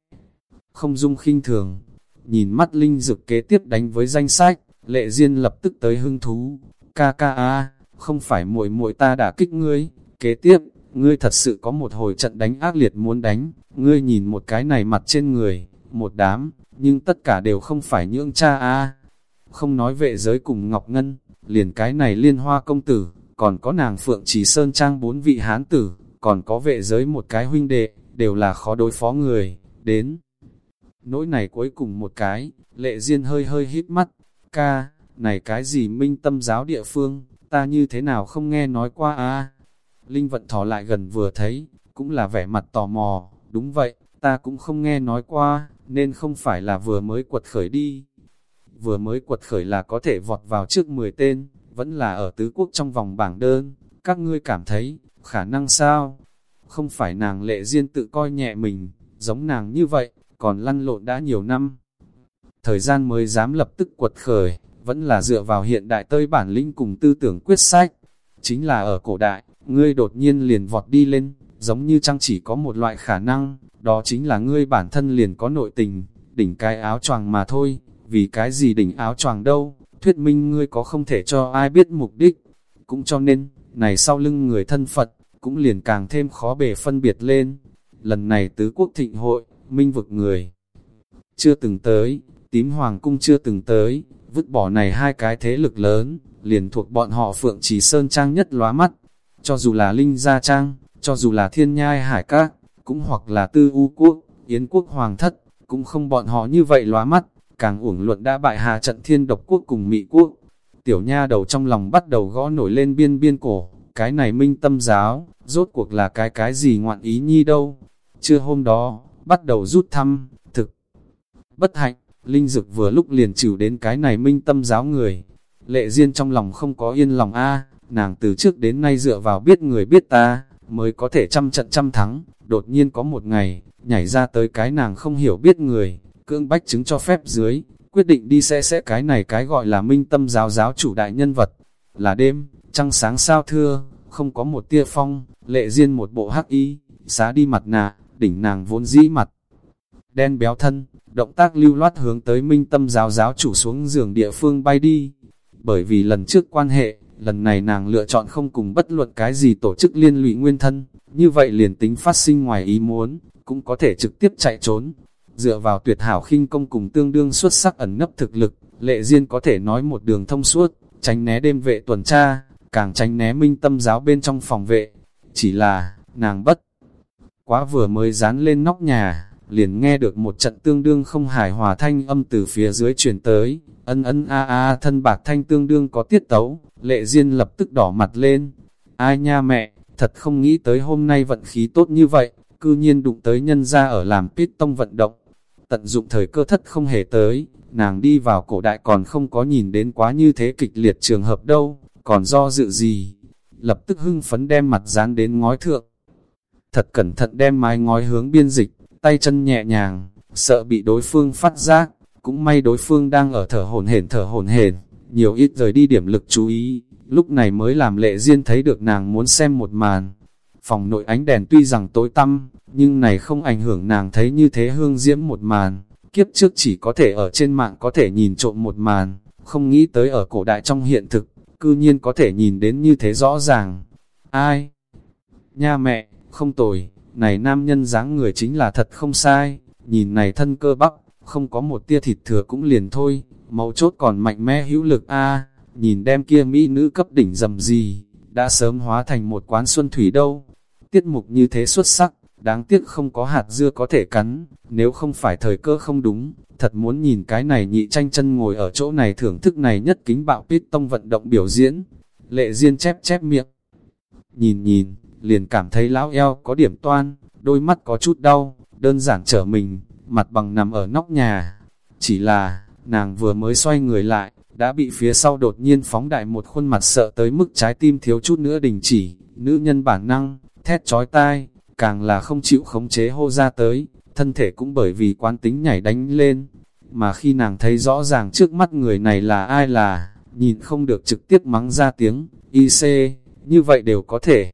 Không dung khinh thường, nhìn mắt linh dực kế tiếp đánh với danh sách, lệ duyên lập tức tới hưng thú. Ca ca a, không phải muội muội ta đã kích ngươi, kế tiếp, ngươi thật sự có một hồi trận đánh ác liệt muốn đánh, ngươi nhìn một cái này mặt trên người, một đám, nhưng tất cả đều không phải nhưỡng cha a. Không nói vệ giới cùng Ngọc Ngân, liền cái này liên hoa công tử, còn có nàng Phượng Trì Sơn Trang bốn vị hán tử, còn có vệ giới một cái huynh đệ, đều là khó đối phó người, đến. Nỗi này cuối cùng một cái, lệ duyên hơi hơi hít mắt, ca, này cái gì minh tâm giáo địa phương, ta như thế nào không nghe nói qua a Linh vận thỏ lại gần vừa thấy, cũng là vẻ mặt tò mò, đúng vậy, ta cũng không nghe nói qua, nên không phải là vừa mới quật khởi đi. Vừa mới quật khởi là có thể vọt vào trước 10 tên, vẫn là ở tứ quốc trong vòng bảng đơn, các ngươi cảm thấy, khả năng sao? Không phải nàng lệ duyên tự coi nhẹ mình, giống nàng như vậy, còn lăn lộn đã nhiều năm. Thời gian mới dám lập tức quật khởi, vẫn là dựa vào hiện đại tơi bản lĩnh cùng tư tưởng quyết sách. Chính là ở cổ đại, ngươi đột nhiên liền vọt đi lên, giống như chăng chỉ có một loại khả năng, đó chính là ngươi bản thân liền có nội tình, đỉnh cái áo choàng mà thôi, vì cái gì đỉnh áo choàng đâu, thuyết minh ngươi có không thể cho ai biết mục đích. Cũng cho nên, này sau lưng người thân Phật, cũng liền càng thêm khó bề phân biệt lên. Lần này tứ quốc thịnh hội, minh vực người chưa từng tới, tím hoàng cung chưa từng tới, vứt bỏ này hai cái thế lực lớn, liền thuộc bọn họ Phượng Trì Sơn Trang nhất lóa mắt. Cho dù là Linh Gia Trang, cho dù là Thiên Nhai Hải Các, cũng hoặc là Tư U Quốc, Yến Quốc Hoàng Thất, cũng không bọn họ như vậy lóa mắt, càng uổng luận đã bại hà trận Thiên Độc Quốc cùng Mỹ Quốc. Tiểu nha đầu trong lòng bắt đầu gõ nổi lên biên biên cổ, cái này minh tâm giáo, rốt cuộc là cái cái gì ngoạn ý nhi đâu. Trưa hôm đó, bắt đầu rút thăm, thực. Bất hạnh, Linh Dực vừa lúc liền chịu đến cái này minh tâm giáo người. Lệ Diên trong lòng không có yên lòng a nàng từ trước đến nay dựa vào biết người biết ta, mới có thể trăm trận trăm thắng, đột nhiên có một ngày, nhảy ra tới cái nàng không hiểu biết người, cưỡng bách chứng cho phép dưới, quyết định đi xe sẽ cái này cái gọi là minh tâm giáo giáo chủ đại nhân vật. Là đêm, trăng sáng sao thưa, không có một tia phong, lệ riêng một bộ hắc y, xá đi mặt nạ, đỉnh nàng vốn dĩ mặt. Đen béo thân, động tác lưu loát hướng tới minh tâm giáo giáo chủ xuống giường địa phương bay đi. Bởi vì lần trước quan hệ, lần này nàng lựa chọn không cùng bất luận cái gì tổ chức liên lụy nguyên thân, như vậy liền tính phát sinh ngoài ý muốn, cũng có thể trực tiếp chạy trốn. Dựa vào tuyệt hảo khinh công cùng tương đương xuất sắc ẩn nấp thực lực, lệ duyên có thể nói một đường thông suốt, tránh né đêm vệ tuần tra, càng tránh né minh tâm giáo bên trong phòng vệ. Chỉ là, nàng bất quá vừa mới dán lên nóc nhà, liền nghe được một trận tương đương không hài hòa thanh âm từ phía dưới truyền tới, ân ân a a thân bạc thanh tương đương có tiết tấu, lệ duyên lập tức đỏ mặt lên. Ai nha mẹ, thật không nghĩ tới hôm nay vận khí tốt như vậy, cư nhiên đụng tới nhân ra ở làm pít tông vận động. Tận dụng thời cơ thất không hề tới, nàng đi vào cổ đại còn không có nhìn đến quá như thế kịch liệt trường hợp đâu, còn do dự gì. Lập tức hưng phấn đem mặt dán đến ngói thượng. Thật cẩn thận đem mái ngói hướng biên dịch, tay chân nhẹ nhàng, sợ bị đối phương phát giác, cũng may đối phương đang ở thở hồn hển thở hồn hển, nhiều ít rời đi điểm lực chú ý, lúc này mới làm lệ duyên thấy được nàng muốn xem một màn. Phòng nội ánh đèn tuy rằng tối tăm, nhưng này không ảnh hưởng nàng thấy như thế hương diễm một màn. Kiếp trước chỉ có thể ở trên mạng có thể nhìn trộm một màn, không nghĩ tới ở cổ đại trong hiện thực, cư nhiên có thể nhìn đến như thế rõ ràng. Ai? Nha mẹ, không tồi, này nam nhân dáng người chính là thật không sai, nhìn này thân cơ bắp, không có một tia thịt thừa cũng liền thôi, mấu chốt còn mạnh mẽ hữu lực a. Nhìn đem kia mỹ nữ cấp đỉnh dầm gì, đã sớm hóa thành một quán xuân thủy đâu. Tiết mục như thế xuất sắc, đáng tiếc không có hạt dưa có thể cắn, nếu không phải thời cơ không đúng, thật muốn nhìn cái này nhị tranh chân ngồi ở chỗ này thưởng thức này nhất kính bạo pít tông vận động biểu diễn. Lệ Diên chép chép miệng, nhìn nhìn, liền cảm thấy lão eo có điểm toan, đôi mắt có chút đau, đơn giản trở mình, mặt bằng nằm ở nóc nhà. Chỉ là, nàng vừa mới xoay người lại, đã bị phía sau đột nhiên phóng đại một khuôn mặt sợ tới mức trái tim thiếu chút nữa đình chỉ, nữ nhân bản năng, thét chói tai, càng là không chịu khống chế hô ra tới, thân thể cũng bởi vì quán tính nhảy đánh lên, mà khi nàng thấy rõ ràng trước mắt người này là ai là, nhìn không được trực tiếp mắng ra tiếng, IC, như vậy đều có thể.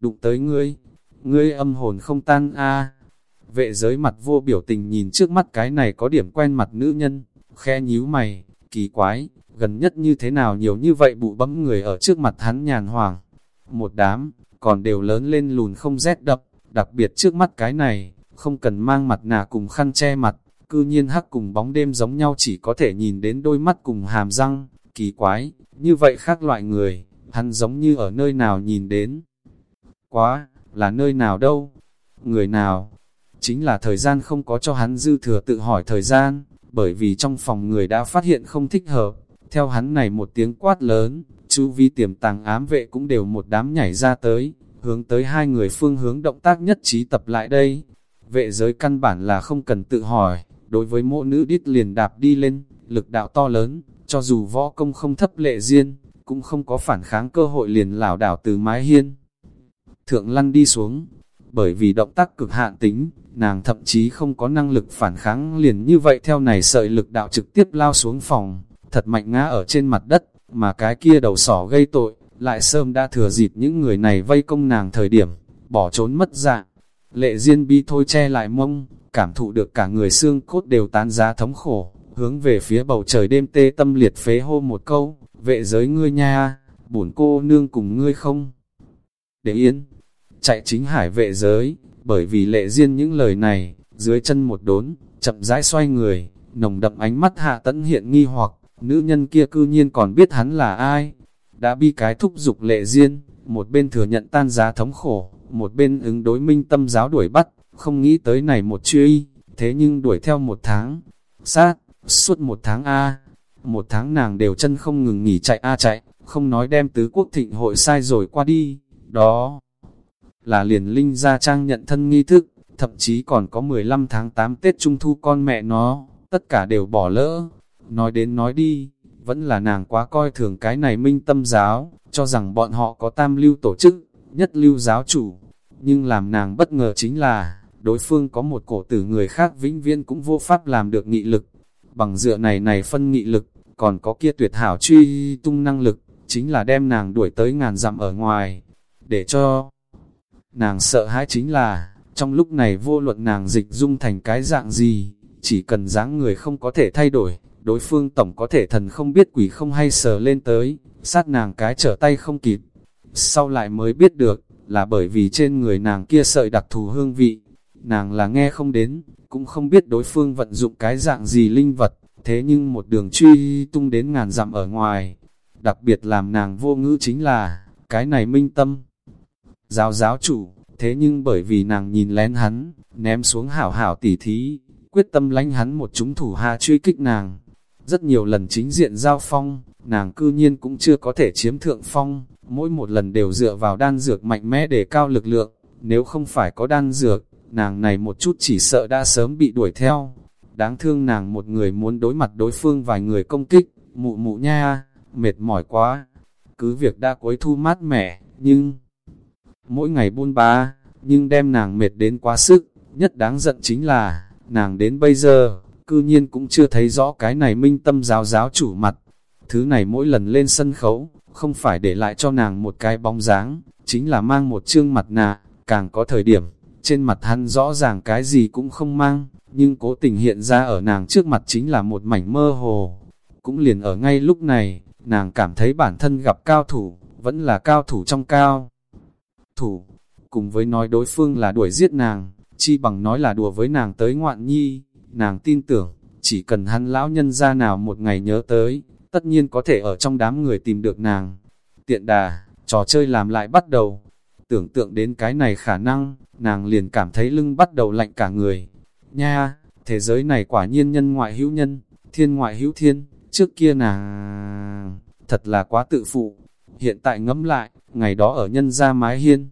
Đụng tới ngươi, ngươi âm hồn không tan a à. Vệ giới mặt vô biểu tình nhìn trước mắt cái này có điểm quen mặt nữ nhân, khe nhíu mày, kỳ quái, gần nhất như thế nào nhiều như vậy bụ bấm người ở trước mặt hắn nhàn hoàng. Một đám, còn đều lớn lên lùn không rét đập, đặc biệt trước mắt cái này, không cần mang mặt nạ cùng khăn che mặt, cư nhiên hắc cùng bóng đêm giống nhau chỉ có thể nhìn đến đôi mắt cùng hàm răng, kỳ quái, như vậy khác loại người, hắn giống như ở nơi nào nhìn đến. Quá, là nơi nào đâu? Người nào? Chính là thời gian không có cho hắn dư thừa tự hỏi thời gian, bởi vì trong phòng người đã phát hiện không thích hợp. Theo hắn này một tiếng quát lớn, chu vi tiềm tàng ám vệ cũng đều một đám nhảy ra tới, hướng tới hai người phương hướng động tác nhất trí tập lại đây. Vệ giới căn bản là không cần tự hỏi, đối với mộ nữ đít liền đạp đi lên, lực đạo to lớn, cho dù võ công không thấp lệ riêng, cũng không có phản kháng cơ hội liền lảo đảo từ mái hiên. Thượng lăn đi xuống, bởi vì động tác cực hạn tính, nàng thậm chí không có năng lực phản kháng liền như vậy theo này sợi lực đạo trực tiếp lao xuống phòng, thật mạnh ngã ở trên mặt đất, mà cái kia đầu sỏ gây tội, lại sớm đã thừa dịp những người này vây công nàng thời điểm, bỏ trốn mất dạng. Lệ Diên bi thôi che lại mông, cảm thụ được cả người xương cốt đều tán giá thống khổ, hướng về phía bầu trời đêm tê tâm liệt phế hô một câu, vệ giới ngươi nha, bổn cô nương cùng ngươi không. Để yên, chạy chính hải vệ giới, bởi vì lệ riêng những lời này, dưới chân một đốn, chậm rãi xoay người, nồng đậm ánh mắt hạ tẫn hiện nghi hoặc, nữ nhân kia cư nhiên còn biết hắn là ai. Đã bi cái thúc dục lệ riêng, một bên thừa nhận tan giá thống khổ, một bên ứng đối minh tâm giáo đuổi bắt, không nghĩ tới này một truy, thế nhưng đuổi theo một tháng, sát, suốt một tháng A, một tháng nàng đều chân không ngừng nghỉ chạy A chạy, không nói đem tứ quốc thịnh hội sai rồi qua đi, đó là liền linh gia trang nhận thân nghi thức, thậm chí còn có 15 tháng 8 Tết Trung Thu con mẹ nó, tất cả đều bỏ lỡ. Nói đến nói đi, vẫn là nàng quá coi thường cái này minh tâm giáo, cho rằng bọn họ có tam lưu tổ chức, nhất lưu giáo chủ. Nhưng làm nàng bất ngờ chính là, đối phương có một cổ tử người khác vĩnh viên cũng vô pháp làm được nghị lực. Bằng dựa này này phân nghị lực, còn có kia tuyệt hảo truy tung năng lực, chính là đem nàng đuổi tới ngàn dặm ở ngoài. Để cho nàng sợ hãi chính là, trong lúc này vô luận nàng dịch dung thành cái dạng gì, chỉ cần dáng người không có thể thay đổi, đối phương tổng có thể thần không biết quỷ không hay sờ lên tới, sát nàng cái trở tay không kịp. Sau lại mới biết được, là bởi vì trên người nàng kia sợi đặc thù hương vị, nàng là nghe không đến, cũng không biết đối phương vận dụng cái dạng gì linh vật, thế nhưng một đường truy tung đến ngàn dặm ở ngoài. Đặc biệt làm nàng vô ngữ chính là, cái này minh tâm. Giáo giáo chủ, thế nhưng bởi vì nàng nhìn lén hắn, ném xuống hảo hảo tỉ thí, quyết tâm lánh hắn một chúng thủ hạ truy kích nàng. Rất nhiều lần chính diện giao phong, nàng cư nhiên cũng chưa có thể chiếm thượng phong, mỗi một lần đều dựa vào đan dược mạnh mẽ để cao lực lượng, nếu không phải có đan dược, nàng này một chút chỉ sợ đã sớm bị đuổi theo. Đáng thương nàng một người muốn đối mặt đối phương vài người công kích, mụ mụ nha, mệt mỏi quá. Cứ việc đã cuối thu mát mẻ, nhưng mỗi ngày buôn ba, nhưng đem nàng mệt đến quá sức, nhất đáng giận chính là, nàng đến bây giờ, cư nhiên cũng chưa thấy rõ cái này minh tâm giáo giáo chủ mặt. Thứ này mỗi lần lên sân khấu, không phải để lại cho nàng một cái bóng dáng, chính là mang một chương mặt nạ, càng có thời điểm, trên mặt hắn rõ ràng cái gì cũng không mang, nhưng cố tình hiện ra ở nàng trước mặt chính là một mảnh mơ hồ. Cũng liền ở ngay lúc này, nàng cảm thấy bản thân gặp cao thủ, vẫn là cao thủ trong cao. Thủ, cùng với nói đối phương là đuổi giết nàng, chi bằng nói là đùa với nàng tới ngoạn nhi, nàng tin tưởng, chỉ cần hắn lão nhân ra nào một ngày nhớ tới, tất nhiên có thể ở trong đám người tìm được nàng. Tiện đà, trò chơi làm lại bắt đầu, tưởng tượng đến cái này khả năng, nàng liền cảm thấy lưng bắt đầu lạnh cả người. Nha, thế giới này quả nhiên nhân ngoại hữu nhân, thiên ngoại hữu thiên, trước kia nàng thật là quá tự phụ. Hiện tại ngẫm lại, ngày đó ở nhân gia mái hiên.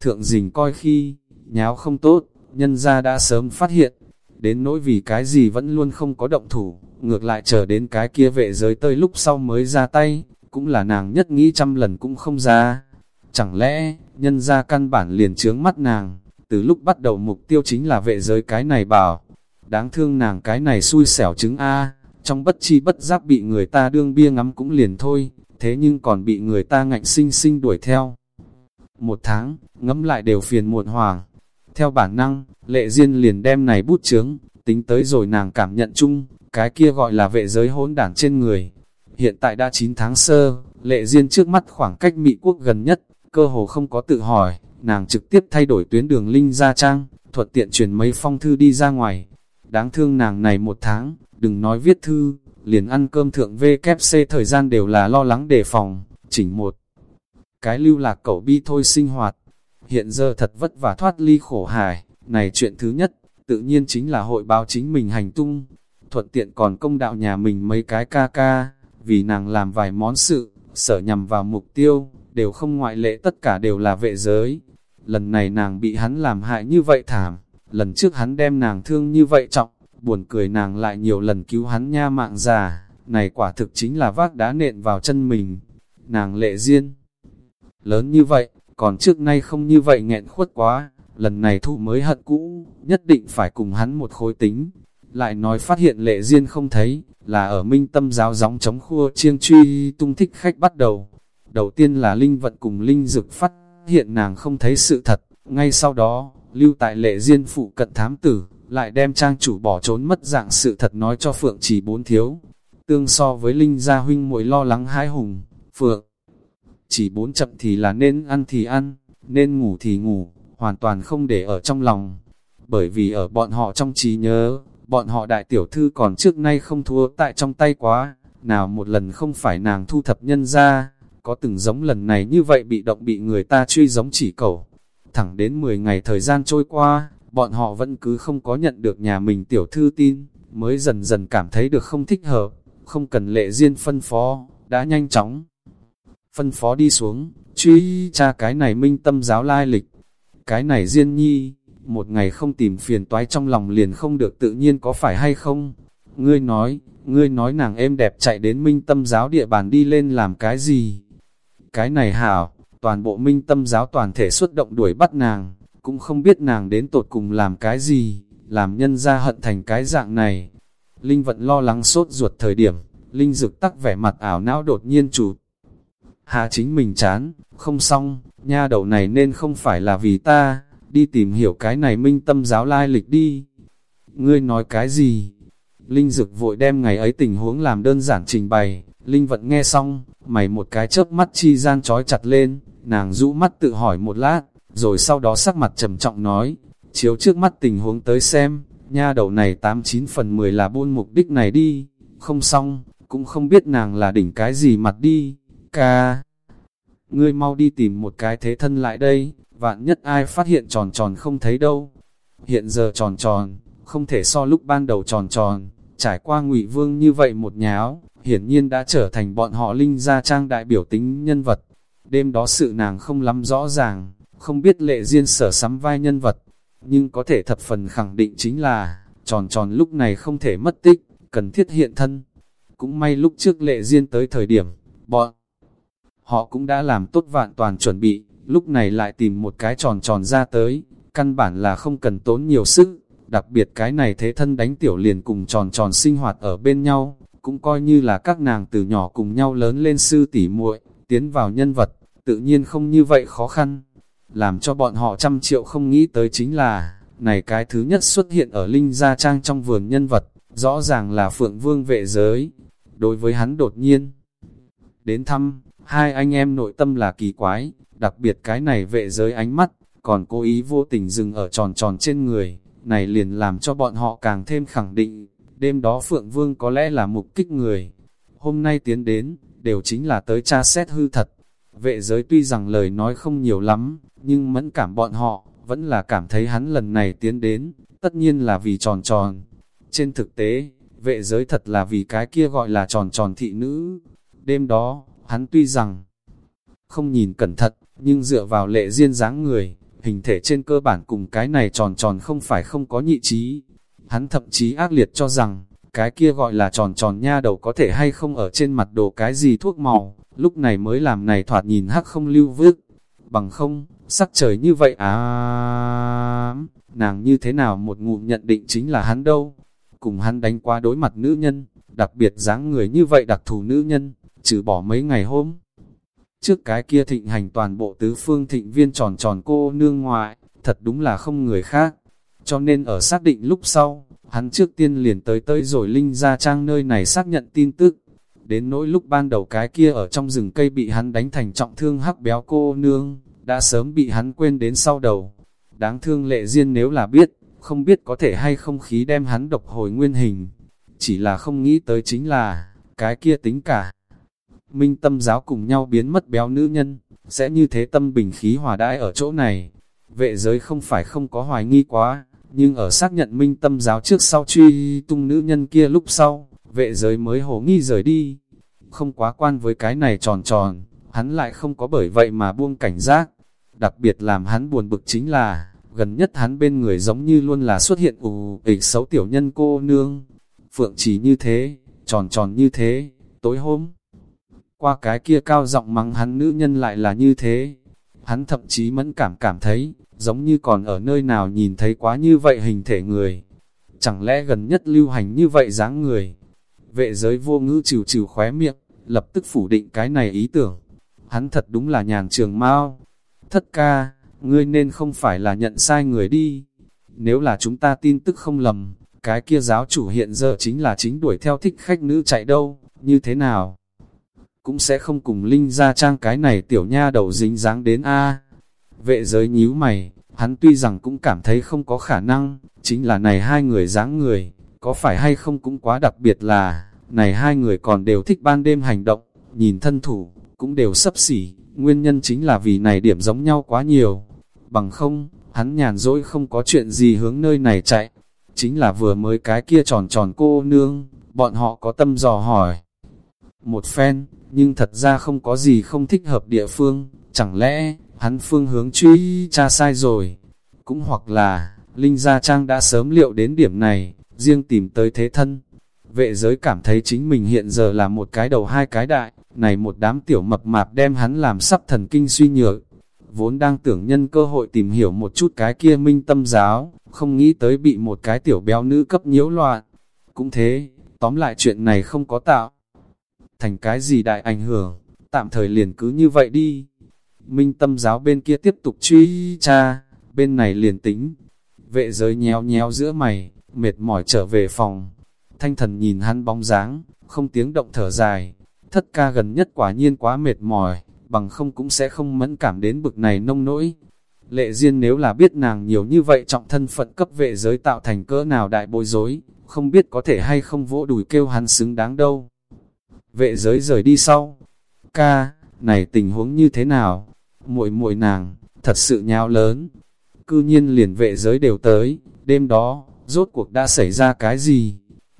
Thượng dình coi khi, nháo không tốt, nhân gia đã sớm phát hiện, đến nỗi vì cái gì vẫn luôn không có động thủ, ngược lại chờ đến cái kia vệ giới tơi lúc sau mới ra tay, cũng là nàng nhất nghĩ trăm lần cũng không ra. Chẳng lẽ, nhân gia căn bản liền trướng mắt nàng, từ lúc bắt đầu mục tiêu chính là vệ giới cái này bảo. Đáng thương nàng cái này xui xẻo chứng A, trong bất chi bất giác bị người ta đương bia ngắm cũng liền thôi, thế nhưng còn bị người ta ngạnh sinh sinh đuổi theo. Một tháng, ngẫm lại đều phiền muộn hoàng. Theo bản năng, lệ duyên liền đem này bút chướng, tính tới rồi nàng cảm nhận chung, cái kia gọi là vệ giới hỗn đảng trên người. Hiện tại đã 9 tháng sơ, lệ duyên trước mắt khoảng cách Mỹ quốc gần nhất, cơ hồ không có tự hỏi, nàng trực tiếp thay đổi tuyến đường Linh Gia Trang, thuận tiện truyền mấy phong thư đi ra ngoài. Đáng thương nàng này một tháng, đừng nói viết thư, liền ăn cơm thượng VKC thời gian đều là lo lắng đề phòng, chỉnh một. Cái lưu lạc cậu bi thôi sinh hoạt, hiện giờ thật vất vả thoát ly khổ hải, này chuyện thứ nhất, tự nhiên chính là hội báo chính mình hành tung, thuận tiện còn công đạo nhà mình mấy cái ca ca, vì nàng làm vài món sự, sở nhằm vào mục tiêu, đều không ngoại lệ tất cả đều là vệ giới. Lần này nàng bị hắn làm hại như vậy thảm, lần trước hắn đem nàng thương như vậy trọng, buồn cười nàng lại nhiều lần cứu hắn nha mạng già, này quả thực chính là vác đá nện vào chân mình. Nàng lệ duyên lớn như vậy, còn trước nay không như vậy nghẹn khuất quá, lần này thụ mới hận cũ, nhất định phải cùng hắn một khối tính. Lại nói phát hiện lệ duyên không thấy, là ở minh tâm giáo gióng chống khua chiêng truy tung thích khách bắt đầu. Đầu tiên là linh vận cùng linh dực phát hiện nàng không thấy sự thật, ngay sau đó, lưu tại lệ duyên phụ cận thám tử, lại đem trang chủ bỏ trốn mất dạng sự thật nói cho Phượng chỉ bốn thiếu. Tương so với Linh Gia huynh muội lo lắng hãi hùng, Phượng chỉ bốn chậm thì là nên ăn thì ăn, nên ngủ thì ngủ, hoàn toàn không để ở trong lòng. Bởi vì ở bọn họ trong trí nhớ, bọn họ đại tiểu thư còn trước nay không thua tại trong tay quá, nào một lần không phải nàng thu thập nhân ra, có từng giống lần này như vậy bị động bị người ta truy giống chỉ cầu. Thẳng đến 10 ngày thời gian trôi qua, bọn họ vẫn cứ không có nhận được nhà mình tiểu thư tin, mới dần dần cảm thấy được không thích hợp, không cần lệ duyên phân phó, đã nhanh chóng phân phó đi xuống, truy tra cái này minh tâm giáo lai lịch. Cái này Diên Nhi, một ngày không tìm phiền toái trong lòng liền không được tự nhiên có phải hay không? Ngươi nói, ngươi nói nàng êm đẹp chạy đến minh tâm giáo địa bàn đi lên làm cái gì? Cái này hảo, toàn bộ minh tâm giáo toàn thể xuất động đuổi bắt nàng, cũng không biết nàng đến tột cùng làm cái gì, làm nhân ra hận thành cái dạng này. Linh vẫn lo lắng sốt ruột thời điểm, Linh dực tắc vẻ mặt ảo não đột nhiên chụt. Hạ chính mình chán, không xong, nha đầu này nên không phải là vì ta, đi tìm hiểu cái này minh tâm giáo lai lịch đi. Ngươi nói cái gì? Linh dực vội đem ngày ấy tình huống làm đơn giản trình bày, Linh vận nghe xong, mày một cái chớp mắt chi gian trói chặt lên, nàng rũ mắt tự hỏi một lát, rồi sau đó sắc mặt trầm trọng nói, chiếu trước mắt tình huống tới xem, nha đầu này 89 phần 10 là buôn mục đích này đi, không xong, cũng không biết nàng là đỉnh cái gì mặt đi, ca. Ngươi mau đi tìm một cái thế thân lại đây, vạn nhất ai phát hiện tròn tròn không thấy đâu. Hiện giờ tròn tròn, không thể so lúc ban đầu tròn tròn, trải qua ngụy vương như vậy một nháo, hiển nhiên đã trở thành bọn họ linh gia trang đại biểu tính nhân vật. Đêm đó sự nàng không lắm rõ ràng, không biết lệ duyên sở sắm vai nhân vật, nhưng có thể thập phần khẳng định chính là, tròn tròn lúc này không thể mất tích, cần thiết hiện thân. Cũng may lúc trước lệ duyên tới thời điểm, bọn họ cũng đã làm tốt vạn toàn chuẩn bị, lúc này lại tìm một cái tròn tròn ra tới, căn bản là không cần tốn nhiều sức, đặc biệt cái này thế thân đánh tiểu liền cùng tròn tròn sinh hoạt ở bên nhau, cũng coi như là các nàng từ nhỏ cùng nhau lớn lên sư tỉ muội, tiến vào nhân vật, tự nhiên không như vậy khó khăn. Làm cho bọn họ trăm triệu không nghĩ tới chính là, này cái thứ nhất xuất hiện ở Linh Gia Trang trong vườn nhân vật, rõ ràng là Phượng Vương vệ giới. Đối với hắn đột nhiên, đến thăm, hai anh em nội tâm là kỳ quái, đặc biệt cái này vệ giới ánh mắt, còn cố ý vô tình dừng ở tròn tròn trên người, này liền làm cho bọn họ càng thêm khẳng định, đêm đó Phượng Vương có lẽ là mục kích người. Hôm nay tiến đến, đều chính là tới tra xét hư thật. Vệ giới tuy rằng lời nói không nhiều lắm, nhưng mẫn cảm bọn họ, vẫn là cảm thấy hắn lần này tiến đến, tất nhiên là vì tròn tròn. Trên thực tế, vệ giới thật là vì cái kia gọi là tròn tròn thị nữ. Đêm đó, hắn tuy rằng không nhìn cẩn thận, nhưng dựa vào lệ duyên dáng người, hình thể trên cơ bản cùng cái này tròn tròn không phải không có nhị trí. Hắn thậm chí ác liệt cho rằng, cái kia gọi là tròn tròn nha đầu có thể hay không ở trên mặt đồ cái gì thuốc màu, lúc này mới làm này thoạt nhìn hắc không lưu vước. Bằng không, sắc trời như vậy à, nàng như thế nào một ngụm nhận định chính là hắn đâu. Cùng hắn đánh qua đối mặt nữ nhân, đặc biệt dáng người như vậy đặc thù nữ nhân, trừ bỏ mấy ngày hôm. Trước cái kia thịnh hành toàn bộ tứ phương thịnh viên tròn tròn cô nương ngoại, thật đúng là không người khác. Cho nên ở xác định lúc sau, hắn trước tiên liền tới tới rồi Linh ra trang nơi này xác nhận tin tức. Đến nỗi lúc ban đầu cái kia ở trong rừng cây bị hắn đánh thành trọng thương hắc béo cô nương, đã sớm bị hắn quên đến sau đầu. Đáng thương lệ duyên nếu là biết, không biết có thể hay không khí đem hắn độc hồi nguyên hình. Chỉ là không nghĩ tới chính là, cái kia tính cả. Minh tâm giáo cùng nhau biến mất béo nữ nhân, sẽ như thế tâm bình khí hòa đãi ở chỗ này. Vệ giới không phải không có hoài nghi quá, nhưng ở xác nhận minh tâm giáo trước sau truy tung nữ nhân kia lúc sau, vệ giới mới hồ nghi rời đi. Không quá quan với cái này tròn tròn, hắn lại không có bởi vậy mà buông cảnh giác. Đặc biệt làm hắn buồn bực chính là, gần nhất hắn bên người giống như luôn là xuất hiện ù ịch xấu tiểu nhân cô nương. Phượng chỉ như thế, tròn tròn như thế, tối hôm. Qua cái kia cao giọng mắng hắn nữ nhân lại là như thế. Hắn thậm chí mẫn cảm cảm thấy, giống như còn ở nơi nào nhìn thấy quá như vậy hình thể người. Chẳng lẽ gần nhất lưu hành như vậy dáng người? Vệ giới vô ngữ trừ trừ khóe miệng, lập tức phủ định cái này ý tưởng. Hắn thật đúng là nhàn trường mau. Thất ca, ngươi nên không phải là nhận sai người đi. Nếu là chúng ta tin tức không lầm, cái kia giáo chủ hiện giờ chính là chính đuổi theo thích khách nữ chạy đâu, như thế nào? Cũng sẽ không cùng Linh ra trang cái này tiểu nha đầu dính dáng đến A. Vệ giới nhíu mày, hắn tuy rằng cũng cảm thấy không có khả năng, chính là này hai người dáng người, có phải hay không cũng quá đặc biệt là, này hai người còn đều thích ban đêm hành động, nhìn thân thủ, cũng đều sấp xỉ, nguyên nhân chính là vì này điểm giống nhau quá nhiều. Bằng không, hắn nhàn dỗi không có chuyện gì hướng nơi này chạy, chính là vừa mới cái kia tròn tròn cô nương, bọn họ có tâm dò hỏi. Một phen, nhưng thật ra không có gì không thích hợp địa phương, chẳng lẽ, hắn phương hướng truy tra sai rồi, cũng hoặc là, Linh Gia Trang đã sớm liệu đến điểm này, riêng tìm tới thế thân. Vệ giới cảm thấy chính mình hiện giờ là một cái đầu hai cái đại, này một đám tiểu mập mạp đem hắn làm sắp thần kinh suy nhược. Vốn đang tưởng nhân cơ hội tìm hiểu một chút cái kia minh tâm giáo, không nghĩ tới bị một cái tiểu béo nữ cấp nhiễu loạn. Cũng thế, tóm lại chuyện này không có tạo. Thành cái gì đại ảnh hưởng, tạm thời liền cứ như vậy đi. Minh tâm giáo bên kia tiếp tục truy tra, bên này liền tính. Vệ giới nhéo nhéo giữa mày, mệt mỏi trở về phòng. Thanh thần nhìn hắn bóng dáng, không tiếng động thở dài. Thất ca gần nhất quả nhiên quá mệt mỏi, bằng không cũng sẽ không mẫn cảm đến bực này nông nỗi. Lệ Diên nếu là biết nàng nhiều như vậy trọng thân phận cấp vệ giới tạo thành cỡ nào đại bối rối, không biết có thể hay không vỗ đùi kêu hắn xứng đáng đâu. Vệ giới rời đi sau. Ca, này tình huống như thế nào? muội muội nàng, thật sự nháo lớn. Cư nhiên liền vệ giới đều tới, đêm đó, rốt cuộc đã xảy ra cái gì?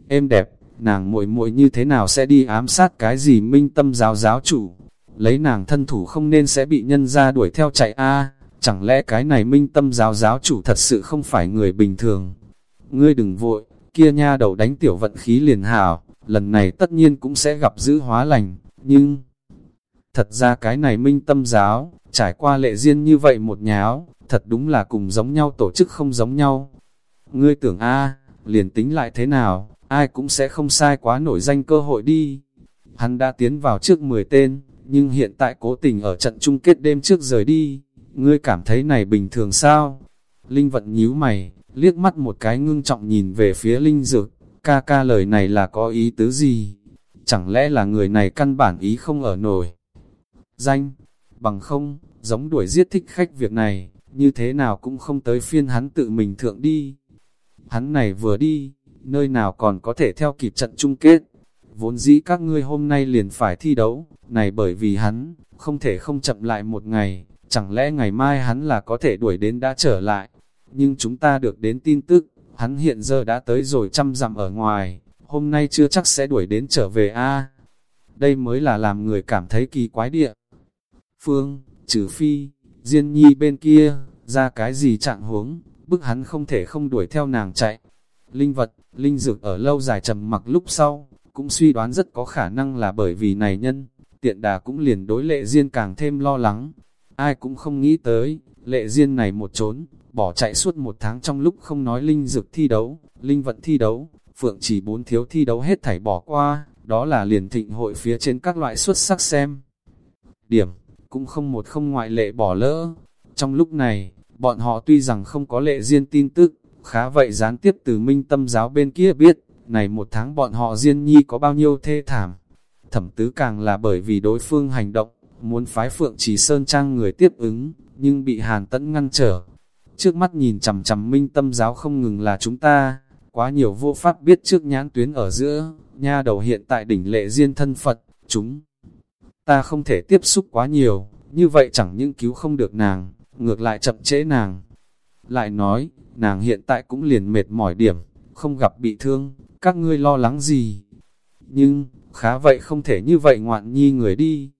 Êm đẹp, nàng muội muội như thế nào sẽ đi ám sát cái gì minh tâm giáo giáo chủ? Lấy nàng thân thủ không nên sẽ bị nhân ra đuổi theo chạy a chẳng lẽ cái này minh tâm giáo giáo chủ thật sự không phải người bình thường? Ngươi đừng vội, kia nha đầu đánh tiểu vận khí liền hảo, lần này tất nhiên cũng sẽ gặp giữ hóa lành, nhưng... Thật ra cái này minh tâm giáo, trải qua lệ duyên như vậy một nháo, thật đúng là cùng giống nhau tổ chức không giống nhau. Ngươi tưởng a liền tính lại thế nào, ai cũng sẽ không sai quá nổi danh cơ hội đi. Hắn đã tiến vào trước 10 tên, nhưng hiện tại cố tình ở trận chung kết đêm trước rời đi. Ngươi cảm thấy này bình thường sao? Linh vận nhíu mày, liếc mắt một cái ngưng trọng nhìn về phía Linh Dược, ca ca lời này là có ý tứ gì? Chẳng lẽ là người này căn bản ý không ở nổi? Danh, bằng không, giống đuổi giết thích khách việc này, như thế nào cũng không tới phiên hắn tự mình thượng đi. Hắn này vừa đi, nơi nào còn có thể theo kịp trận chung kết. Vốn dĩ các ngươi hôm nay liền phải thi đấu, này bởi vì hắn, không thể không chậm lại một ngày, chẳng lẽ ngày mai hắn là có thể đuổi đến đã trở lại. Nhưng chúng ta được đến tin tức, hắn hiện giờ đã tới rồi trăm dặm ở ngoài, hôm nay chưa chắc sẽ đuổi đến trở về a Đây mới là làm người cảm thấy kỳ quái địa. Phương, trừ phi, Diên nhi bên kia, ra cái gì trạng huống, bức hắn không thể không đuổi theo nàng chạy. Linh vật, linh dược ở lâu dài trầm mặc lúc sau, cũng suy đoán rất có khả năng là bởi vì này nhân, tiện đà cũng liền đối lệ riêng càng thêm lo lắng. Ai cũng không nghĩ tới, lệ riêng này một trốn, bỏ chạy suốt một tháng trong lúc không nói linh dược thi đấu, linh vận thi đấu, phượng chỉ bốn thiếu thi đấu hết thảy bỏ qua, đó là liền thịnh hội phía trên các loại xuất sắc xem. Điểm cũng không một không ngoại lệ bỏ lỡ. Trong lúc này, bọn họ tuy rằng không có lệ riêng tin tức, khá vậy gián tiếp từ minh tâm giáo bên kia biết, này một tháng bọn họ riêng nhi có bao nhiêu thê thảm. Thẩm tứ càng là bởi vì đối phương hành động, muốn phái phượng chỉ sơn trang người tiếp ứng, nhưng bị hàn tẫn ngăn trở. Trước mắt nhìn chằm chằm minh tâm giáo không ngừng là chúng ta, quá nhiều vô pháp biết trước nhãn tuyến ở giữa, nha đầu hiện tại đỉnh lệ riêng thân Phật, chúng ta không thể tiếp xúc quá nhiều, như vậy chẳng những cứu không được nàng, ngược lại chậm trễ nàng. Lại nói, nàng hiện tại cũng liền mệt mỏi điểm, không gặp bị thương, các ngươi lo lắng gì. Nhưng, khá vậy không thể như vậy ngoạn nhi người đi.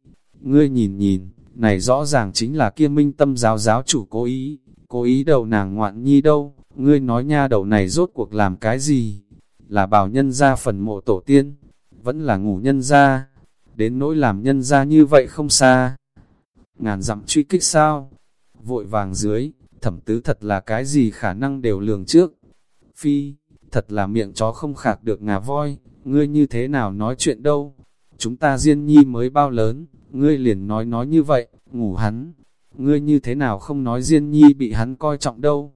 Ngươi nhìn nhìn, này rõ ràng chính là kia minh tâm giáo giáo chủ cố ý, cố ý đầu nàng ngoạn nhi đâu, ngươi nói nha đầu này rốt cuộc làm cái gì? Là bảo nhân ra phần mộ tổ tiên, vẫn là ngủ nhân ra, đến nỗi làm nhân ra như vậy không xa. Ngàn dặm truy kích sao? Vội vàng dưới, thẩm tứ thật là cái gì khả năng đều lường trước. Phi, thật là miệng chó không khạc được ngà voi, ngươi như thế nào nói chuyện đâu? Chúng ta riêng nhi mới bao lớn, ngươi liền nói nói như vậy, ngủ hắn. Ngươi như thế nào không nói riêng nhi bị hắn coi trọng đâu?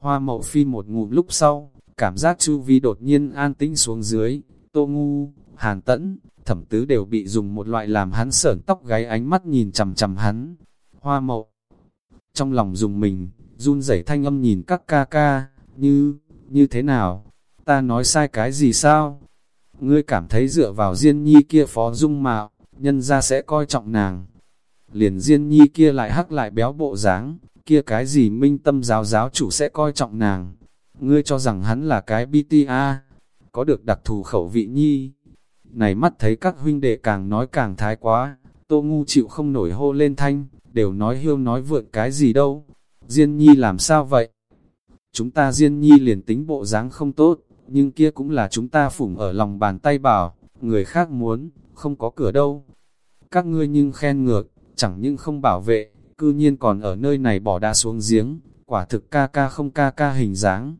Hoa mậu phi một ngủ lúc sau, cảm giác chu vi đột nhiên an tĩnh xuống dưới, tô ngu, hàn tẫn, thẩm tứ đều bị dùng một loại làm hắn sởn tóc gáy ánh mắt nhìn chầm chầm hắn. Hoa mậu, trong lòng dùng mình, run rẩy thanh âm nhìn các ca ca, như, như thế nào, ta nói sai cái gì sao? Ngươi cảm thấy dựa vào Diên Nhi kia phó dung mạo, nhân ra sẽ coi trọng nàng. Liền Diên Nhi kia lại hắc lại béo bộ dáng, kia cái gì minh tâm giáo giáo chủ sẽ coi trọng nàng. Ngươi cho rằng hắn là cái BTA, có được đặc thù khẩu vị Nhi, này mắt thấy các huynh đệ càng nói càng thái quá, Tô Ngu chịu không nổi hô lên thanh, đều nói hiêu nói vượn cái gì đâu. Diên nhi làm sao vậy? Chúng ta Diên nhi liền tính bộ dáng không tốt, nhưng kia cũng là chúng ta phủng ở lòng bàn tay bảo, người khác muốn, không có cửa đâu. Các ngươi nhưng khen ngược, chẳng nhưng không bảo vệ, cư nhiên còn ở nơi này bỏ đá xuống giếng, quả thực ca ca không ca ca hình dáng.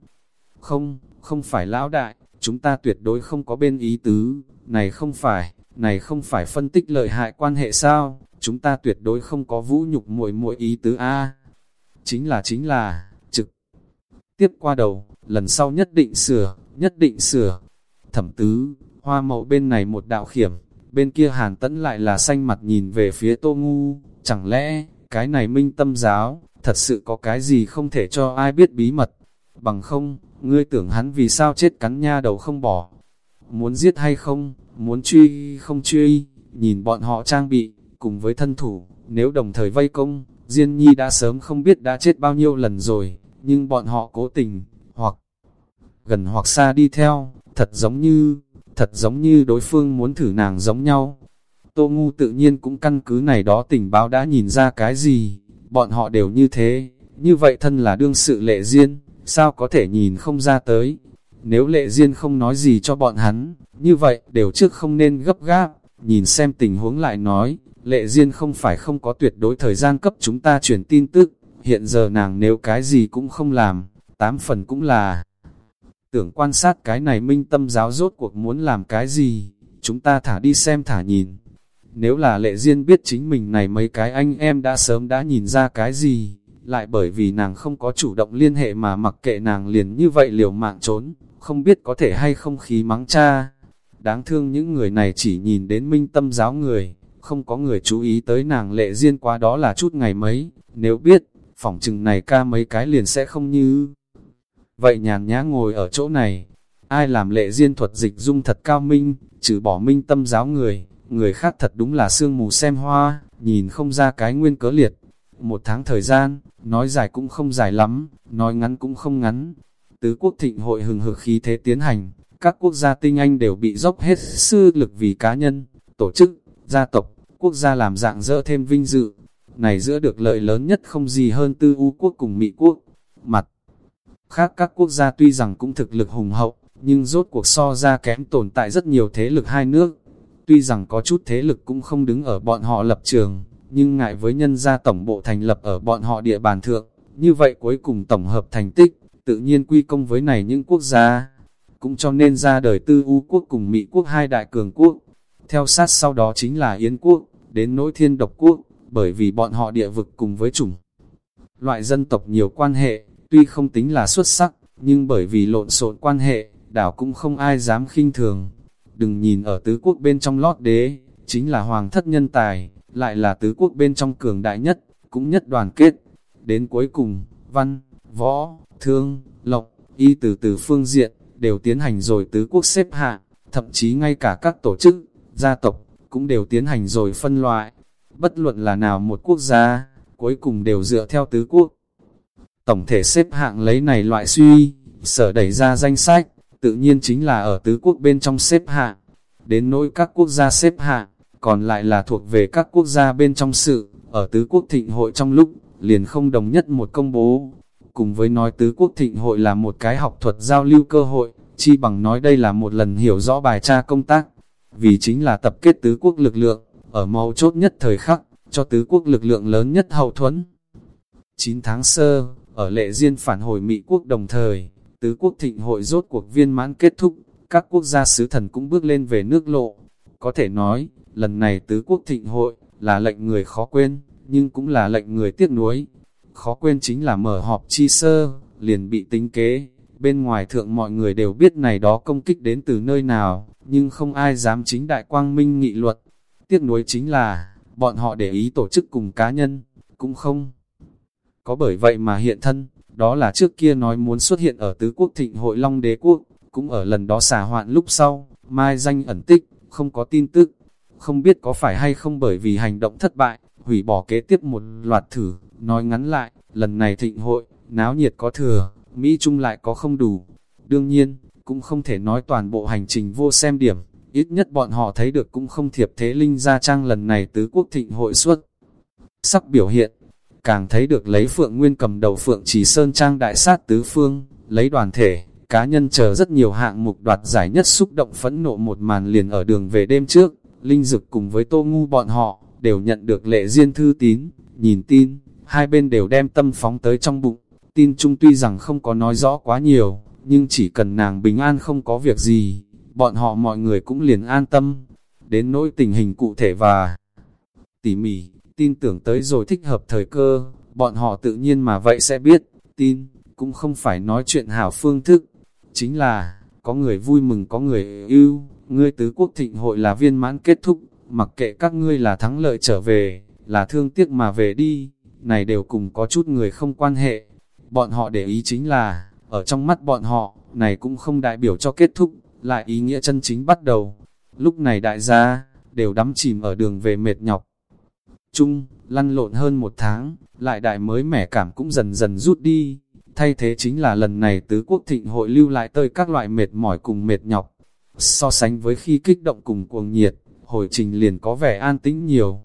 Không, không phải lão đại, chúng ta tuyệt đối không có bên ý tứ, này không phải, này không phải phân tích lợi hại quan hệ sao, chúng ta tuyệt đối không có vũ nhục muội muội ý tứ A. Chính là chính là, trực. Tiếp qua đầu, lần sau nhất định sửa, nhất định sửa. Thẩm tứ, hoa mậu bên này một đạo khiểm, bên kia hàn tẫn lại là xanh mặt nhìn về phía tô ngu, chẳng lẽ, cái này minh tâm giáo, thật sự có cái gì không thể cho ai biết bí mật, bằng không, ngươi tưởng hắn vì sao chết cắn nha đầu không bỏ, muốn giết hay không, muốn truy không truy, nhìn bọn họ trang bị, cùng với thân thủ, nếu đồng thời vây công, Diên Nhi đã sớm không biết đã chết bao nhiêu lần rồi, nhưng bọn họ cố tình, hoặc gần hoặc xa đi theo, thật giống như, thật giống như đối phương muốn thử nàng giống nhau. Tô Ngu tự nhiên cũng căn cứ này đó tình báo đã nhìn ra cái gì, bọn họ đều như thế, như vậy thân là đương sự lệ duyên, sao có thể nhìn không ra tới. Nếu lệ duyên không nói gì cho bọn hắn, như vậy đều trước không nên gấp gáp, nhìn xem tình huống lại nói, lệ duyên không phải không có tuyệt đối thời gian cấp chúng ta truyền tin tức, hiện giờ nàng nếu cái gì cũng không làm, tám phần cũng là tưởng quan sát cái này minh tâm giáo rốt cuộc muốn làm cái gì, chúng ta thả đi xem thả nhìn. Nếu là lệ duyên biết chính mình này mấy cái anh em đã sớm đã nhìn ra cái gì, lại bởi vì nàng không có chủ động liên hệ mà mặc kệ nàng liền như vậy liều mạng trốn, không biết có thể hay không khí mắng cha. Đáng thương những người này chỉ nhìn đến minh tâm giáo người, không có người chú ý tới nàng lệ duyên quá đó là chút ngày mấy, nếu biết, phỏng chừng này ca mấy cái liền sẽ không như... Vậy nhàn nhã ngồi ở chỗ này, ai làm lệ duyên thuật dịch dung thật cao minh, trừ bỏ minh tâm giáo người, người khác thật đúng là sương mù xem hoa, nhìn không ra cái nguyên cớ liệt. Một tháng thời gian, nói dài cũng không dài lắm, nói ngắn cũng không ngắn. Tứ quốc thịnh hội hừng hực khí thế tiến hành, các quốc gia tinh anh đều bị dốc hết sư lực vì cá nhân, tổ chức, gia tộc, quốc gia làm dạng dỡ thêm vinh dự. Này giữa được lợi lớn nhất không gì hơn tư u quốc cùng Mỹ quốc. Mặt khác các quốc gia tuy rằng cũng thực lực hùng hậu, nhưng rốt cuộc so ra kém tồn tại rất nhiều thế lực hai nước. Tuy rằng có chút thế lực cũng không đứng ở bọn họ lập trường, nhưng ngại với nhân gia tổng bộ thành lập ở bọn họ địa bàn thượng, như vậy cuối cùng tổng hợp thành tích, tự nhiên quy công với này những quốc gia, cũng cho nên ra đời tư U quốc cùng Mỹ quốc hai đại cường quốc. Theo sát sau đó chính là Yến quốc, đến nỗi thiên độc quốc, bởi vì bọn họ địa vực cùng với chủng. Loại dân tộc nhiều quan hệ, tuy không tính là xuất sắc, nhưng bởi vì lộn xộn quan hệ, đảo cũng không ai dám khinh thường. Đừng nhìn ở tứ quốc bên trong lót đế, chính là hoàng thất nhân tài, lại là tứ quốc bên trong cường đại nhất, cũng nhất đoàn kết. Đến cuối cùng, văn, võ, thương, lộc, y từ từ phương diện, đều tiến hành rồi tứ quốc xếp hạng, thậm chí ngay cả các tổ chức, gia tộc, cũng đều tiến hành rồi phân loại. Bất luận là nào một quốc gia, cuối cùng đều dựa theo tứ quốc. Tổng thể xếp hạng lấy này loại suy, sở đẩy ra danh sách, tự nhiên chính là ở tứ quốc bên trong xếp hạng. Đến nỗi các quốc gia xếp hạng, còn lại là thuộc về các quốc gia bên trong sự, ở tứ quốc thịnh hội trong lúc, liền không đồng nhất một công bố. Cùng với nói tứ quốc thịnh hội là một cái học thuật giao lưu cơ hội, chi bằng nói đây là một lần hiểu rõ bài tra công tác, vì chính là tập kết tứ quốc lực lượng, ở mau chốt nhất thời khắc, cho tứ quốc lực lượng lớn nhất hậu thuẫn. 9 tháng sơ, ở lệ duyên phản hồi Mỹ quốc đồng thời, tứ quốc thịnh hội rốt cuộc viên mãn kết thúc, các quốc gia sứ thần cũng bước lên về nước lộ. Có thể nói, lần này tứ quốc thịnh hội, là lệnh người khó quên, nhưng cũng là lệnh người tiếc nuối. Khó quên chính là mở họp chi sơ, liền bị tính kế, bên ngoài thượng mọi người đều biết này đó công kích đến từ nơi nào, nhưng không ai dám chính đại quang minh nghị luật. Tiếc nuối chính là, bọn họ để ý tổ chức cùng cá nhân, cũng không. Có bởi vậy mà hiện thân, đó là trước kia nói muốn xuất hiện ở tứ quốc thịnh hội Long Đế Quốc, cũng ở lần đó xả hoạn lúc sau, mai danh ẩn tích, không có tin tức. Không biết có phải hay không bởi vì hành động thất bại, hủy bỏ kế tiếp một loạt thử, nói ngắn lại, lần này thịnh hội, náo nhiệt có thừa, Mỹ Trung lại có không đủ. Đương nhiên, cũng không thể nói toàn bộ hành trình vô xem điểm, ít nhất bọn họ thấy được cũng không thiệp thế linh gia trang lần này tứ quốc thịnh hội suốt. Sắc biểu hiện, càng thấy được lấy Phượng Nguyên cầm đầu Phượng Chỉ Sơn Trang đại sát tứ phương, lấy đoàn thể, cá nhân chờ rất nhiều hạng mục đoạt giải nhất xúc động phẫn nộ một màn liền ở đường về đêm trước, Linh Dực cùng với Tô Ngu bọn họ, đều nhận được lệ riêng thư tín, nhìn tin, hai bên đều đem tâm phóng tới trong bụng, tin chung tuy rằng không có nói rõ quá nhiều, nhưng chỉ cần nàng bình an không có việc gì, bọn họ mọi người cũng liền an tâm, đến nỗi tình hình cụ thể và tỉ mỉ, tin tưởng tới rồi thích hợp thời cơ, bọn họ tự nhiên mà vậy sẽ biết, tin, cũng không phải nói chuyện hảo phương thức, chính là, có người vui mừng có người ưu, ngươi tứ quốc thịnh hội là viên mãn kết thúc, mặc kệ các ngươi là thắng lợi trở về, là thương tiếc mà về đi, này đều cùng có chút người không quan hệ. Bọn họ để ý chính là, ở trong mắt bọn họ, này cũng không đại biểu cho kết thúc, lại ý nghĩa chân chính bắt đầu. Lúc này đại gia, đều đắm chìm ở đường về mệt nhọc. Chung, lăn lộn hơn một tháng, lại đại mới mẻ cảm cũng dần dần rút đi. Thay thế chính là lần này tứ quốc thịnh hội lưu lại tơi các loại mệt mỏi cùng mệt nhọc. So sánh với khi kích động cùng cuồng nhiệt, hồi trình liền có vẻ an tĩnh nhiều.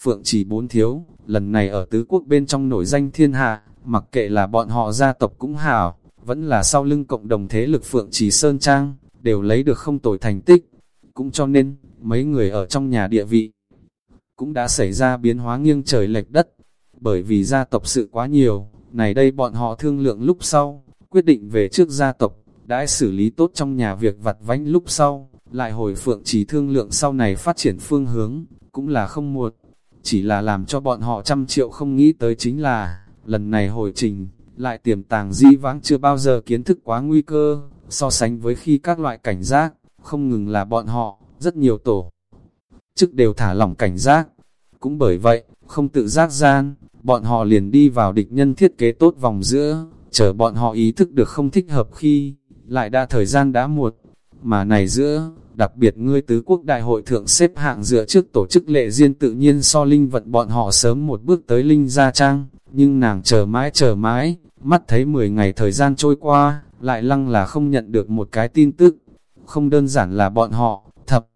Phượng chỉ bốn thiếu, lần này ở tứ quốc bên trong nổi danh thiên hạ, mặc kệ là bọn họ gia tộc cũng hảo, vẫn là sau lưng cộng đồng thế lực Phượng chỉ Sơn Trang, đều lấy được không tồi thành tích. Cũng cho nên, mấy người ở trong nhà địa vị, cũng đã xảy ra biến hóa nghiêng trời lệch đất, bởi vì gia tộc sự quá nhiều, này đây bọn họ thương lượng lúc sau, quyết định về trước gia tộc, đã xử lý tốt trong nhà việc vặt vánh lúc sau, lại hồi phượng chỉ thương lượng sau này phát triển phương hướng, cũng là không muộn. Chỉ là làm cho bọn họ trăm triệu không nghĩ tới chính là, lần này hồi trình, lại tiềm tàng di vãng chưa bao giờ kiến thức quá nguy cơ, so sánh với khi các loại cảnh giác, không ngừng là bọn họ, rất nhiều tổ. Chức đều thả lỏng cảnh giác. Cũng bởi vậy, không tự giác gian, bọn họ liền đi vào địch nhân thiết kế tốt vòng giữa, chờ bọn họ ý thức được không thích hợp khi, lại đã thời gian đã muộn. Mà này giữa, đặc biệt ngươi tứ quốc đại hội thượng xếp hạng dựa trước tổ chức lệ riêng tự nhiên so linh vận bọn họ sớm một bước tới linh gia trang, nhưng nàng chờ mãi chờ mãi, mắt thấy 10 ngày thời gian trôi qua, lại lăng là không nhận được một cái tin tức, không đơn giản là bọn họ, thập.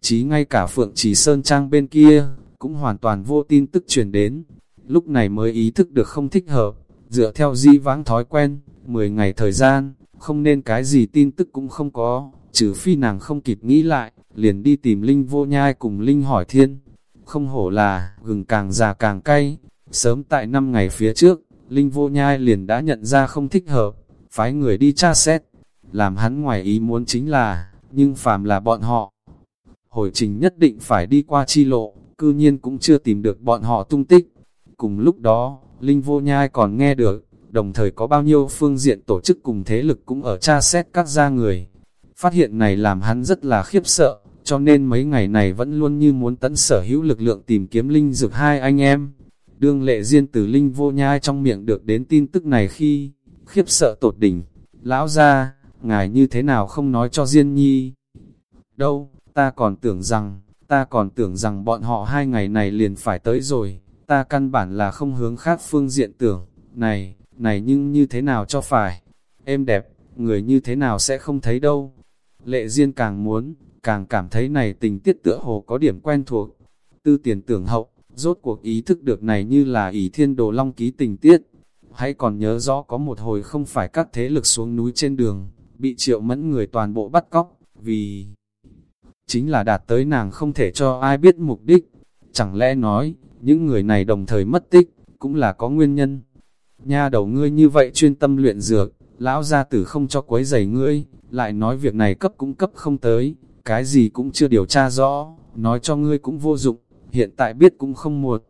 Chí ngay cả Phượng Trì Sơn Trang bên kia, cũng hoàn toàn vô tin tức truyền đến, lúc này mới ý thức được không thích hợp, dựa theo di vãng thói quen, 10 ngày thời gian, không nên cái gì tin tức cũng không có, trừ phi nàng không kịp nghĩ lại, liền đi tìm Linh vô nhai cùng Linh hỏi thiên. Không hổ là, gừng càng già càng cay, sớm tại năm ngày phía trước, Linh vô nhai liền đã nhận ra không thích hợp, phái người đi tra xét, làm hắn ngoài ý muốn chính là, nhưng phàm là bọn họ. Hồi trình nhất định phải đi qua chi lộ, cư nhiên cũng chưa tìm được bọn họ tung tích. Cùng lúc đó, Linh vô nhai còn nghe được, đồng thời có bao nhiêu phương diện tổ chức cùng thế lực cũng ở tra xét các gia người. Phát hiện này làm hắn rất là khiếp sợ, cho nên mấy ngày này vẫn luôn như muốn tận sở hữu lực lượng tìm kiếm Linh dược hai anh em. Đương lệ riêng từ Linh vô nhai trong miệng được đến tin tức này khi, khiếp sợ tột đỉnh. Lão ra, ngài như thế nào không nói cho Diên Nhi? Đâu, ta còn tưởng rằng, ta còn tưởng rằng bọn họ hai ngày này liền phải tới rồi, ta căn bản là không hướng khác phương diện tưởng, này, này nhưng như thế nào cho phải, em đẹp, người như thế nào sẽ không thấy đâu. Lệ Diên càng muốn, càng cảm thấy này tình tiết tựa hồ có điểm quen thuộc. Tư tiền tưởng hậu, rốt cuộc ý thức được này như là ỷ thiên đồ long ký tình tiết. Hãy còn nhớ rõ có một hồi không phải các thế lực xuống núi trên đường, bị triệu mẫn người toàn bộ bắt cóc, vì chính là đạt tới nàng không thể cho ai biết mục đích. Chẳng lẽ nói, những người này đồng thời mất tích, cũng là có nguyên nhân. Nha đầu ngươi như vậy chuyên tâm luyện dược, lão gia tử không cho quấy giày ngươi, lại nói việc này cấp cũng cấp không tới, cái gì cũng chưa điều tra rõ, nói cho ngươi cũng vô dụng, hiện tại biết cũng không muộn.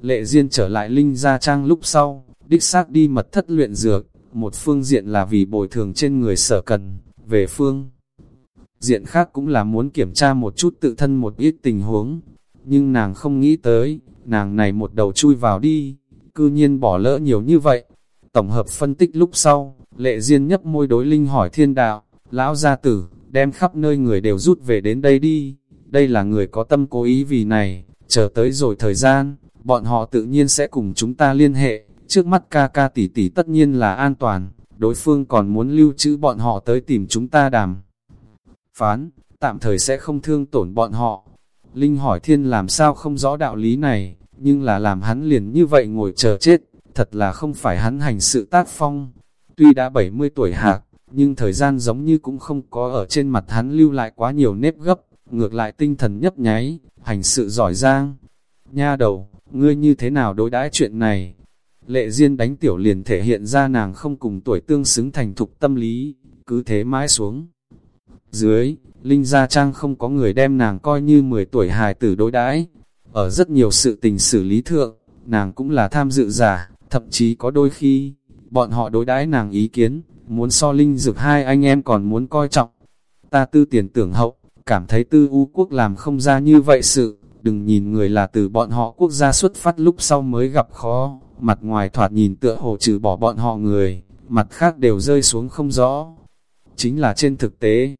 Lệ Diên trở lại Linh Gia Trang lúc sau, đích xác đi mật thất luyện dược, một phương diện là vì bồi thường trên người sở cần, về phương. Diện khác cũng là muốn kiểm tra một chút tự thân một ít tình huống, nhưng nàng không nghĩ tới, nàng này một đầu chui vào đi, cư nhiên bỏ lỡ nhiều như vậy. Tổng hợp phân tích lúc sau, lệ Diên nhấp môi đối linh hỏi thiên đạo, lão gia tử, đem khắp nơi người đều rút về đến đây đi, đây là người có tâm cố ý vì này, chờ tới rồi thời gian, bọn họ tự nhiên sẽ cùng chúng ta liên hệ, trước mắt ca ca tỷ tỷ tất nhiên là an toàn, đối phương còn muốn lưu trữ bọn họ tới tìm chúng ta đàm. Phán, tạm thời sẽ không thương tổn bọn họ. Linh hỏi thiên làm sao không rõ đạo lý này, nhưng là làm hắn liền như vậy ngồi chờ chết, thật là không phải hắn hành sự tác phong. Tuy đã 70 tuổi hạc, nhưng thời gian giống như cũng không có ở trên mặt hắn lưu lại quá nhiều nếp gấp, ngược lại tinh thần nhấp nháy, hành sự giỏi giang. Nha đầu, ngươi như thế nào đối đãi chuyện này? Lệ Diên đánh tiểu liền thể hiện ra nàng không cùng tuổi tương xứng thành thục tâm lý, cứ thế mãi xuống. Dưới, Linh Gia Trang không có người đem nàng coi như 10 tuổi hài tử đối đãi Ở rất nhiều sự tình xử lý thượng, nàng cũng là tham dự giả, thậm chí có đôi khi, bọn họ đối đãi nàng ý kiến, muốn so Linh dược hai anh em còn muốn coi trọng. Ta tư tiền tưởng hậu, cảm thấy tư u quốc làm không ra như vậy sự, đừng nhìn người là từ bọn họ quốc gia xuất phát lúc sau mới gặp khó, mặt ngoài thoạt nhìn tựa hồ trừ bỏ bọn họ người, mặt khác đều rơi xuống không rõ. Chính là trên thực tế,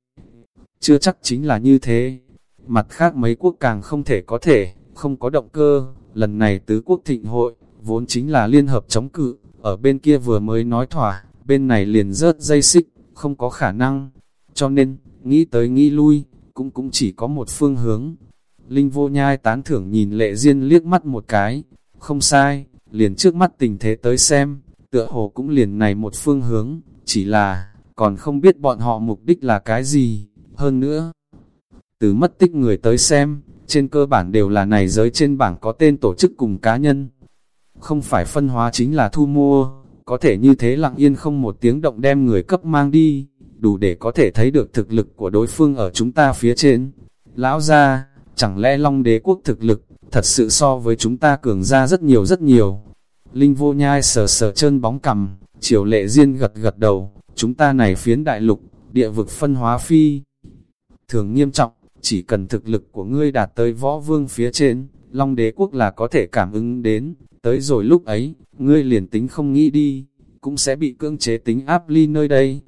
chưa chắc chính là như thế. Mặt khác mấy quốc càng không thể có thể, không có động cơ, lần này tứ quốc thịnh hội, vốn chính là liên hợp chống cự, ở bên kia vừa mới nói thỏa, bên này liền rớt dây xích, không có khả năng. Cho nên, nghĩ tới nghĩ lui, cũng cũng chỉ có một phương hướng. Linh vô nhai tán thưởng nhìn lệ duyên liếc mắt một cái, không sai, liền trước mắt tình thế tới xem, tựa hồ cũng liền này một phương hướng, chỉ là, còn không biết bọn họ mục đích là cái gì, hơn nữa. Từ mất tích người tới xem, trên cơ bản đều là này giới trên bảng có tên tổ chức cùng cá nhân. Không phải phân hóa chính là thu mua, có thể như thế lặng yên không một tiếng động đem người cấp mang đi, đủ để có thể thấy được thực lực của đối phương ở chúng ta phía trên. Lão ra, chẳng lẽ Long đế quốc thực lực, thật sự so với chúng ta cường ra rất nhiều rất nhiều. Linh vô nhai sờ sờ chân bóng cầm, chiều lệ riêng gật gật đầu, chúng ta này phiến đại lục, địa vực phân hóa phi. Thường nghiêm trọng, chỉ cần thực lực của ngươi đạt tới võ vương phía trên, Long đế quốc là có thể cảm ứng đến, tới rồi lúc ấy, ngươi liền tính không nghĩ đi, cũng sẽ bị cưỡng chế tính áp ly nơi đây.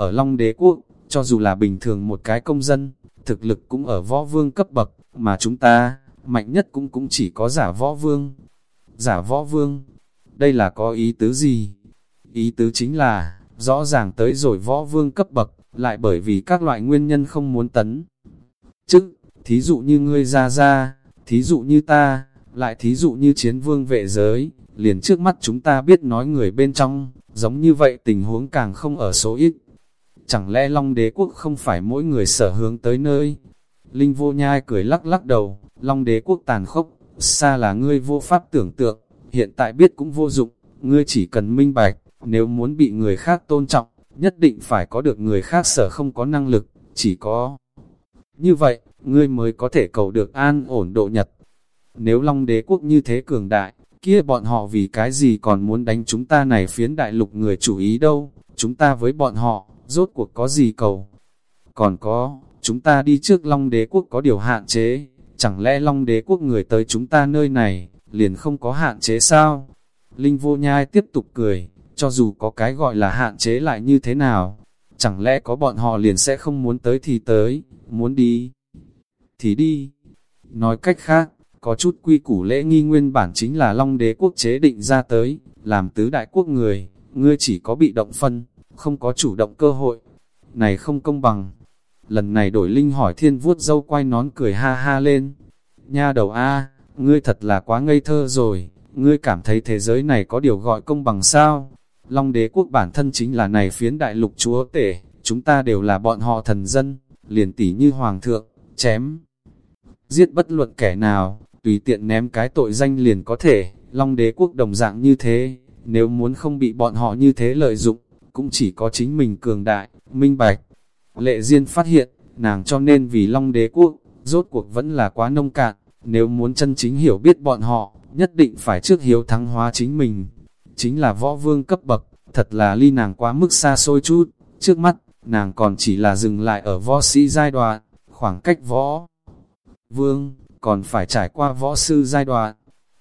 Ở Long đế quốc, cho dù là bình thường một cái công dân, thực lực cũng ở võ vương cấp bậc, mà chúng ta, mạnh nhất cũng cũng chỉ có giả võ vương. Giả võ vương, đây là có ý tứ gì? Ý tứ chính là, rõ ràng tới rồi võ vương cấp bậc, lại bởi vì các loại nguyên nhân không muốn tấn. Chứ, thí dụ như ngươi ra ra, thí dụ như ta, lại thí dụ như chiến vương vệ giới, liền trước mắt chúng ta biết nói người bên trong, giống như vậy tình huống càng không ở số ít. Chẳng lẽ Long đế quốc không phải mỗi người sở hướng tới nơi? Linh vô nhai cười lắc lắc đầu, Long đế quốc tàn khốc, xa là ngươi vô pháp tưởng tượng, hiện tại biết cũng vô dụng, ngươi chỉ cần minh bạch, nếu muốn bị người khác tôn trọng, nhất định phải có được người khác sở không có năng lực, chỉ có như vậy, ngươi mới có thể cầu được an ổn độ nhật. Nếu Long đế quốc như thế cường đại, kia bọn họ vì cái gì còn muốn đánh chúng ta này phiến đại lục người chủ ý đâu, chúng ta với bọn họ, rốt cuộc có gì cầu. Còn có, chúng ta đi trước Long đế quốc có điều hạn chế, chẳng lẽ Long đế quốc người tới chúng ta nơi này, liền không có hạn chế sao? Linh vô nhai tiếp tục cười, cho dù có cái gọi là hạn chế lại như thế nào, chẳng lẽ có bọn họ liền sẽ không muốn tới thì tới, muốn đi thì đi. Nói cách khác, có chút quy củ lễ nghi nguyên bản chính là Long đế quốc chế định ra tới, làm tứ đại quốc người, ngươi chỉ có bị động phân, không có chủ động cơ hội. Này không công bằng. Lần này đổi linh hỏi thiên vuốt dâu quay nón cười ha ha lên. Nha đầu A, ngươi thật là quá ngây thơ rồi, ngươi cảm thấy thế giới này có điều gọi công bằng sao? Long đế quốc bản thân chính là này phiến đại lục chúa tể, chúng ta đều là bọn họ thần dân, liền tỷ như hoàng thượng, chém. Giết bất luận kẻ nào, tùy tiện ném cái tội danh liền có thể, long đế quốc đồng dạng như thế, nếu muốn không bị bọn họ như thế lợi dụng, cũng chỉ có chính mình cường đại, minh bạch. Lệ Diên phát hiện, nàng cho nên vì long đế quốc, rốt cuộc vẫn là quá nông cạn, nếu muốn chân chính hiểu biết bọn họ, nhất định phải trước hiếu thắng hóa chính mình. Chính là võ vương cấp bậc, thật là ly nàng quá mức xa xôi chút, trước mắt, nàng còn chỉ là dừng lại ở võ sĩ giai đoạn, khoảng cách võ vương, còn phải trải qua võ sư giai đoạn.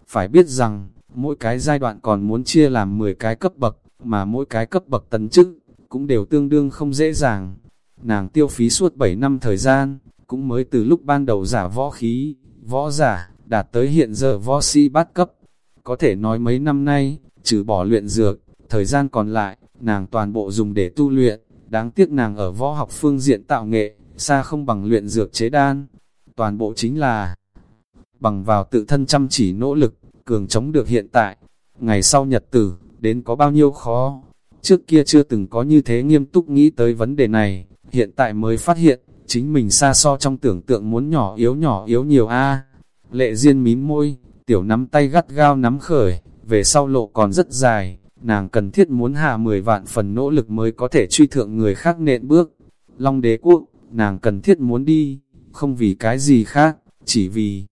Phải biết rằng, mỗi cái giai đoạn còn muốn chia làm 10 cái cấp bậc, mà mỗi cái cấp bậc tấn chức, cũng đều tương đương không dễ dàng. Nàng tiêu phí suốt 7 năm thời gian, cũng mới từ lúc ban đầu giả võ khí, võ giả, đạt tới hiện giờ võ sĩ bát cấp. Có thể nói mấy năm nay, trừ bỏ luyện dược, thời gian còn lại, nàng toàn bộ dùng để tu luyện, đáng tiếc nàng ở võ học phương diện tạo nghệ, xa không bằng luyện dược chế đan. Toàn bộ chính là bằng vào tự thân chăm chỉ nỗ lực, cường chống được hiện tại. Ngày sau nhật tử, đến có bao nhiêu khó. Trước kia chưa từng có như thế nghiêm túc nghĩ tới vấn đề này, hiện tại mới phát hiện, chính mình xa so trong tưởng tượng muốn nhỏ yếu nhỏ yếu nhiều a Lệ Diên mím môi, tiểu nắm tay gắt gao nắm khởi, về sau lộ còn rất dài, nàng cần thiết muốn hạ 10 vạn phần nỗ lực mới có thể truy thượng người khác nện bước. Long đế quốc, nàng cần thiết muốn đi, không vì cái gì khác, chỉ vì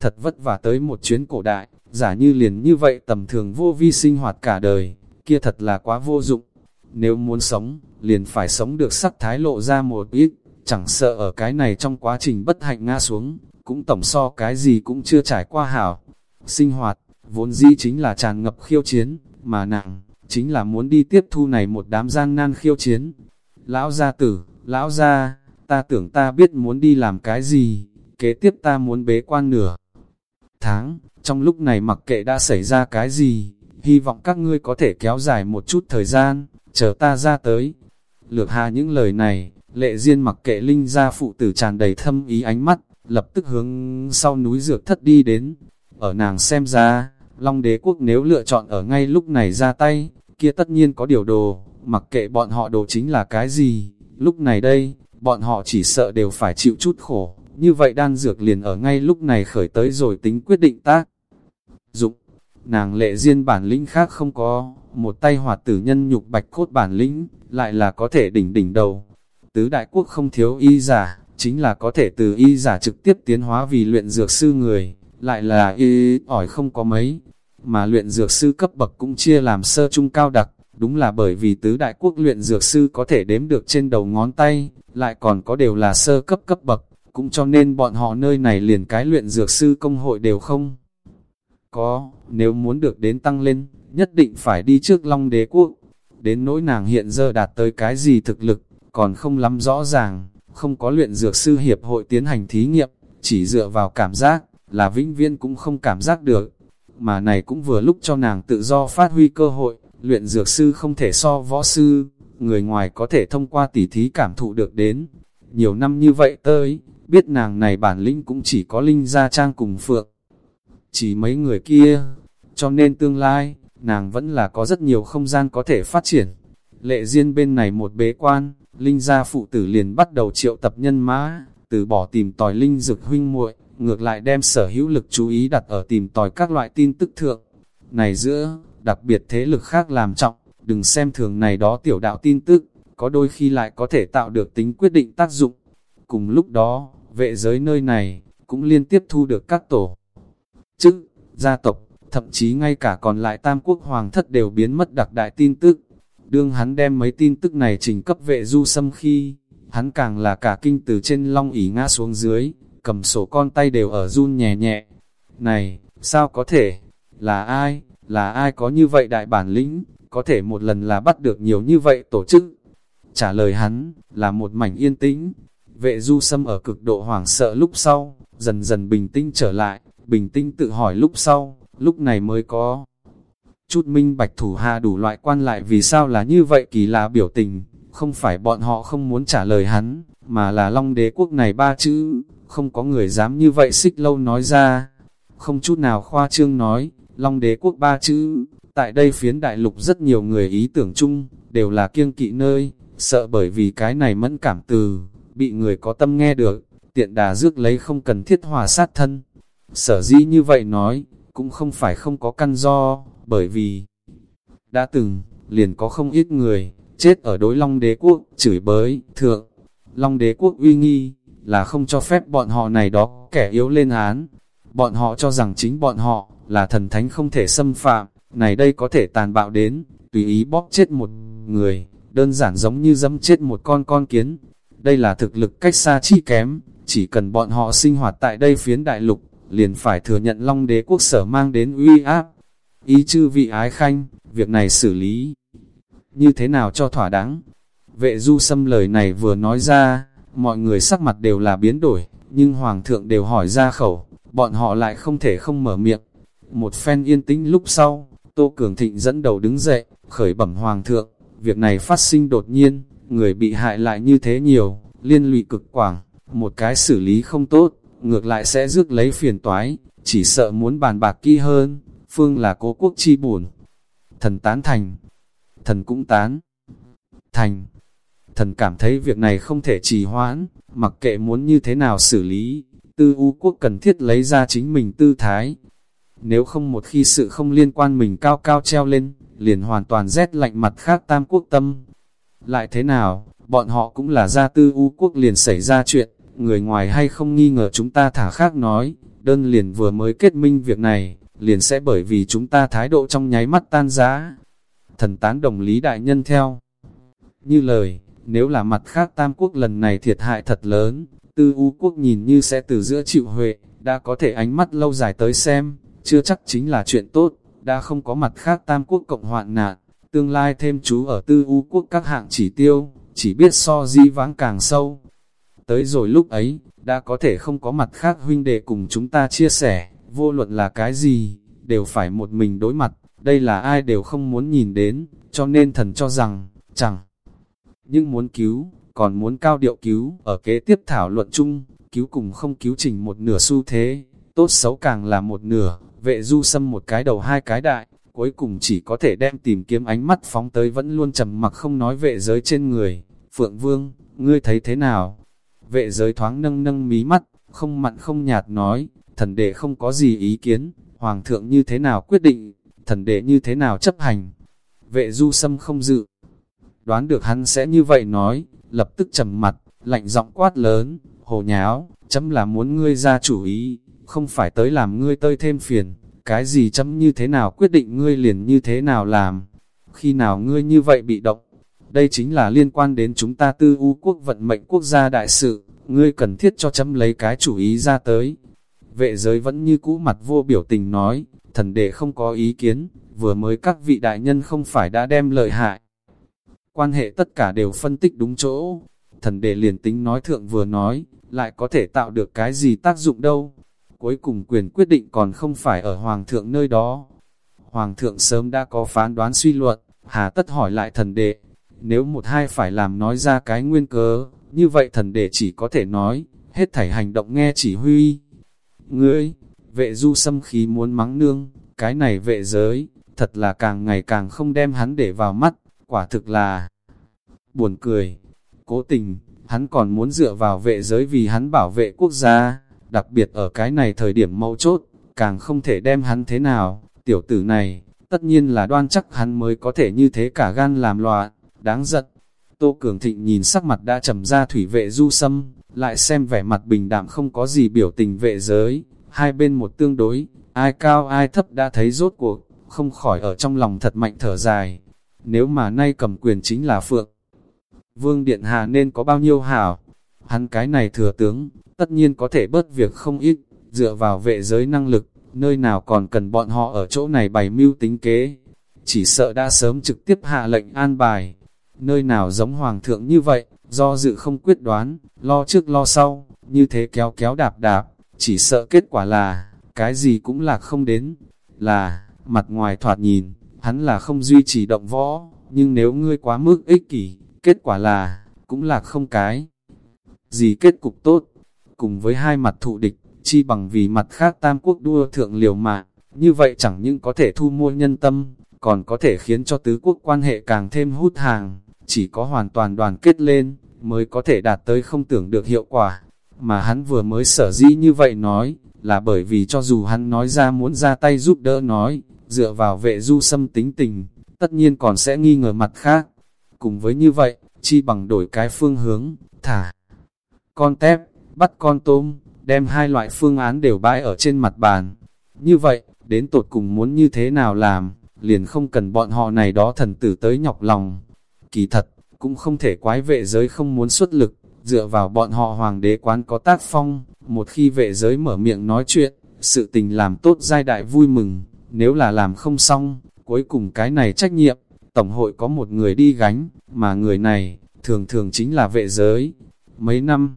thật vất vả tới một chuyến cổ đại, giả như liền như vậy tầm thường vô vi sinh hoạt cả đời, kia thật là quá vô dụng. Nếu muốn sống, liền phải sống được sắc thái lộ ra một ít, chẳng sợ ở cái này trong quá trình bất hạnh ngã xuống, cũng tổng so cái gì cũng chưa trải qua hảo. Sinh hoạt, vốn dĩ chính là tràn ngập khiêu chiến, mà nặng, chính là muốn đi tiếp thu này một đám gian nan khiêu chiến. Lão gia tử, lão gia, ta tưởng ta biết muốn đi làm cái gì, kế tiếp ta muốn bế quan nửa. Tháng, trong lúc này mặc kệ đã xảy ra cái gì, hy vọng các ngươi có thể kéo dài một chút thời gian, chờ ta ra tới. Lược hà những lời này, lệ duyên mặc kệ linh gia phụ tử tràn đầy thâm ý ánh mắt, lập tức hướng sau núi dược thất đi đến. Ở nàng xem ra, Long đế quốc nếu lựa chọn ở ngay lúc này ra tay, kia tất nhiên có điều đồ, mặc kệ bọn họ đồ chính là cái gì, lúc này đây, bọn họ chỉ sợ đều phải chịu chút khổ, như vậy đan dược liền ở ngay lúc này khởi tới rồi tính quyết định tác. Dụng, nàng lệ riêng bản lĩnh khác không có, một tay hoạt tử nhân nhục bạch cốt bản lĩnh, lại là có thể đỉnh đỉnh đầu. Tứ đại quốc không thiếu y giả, chính là có thể từ y giả trực tiếp tiến hóa vì luyện dược sư người, lại là y ỏi không có mấy, mà luyện dược sư cấp bậc cũng chia làm sơ trung cao đặc, đúng là bởi vì tứ đại quốc luyện dược sư có thể đếm được trên đầu ngón tay, lại còn có đều là sơ cấp cấp bậc, cũng cho nên bọn họ nơi này liền cái luyện dược sư công hội đều không. Có, nếu muốn được đến tăng lên, nhất định phải đi trước Long Đế Quốc. Đến nỗi nàng hiện giờ đạt tới cái gì thực lực, còn không lắm rõ ràng, không có luyện dược sư hiệp hội tiến hành thí nghiệm, chỉ dựa vào cảm giác, là vĩnh viên cũng không cảm giác được mà này cũng vừa lúc cho nàng tự do phát huy cơ hội, luyện dược sư không thể so võ sư, người ngoài có thể thông qua tỉ thí cảm thụ được đến. Nhiều năm như vậy tới, biết nàng này bản lĩnh cũng chỉ có Linh Gia Trang cùng Phượng. Chỉ mấy người kia, cho nên tương lai, nàng vẫn là có rất nhiều không gian có thể phát triển. Lệ riêng bên này một bế quan, Linh Gia phụ tử liền bắt đầu triệu tập nhân mã, từ bỏ tìm tòi Linh dược huynh muội ngược lại đem sở hữu lực chú ý đặt ở tìm tòi các loại tin tức thượng. Này giữa, đặc biệt thế lực khác làm trọng, đừng xem thường này đó tiểu đạo tin tức, có đôi khi lại có thể tạo được tính quyết định tác dụng. Cùng lúc đó, vệ giới nơi này, cũng liên tiếp thu được các tổ chức, gia tộc, thậm chí ngay cả còn lại tam quốc hoàng thất đều biến mất đặc đại tin tức. Đương hắn đem mấy tin tức này trình cấp vệ du xâm khi, hắn càng là cả kinh từ trên long ỉ ngã xuống dưới, cầm sổ con tay đều ở run nhẹ nhẹ. Này, sao có thể? Là ai? Là ai có như vậy đại bản lĩnh? Có thể một lần là bắt được nhiều như vậy tổ chức? Trả lời hắn, là một mảnh yên tĩnh. Vệ du sâm ở cực độ hoảng sợ lúc sau, dần dần bình tĩnh trở lại, bình tĩnh tự hỏi lúc sau, lúc này mới có. Chút minh bạch thủ hạ đủ loại quan lại vì sao là như vậy kỳ lạ biểu tình, không phải bọn họ không muốn trả lời hắn, mà là long đế quốc này ba chữ, không có người dám như vậy xích lâu nói ra. Không chút nào khoa trương nói, Long đế quốc ba chữ, tại đây phiến đại lục rất nhiều người ý tưởng chung, đều là kiêng kỵ nơi, sợ bởi vì cái này mẫn cảm từ, bị người có tâm nghe được, tiện đà rước lấy không cần thiết hòa sát thân. Sở dĩ như vậy nói, cũng không phải không có căn do, bởi vì đã từng, liền có không ít người, chết ở đối Long đế quốc, chửi bới, thượng. Long đế quốc uy nghi, là không cho phép bọn họ này đó kẻ yếu lên án. Bọn họ cho rằng chính bọn họ là thần thánh không thể xâm phạm, này đây có thể tàn bạo đến, tùy ý bóp chết một người, đơn giản giống như dâm chết một con con kiến. Đây là thực lực cách xa chi kém, chỉ cần bọn họ sinh hoạt tại đây phiến đại lục, liền phải thừa nhận long đế quốc sở mang đến uy áp. Ý chư vị ái khanh, việc này xử lý như thế nào cho thỏa đáng. Vệ du xâm lời này vừa nói ra, mọi người sắc mặt đều là biến đổi, nhưng hoàng thượng đều hỏi ra khẩu, bọn họ lại không thể không mở miệng. Một phen yên tĩnh lúc sau, Tô Cường Thịnh dẫn đầu đứng dậy, khởi bẩm hoàng thượng, việc này phát sinh đột nhiên, người bị hại lại như thế nhiều, liên lụy cực quảng, một cái xử lý không tốt, ngược lại sẽ rước lấy phiền toái, chỉ sợ muốn bàn bạc kỹ hơn, phương là cố quốc chi buồn Thần tán thành, thần cũng tán thành. Thần cảm thấy việc này không thể trì hoãn, mặc kệ muốn như thế nào xử lý, tư u quốc cần thiết lấy ra chính mình tư thái. Nếu không một khi sự không liên quan mình cao cao treo lên, liền hoàn toàn rét lạnh mặt khác tam quốc tâm. Lại thế nào, bọn họ cũng là gia tư u quốc liền xảy ra chuyện, người ngoài hay không nghi ngờ chúng ta thả khác nói, đơn liền vừa mới kết minh việc này, liền sẽ bởi vì chúng ta thái độ trong nháy mắt tan giá. Thần tán đồng lý đại nhân theo. Như lời, nếu là mặt khác tam quốc lần này thiệt hại thật lớn, tư u quốc nhìn như sẽ từ giữa chịu huệ, đã có thể ánh mắt lâu dài tới xem, chưa chắc chính là chuyện tốt, đã không có mặt khác tam quốc cộng hoạn nạn, tương lai thêm chú ở tư u quốc các hạng chỉ tiêu, chỉ biết so di vãng càng sâu. Tới rồi lúc ấy, đã có thể không có mặt khác huynh đệ cùng chúng ta chia sẻ, vô luận là cái gì, đều phải một mình đối mặt, đây là ai đều không muốn nhìn đến, cho nên thần cho rằng, chẳng. Nhưng muốn cứu, còn muốn cao điệu cứu, ở kế tiếp thảo luận chung, cứu cùng không cứu trình một nửa xu thế, tốt xấu càng là một nửa, vệ du xâm một cái đầu hai cái đại, cuối cùng chỉ có thể đem tìm kiếm ánh mắt phóng tới vẫn luôn trầm mặc không nói vệ giới trên người. Phượng Vương, ngươi thấy thế nào? Vệ giới thoáng nâng nâng mí mắt, không mặn không nhạt nói, thần đệ không có gì ý kiến, hoàng thượng như thế nào quyết định, thần đệ như thế nào chấp hành. Vệ du sâm không dự, đoán được hắn sẽ như vậy nói, lập tức trầm mặt, lạnh giọng quát lớn, hồ nháo, chấm là muốn ngươi ra chủ ý, không phải tới làm ngươi tơi thêm phiền, cái gì chấm như thế nào quyết định ngươi liền như thế nào làm, khi nào ngươi như vậy bị động, đây chính là liên quan đến chúng ta tư u quốc vận mệnh quốc gia đại sự, ngươi cần thiết cho chấm lấy cái chủ ý ra tới. Vệ giới vẫn như cũ mặt vô biểu tình nói, thần đệ không có ý kiến, vừa mới các vị đại nhân không phải đã đem lợi hại. Quan hệ tất cả đều phân tích đúng chỗ, thần đệ liền tính nói thượng vừa nói, lại có thể tạo được cái gì tác dụng đâu. Cuối cùng quyền quyết định còn không phải ở Hoàng thượng nơi đó. Hoàng thượng sớm đã có phán đoán suy luận, hà tất hỏi lại thần đệ, nếu một hai phải làm nói ra cái nguyên cớ, như vậy thần đệ chỉ có thể nói, hết thảy hành động nghe chỉ huy. Ngươi, vệ du xâm khí muốn mắng nương, cái này vệ giới, thật là càng ngày càng không đem hắn để vào mắt, quả thực là buồn cười. Cố tình, hắn còn muốn dựa vào vệ giới vì hắn bảo vệ quốc gia, đặc biệt ở cái này thời điểm mấu chốt, càng không thể đem hắn thế nào, tiểu tử này, tất nhiên là đoan chắc hắn mới có thể như thế cả gan làm loạn đáng giận. Tô Cường Thịnh nhìn sắc mặt đã trầm ra thủy vệ du sâm, lại xem vẻ mặt bình đạm không có gì biểu tình vệ giới, hai bên một tương đối, ai cao ai thấp đã thấy rốt cuộc, không khỏi ở trong lòng thật mạnh thở dài. Nếu mà nay cầm quyền chính là Phượng, Vương Điện Hà nên có bao nhiêu hảo, hắn cái này thừa tướng, tất nhiên có thể bớt việc không ít, dựa vào vệ giới năng lực, nơi nào còn cần bọn họ ở chỗ này bày mưu tính kế. Chỉ sợ đã sớm trực tiếp hạ lệnh an bài, nơi nào giống hoàng thượng như vậy, do dự không quyết đoán, lo trước lo sau, như thế kéo kéo đạp đạp, chỉ sợ kết quả là, cái gì cũng là không đến, là, mặt ngoài thoạt nhìn, hắn là không duy trì động võ, nhưng nếu ngươi quá mức ích kỷ, kết quả là, cũng là không cái. Gì kết cục tốt, cùng với hai mặt thụ địch, chi bằng vì mặt khác tam quốc đua thượng liều mạng, như vậy chẳng những có thể thu mua nhân tâm, còn có thể khiến cho tứ quốc quan hệ càng thêm hút hàng chỉ có hoàn toàn đoàn kết lên, mới có thể đạt tới không tưởng được hiệu quả. Mà hắn vừa mới sở dĩ như vậy nói, là bởi vì cho dù hắn nói ra muốn ra tay giúp đỡ nói, dựa vào vệ du xâm tính tình, tất nhiên còn sẽ nghi ngờ mặt khác. Cùng với như vậy, chi bằng đổi cái phương hướng, thả con tép, bắt con tôm, đem hai loại phương án đều bãi ở trên mặt bàn. Như vậy, đến tột cùng muốn như thế nào làm, liền không cần bọn họ này đó thần tử tới nhọc lòng. Kỳ thật, cũng không thể quái vệ giới không muốn xuất lực, dựa vào bọn họ hoàng đế quán có tác phong, một khi vệ giới mở miệng nói chuyện, sự tình làm tốt giai đại vui mừng, nếu là làm không xong, cuối cùng cái này trách nhiệm, Tổng hội có một người đi gánh, mà người này, thường thường chính là vệ giới. Mấy năm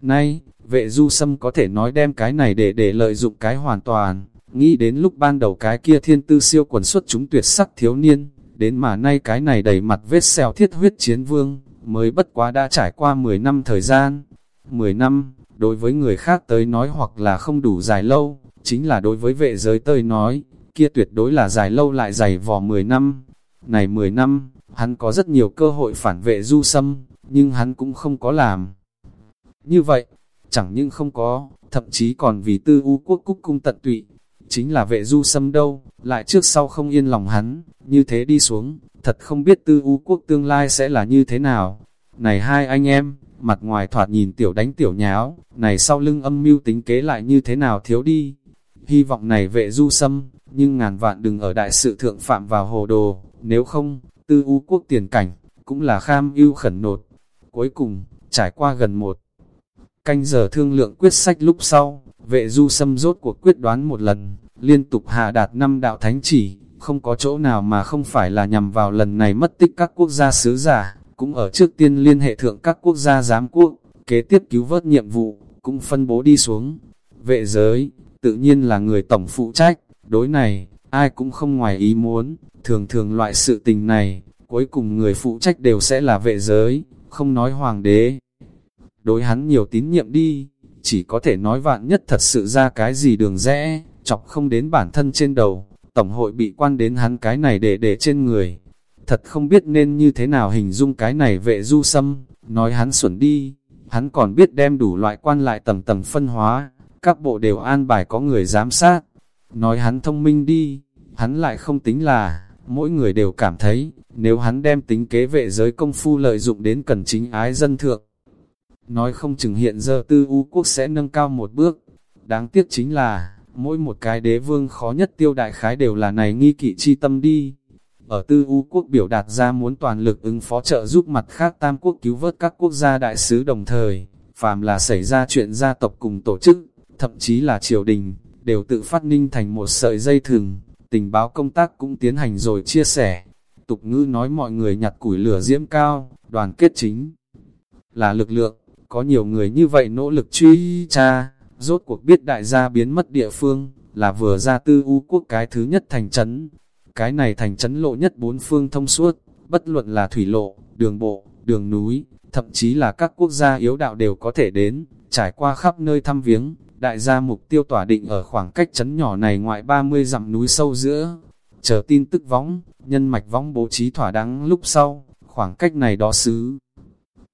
nay, vệ du sâm có thể nói đem cái này để để lợi dụng cái hoàn toàn, nghĩ đến lúc ban đầu cái kia thiên tư siêu quần xuất chúng tuyệt sắc thiếu niên, đến mà nay cái này đầy mặt vết xèo thiết huyết chiến vương, mới bất quá đã trải qua 10 năm thời gian. 10 năm, đối với người khác tới nói hoặc là không đủ dài lâu, chính là đối với vệ giới tới nói, kia tuyệt đối là dài lâu lại dày vò 10 năm. Này 10 năm, hắn có rất nhiều cơ hội phản vệ du sâm, nhưng hắn cũng không có làm. Như vậy, chẳng những không có, thậm chí còn vì tư u quốc cúc cung tận tụy, chính là vệ du sâm đâu, lại trước sau không yên lòng hắn, như thế đi xuống, thật không biết tư u quốc tương lai sẽ là như thế nào. Này hai anh em, mặt ngoài thoạt nhìn tiểu đánh tiểu nháo, này sau lưng âm mưu tính kế lại như thế nào thiếu đi. Hy vọng này vệ du sâm, nhưng ngàn vạn đừng ở đại sự thượng phạm vào hồ đồ, nếu không, tư u quốc tiền cảnh, cũng là kham ưu khẩn nột. Cuối cùng, trải qua gần một canh giờ thương lượng quyết sách lúc sau, vệ du xâm rốt cuộc quyết đoán một lần, liên tục hạ đạt năm đạo thánh chỉ, không có chỗ nào mà không phải là nhằm vào lần này mất tích các quốc gia sứ giả, cũng ở trước tiên liên hệ thượng các quốc gia giám quốc, kế tiếp cứu vớt nhiệm vụ, cũng phân bố đi xuống. Vệ giới, tự nhiên là người tổng phụ trách, đối này, ai cũng không ngoài ý muốn, thường thường loại sự tình này, cuối cùng người phụ trách đều sẽ là vệ giới, không nói hoàng đế. Đối hắn nhiều tín nhiệm đi, chỉ có thể nói vạn nhất thật sự ra cái gì đường rẽ, chọc không đến bản thân trên đầu, tổng hội bị quan đến hắn cái này để để trên người. Thật không biết nên như thế nào hình dung cái này vệ du sâm, nói hắn xuẩn đi, hắn còn biết đem đủ loại quan lại tầng tầng phân hóa, các bộ đều an bài có người giám sát. Nói hắn thông minh đi, hắn lại không tính là, mỗi người đều cảm thấy, nếu hắn đem tính kế vệ giới công phu lợi dụng đến cần chính ái dân thượng. Nói không chừng hiện giờ tư u quốc sẽ nâng cao một bước. Đáng tiếc chính là, mỗi một cái đế vương khó nhất tiêu đại khái đều là này nghi kỵ chi tâm đi. Ở tư u quốc biểu đạt ra muốn toàn lực ứng phó trợ giúp mặt khác tam quốc cứu vớt các quốc gia đại sứ đồng thời, phàm là xảy ra chuyện gia tộc cùng tổ chức, thậm chí là triều đình, đều tự phát ninh thành một sợi dây thừng, tình báo công tác cũng tiến hành rồi chia sẻ. Tục ngữ nói mọi người nhặt củi lửa diễm cao, đoàn kết chính là lực lượng, có nhiều người như vậy nỗ lực truy tra, rốt cuộc biết đại gia biến mất địa phương, là vừa ra tư u quốc cái thứ nhất thành trấn. Cái này thành trấn lộ nhất bốn phương thông suốt, bất luận là thủy lộ, đường bộ, đường núi, thậm chí là các quốc gia yếu đạo đều có thể đến, trải qua khắp nơi thăm viếng, đại gia mục tiêu tỏa định ở khoảng cách trấn nhỏ này ngoại 30 dặm núi sâu giữa. Chờ tin tức võng, nhân mạch võng bố trí thỏa đáng lúc sau, khoảng cách này đó xứ.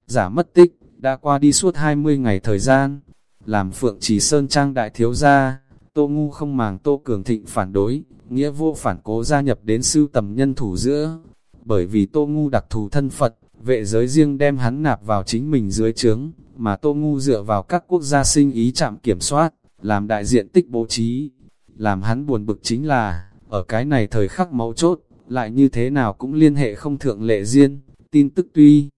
Giả mất tích, đã qua đi suốt 20 ngày thời gian, làm Phượng Trì Sơn Trang đại thiếu gia, Tô Ngu không màng Tô Cường Thịnh phản đối, nghĩa vô phản cố gia nhập đến sưu tầm nhân thủ giữa. Bởi vì Tô Ngu đặc thù thân Phật, vệ giới riêng đem hắn nạp vào chính mình dưới trướng, mà Tô Ngu dựa vào các quốc gia sinh ý chạm kiểm soát, làm đại diện tích bố trí. Làm hắn buồn bực chính là, ở cái này thời khắc mấu chốt, lại như thế nào cũng liên hệ không thượng lệ riêng, tin tức tuy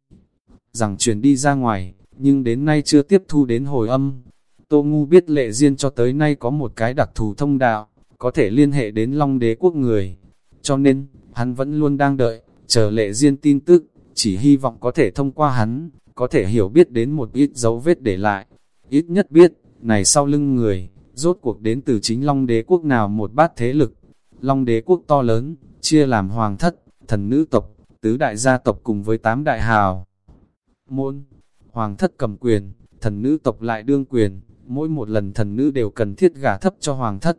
rằng truyền đi ra ngoài, nhưng đến nay chưa tiếp thu đến hồi âm. Tô Ngu biết lệ riêng cho tới nay có một cái đặc thù thông đạo, có thể liên hệ đến Long đế quốc người. Cho nên, hắn vẫn luôn đang đợi, chờ lệ riêng tin tức, chỉ hy vọng có thể thông qua hắn, có thể hiểu biết đến một ít dấu vết để lại. Ít nhất biết, này sau lưng người, rốt cuộc đến từ chính Long đế quốc nào một bát thế lực. Long đế quốc to lớn, chia làm hoàng thất, thần nữ tộc, tứ đại gia tộc cùng với tám đại hào. Môn, hoàng thất cầm quyền, thần nữ tộc lại đương quyền, mỗi một lần thần nữ đều cần thiết gả thấp cho hoàng thất.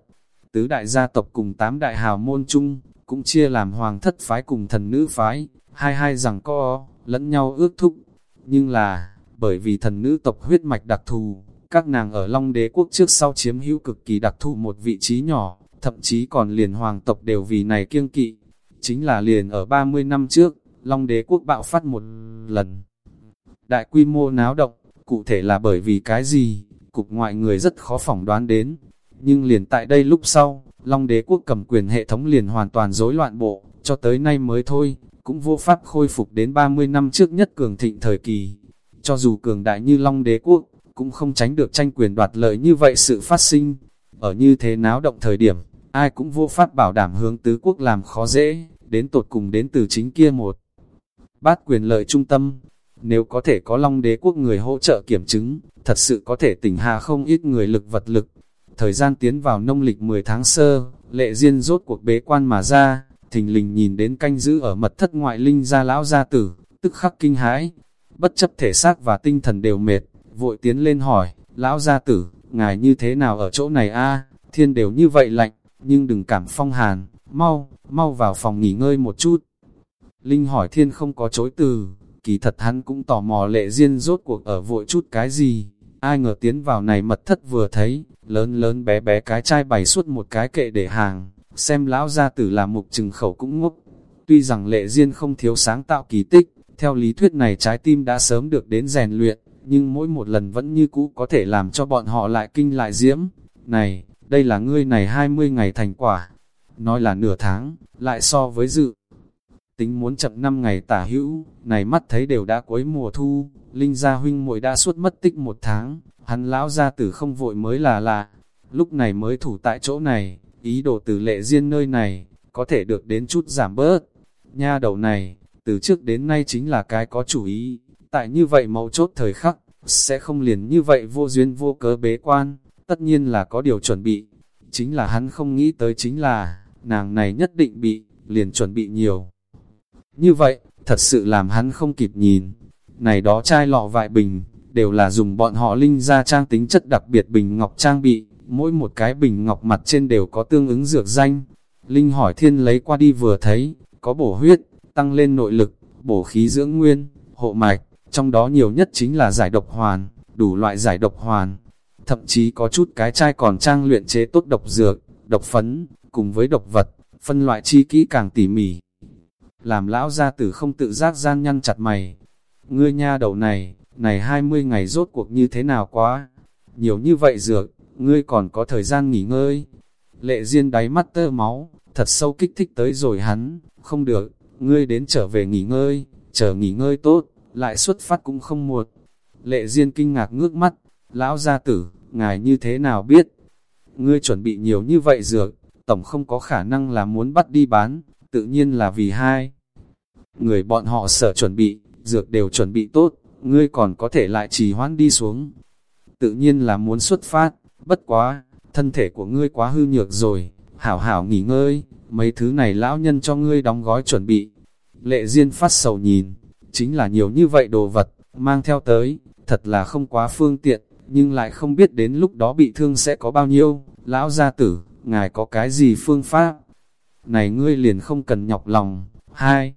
Tứ đại gia tộc cùng tám đại hào môn chung, cũng chia làm hoàng thất phái cùng thần nữ phái, hai hai rằng co, lẫn nhau ước thúc. Nhưng là, bởi vì thần nữ tộc huyết mạch đặc thù, các nàng ở Long đế quốc trước sau chiếm hữu cực kỳ đặc thù một vị trí nhỏ, thậm chí còn liền hoàng tộc đều vì này kiêng kỵ. Chính là liền ở 30 năm trước, Long đế quốc bạo phát một lần đại quy mô náo động, cụ thể là bởi vì cái gì, cục ngoại người rất khó phỏng đoán đến. Nhưng liền tại đây lúc sau, Long đế quốc cầm quyền hệ thống liền hoàn toàn rối loạn bộ, cho tới nay mới thôi, cũng vô pháp khôi phục đến 30 năm trước nhất cường thịnh thời kỳ. Cho dù cường đại như Long đế quốc, cũng không tránh được tranh quyền đoạt lợi như vậy sự phát sinh. Ở như thế náo động thời điểm, ai cũng vô pháp bảo đảm hướng tứ quốc làm khó dễ, đến tột cùng đến từ chính kia một. Bát quyền lợi trung tâm, nếu có thể có long đế quốc người hỗ trợ kiểm chứng, thật sự có thể tỉnh hà không ít người lực vật lực. Thời gian tiến vào nông lịch 10 tháng sơ, lệ duyên rốt cuộc bế quan mà ra, thình lình nhìn đến canh giữ ở mật thất ngoại linh gia lão gia tử, tức khắc kinh hãi. bất chấp thể xác và tinh thần đều mệt, vội tiến lên hỏi, lão gia tử, ngài như thế nào ở chỗ này a thiên đều như vậy lạnh, nhưng đừng cảm phong hàn, mau, mau vào phòng nghỉ ngơi một chút. Linh hỏi thiên không có chối từ, kỳ thật hắn cũng tò mò lệ duyên rốt cuộc ở vội chút cái gì, ai ngờ tiến vào này mật thất vừa thấy, lớn lớn bé bé cái chai bày suốt một cái kệ để hàng, xem lão gia tử là mục trừng khẩu cũng ngốc. Tuy rằng lệ duyên không thiếu sáng tạo kỳ tích, theo lý thuyết này trái tim đã sớm được đến rèn luyện, nhưng mỗi một lần vẫn như cũ có thể làm cho bọn họ lại kinh lại diễm. Này, đây là ngươi này 20 ngày thành quả, nói là nửa tháng, lại so với dự. Tính muốn chậm 5 ngày tả hữu, này mắt thấy đều đã cuối mùa thu, Linh Gia huynh muội đã suốt mất tích một tháng, hắn lão gia tử không vội mới là lạ, lúc này mới thủ tại chỗ này, ý đồ từ lệ riêng nơi này, có thể được đến chút giảm bớt. Nha đầu này, từ trước đến nay chính là cái có chủ ý, tại như vậy mấu chốt thời khắc, sẽ không liền như vậy vô duyên vô cớ bế quan, tất nhiên là có điều chuẩn bị. Chính là hắn không nghĩ tới chính là, nàng này nhất định bị, liền chuẩn bị nhiều. Như vậy, thật sự làm hắn không kịp nhìn. Này đó chai lọ vại bình, đều là dùng bọn họ linh ra trang tính chất đặc biệt bình ngọc trang bị, mỗi một cái bình ngọc mặt trên đều có tương ứng dược danh. Linh hỏi thiên lấy qua đi vừa thấy, có bổ huyết, tăng lên nội lực, bổ khí dưỡng nguyên, hộ mạch, trong đó nhiều nhất chính là giải độc hoàn, đủ loại giải độc hoàn. Thậm chí có chút cái chai còn trang luyện chế tốt độc dược, độc phấn, cùng với độc vật, phân loại chi kỹ càng tỉ mỉ. Làm lão gia tử không tự giác gian nhăn chặt mày. Ngươi nha đầu này, này 20 ngày rốt cuộc như thế nào quá. Nhiều như vậy dược, ngươi còn có thời gian nghỉ ngơi. Lệ Diên đáy mắt tơ máu, thật sâu kích thích tới rồi hắn, không được, ngươi đến trở về nghỉ ngơi, chờ nghỉ ngơi tốt, lại xuất phát cũng không muộn. Lệ Diên kinh ngạc ngước mắt, lão gia tử, ngài như thế nào biết? Ngươi chuẩn bị nhiều như vậy dược, tổng không có khả năng là muốn bắt đi bán, tự nhiên là vì hai. Người bọn họ sở chuẩn bị, dược đều chuẩn bị tốt, ngươi còn có thể lại trì hoãn đi xuống. Tự nhiên là muốn xuất phát, bất quá, thân thể của ngươi quá hư nhược rồi, hảo hảo nghỉ ngơi, mấy thứ này lão nhân cho ngươi đóng gói chuẩn bị. Lệ Diên phát sầu nhìn, chính là nhiều như vậy đồ vật, mang theo tới, thật là không quá phương tiện, nhưng lại không biết đến lúc đó bị thương sẽ có bao nhiêu. Lão gia tử, ngài có cái gì phương pháp? Này ngươi liền không cần nhọc lòng, hai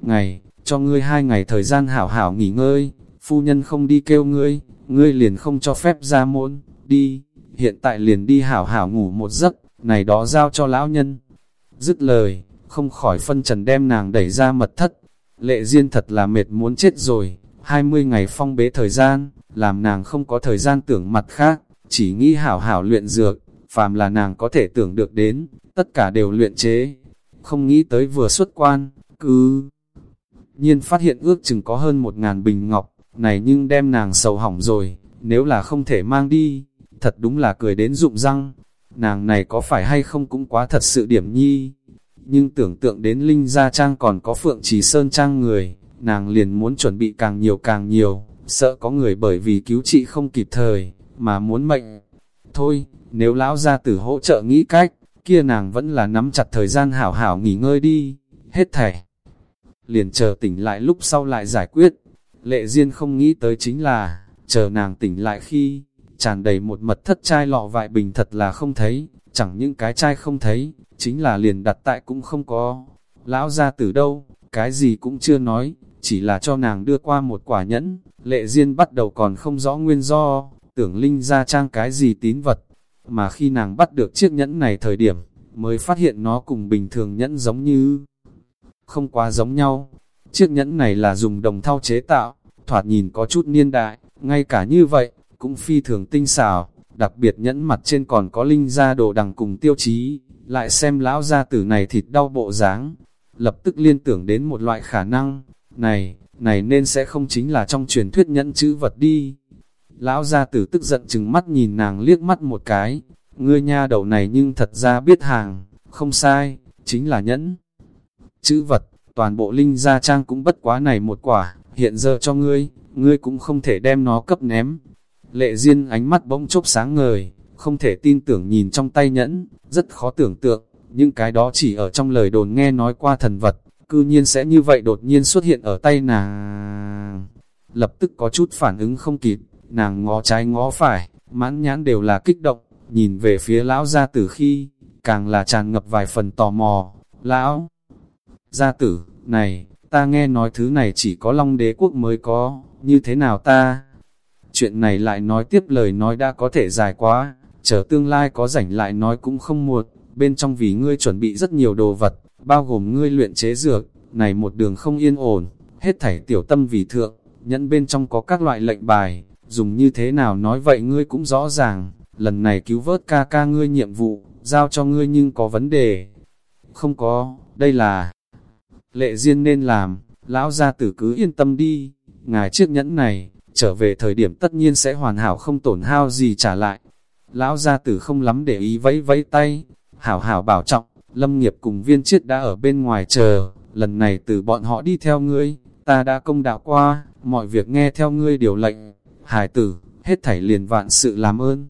ngày, cho ngươi hai ngày thời gian hảo hảo nghỉ ngơi, phu nhân không đi kêu ngươi, ngươi liền không cho phép ra môn, đi, hiện tại liền đi hảo hảo ngủ một giấc, này đó giao cho lão nhân. Dứt lời, không khỏi phân trần đem nàng đẩy ra mật thất, lệ duyên thật là mệt muốn chết rồi, 20 ngày phong bế thời gian, làm nàng không có thời gian tưởng mặt khác, chỉ nghĩ hảo hảo luyện dược, phàm là nàng có thể tưởng được đến, tất cả đều luyện chế, không nghĩ tới vừa xuất quan, cứ nhiên phát hiện ước chừng có hơn một ngàn bình ngọc, này nhưng đem nàng sầu hỏng rồi, nếu là không thể mang đi, thật đúng là cười đến rụng răng, nàng này có phải hay không cũng quá thật sự điểm nhi, nhưng tưởng tượng đến Linh Gia Trang còn có Phượng Trì Sơn Trang người, nàng liền muốn chuẩn bị càng nhiều càng nhiều, sợ có người bởi vì cứu trị không kịp thời, mà muốn mệnh. Thôi, nếu lão gia tử hỗ trợ nghĩ cách, kia nàng vẫn là nắm chặt thời gian hảo hảo nghỉ ngơi đi, hết thảy liền chờ tỉnh lại lúc sau lại giải quyết. Lệ Diên không nghĩ tới chính là, chờ nàng tỉnh lại khi, tràn đầy một mật thất chai lọ vại bình thật là không thấy, chẳng những cái chai không thấy, chính là liền đặt tại cũng không có. Lão ra từ đâu, cái gì cũng chưa nói, chỉ là cho nàng đưa qua một quả nhẫn, lệ duyên bắt đầu còn không rõ nguyên do, tưởng Linh ra trang cái gì tín vật, mà khi nàng bắt được chiếc nhẫn này thời điểm, mới phát hiện nó cùng bình thường nhẫn giống như không quá giống nhau. Chiếc nhẫn này là dùng đồng thau chế tạo, thoạt nhìn có chút niên đại, ngay cả như vậy, cũng phi thường tinh xảo, đặc biệt nhẫn mặt trên còn có linh gia đồ đằng cùng tiêu chí, lại xem lão gia tử này thịt đau bộ dáng, lập tức liên tưởng đến một loại khả năng, này, này nên sẽ không chính là trong truyền thuyết nhẫn chữ vật đi. Lão gia tử tức giận chừng mắt nhìn nàng liếc mắt một cái, ngươi nha đầu này nhưng thật ra biết hàng, không sai, chính là nhẫn. Chữ vật, toàn bộ linh gia trang cũng bất quá này một quả, hiện giờ cho ngươi, ngươi cũng không thể đem nó cấp ném. Lệ Diên ánh mắt bỗng chốc sáng ngời, không thể tin tưởng nhìn trong tay nhẫn, rất khó tưởng tượng, nhưng cái đó chỉ ở trong lời đồn nghe nói qua thần vật, cư nhiên sẽ như vậy đột nhiên xuất hiện ở tay nàng. lập tức có chút phản ứng không kịp, nàng ngó trái ngó phải, mãn nhãn đều là kích động, nhìn về phía lão gia tử khi, càng là tràn ngập vài phần tò mò, lão gia tử, này, ta nghe nói thứ này chỉ có Long đế quốc mới có, như thế nào ta? Chuyện này lại nói tiếp lời nói đã có thể dài quá, chờ tương lai có rảnh lại nói cũng không muộn, bên trong vì ngươi chuẩn bị rất nhiều đồ vật, bao gồm ngươi luyện chế dược, này một đường không yên ổn, hết thảy tiểu tâm vì thượng, nhẫn bên trong có các loại lệnh bài, dùng như thế nào nói vậy ngươi cũng rõ ràng, lần này cứu vớt ca ca ngươi nhiệm vụ, giao cho ngươi nhưng có vấn đề. Không có, đây là lệ duyên nên làm, lão gia tử cứ yên tâm đi, ngài chiếc nhẫn này, trở về thời điểm tất nhiên sẽ hoàn hảo không tổn hao gì trả lại. Lão gia tử không lắm để ý vẫy vẫy tay, hảo hảo bảo trọng, lâm nghiệp cùng viên chiết đã ở bên ngoài chờ, lần này từ bọn họ đi theo ngươi, ta đã công đạo qua, mọi việc nghe theo ngươi điều lệnh, hải tử, hết thảy liền vạn sự làm ơn.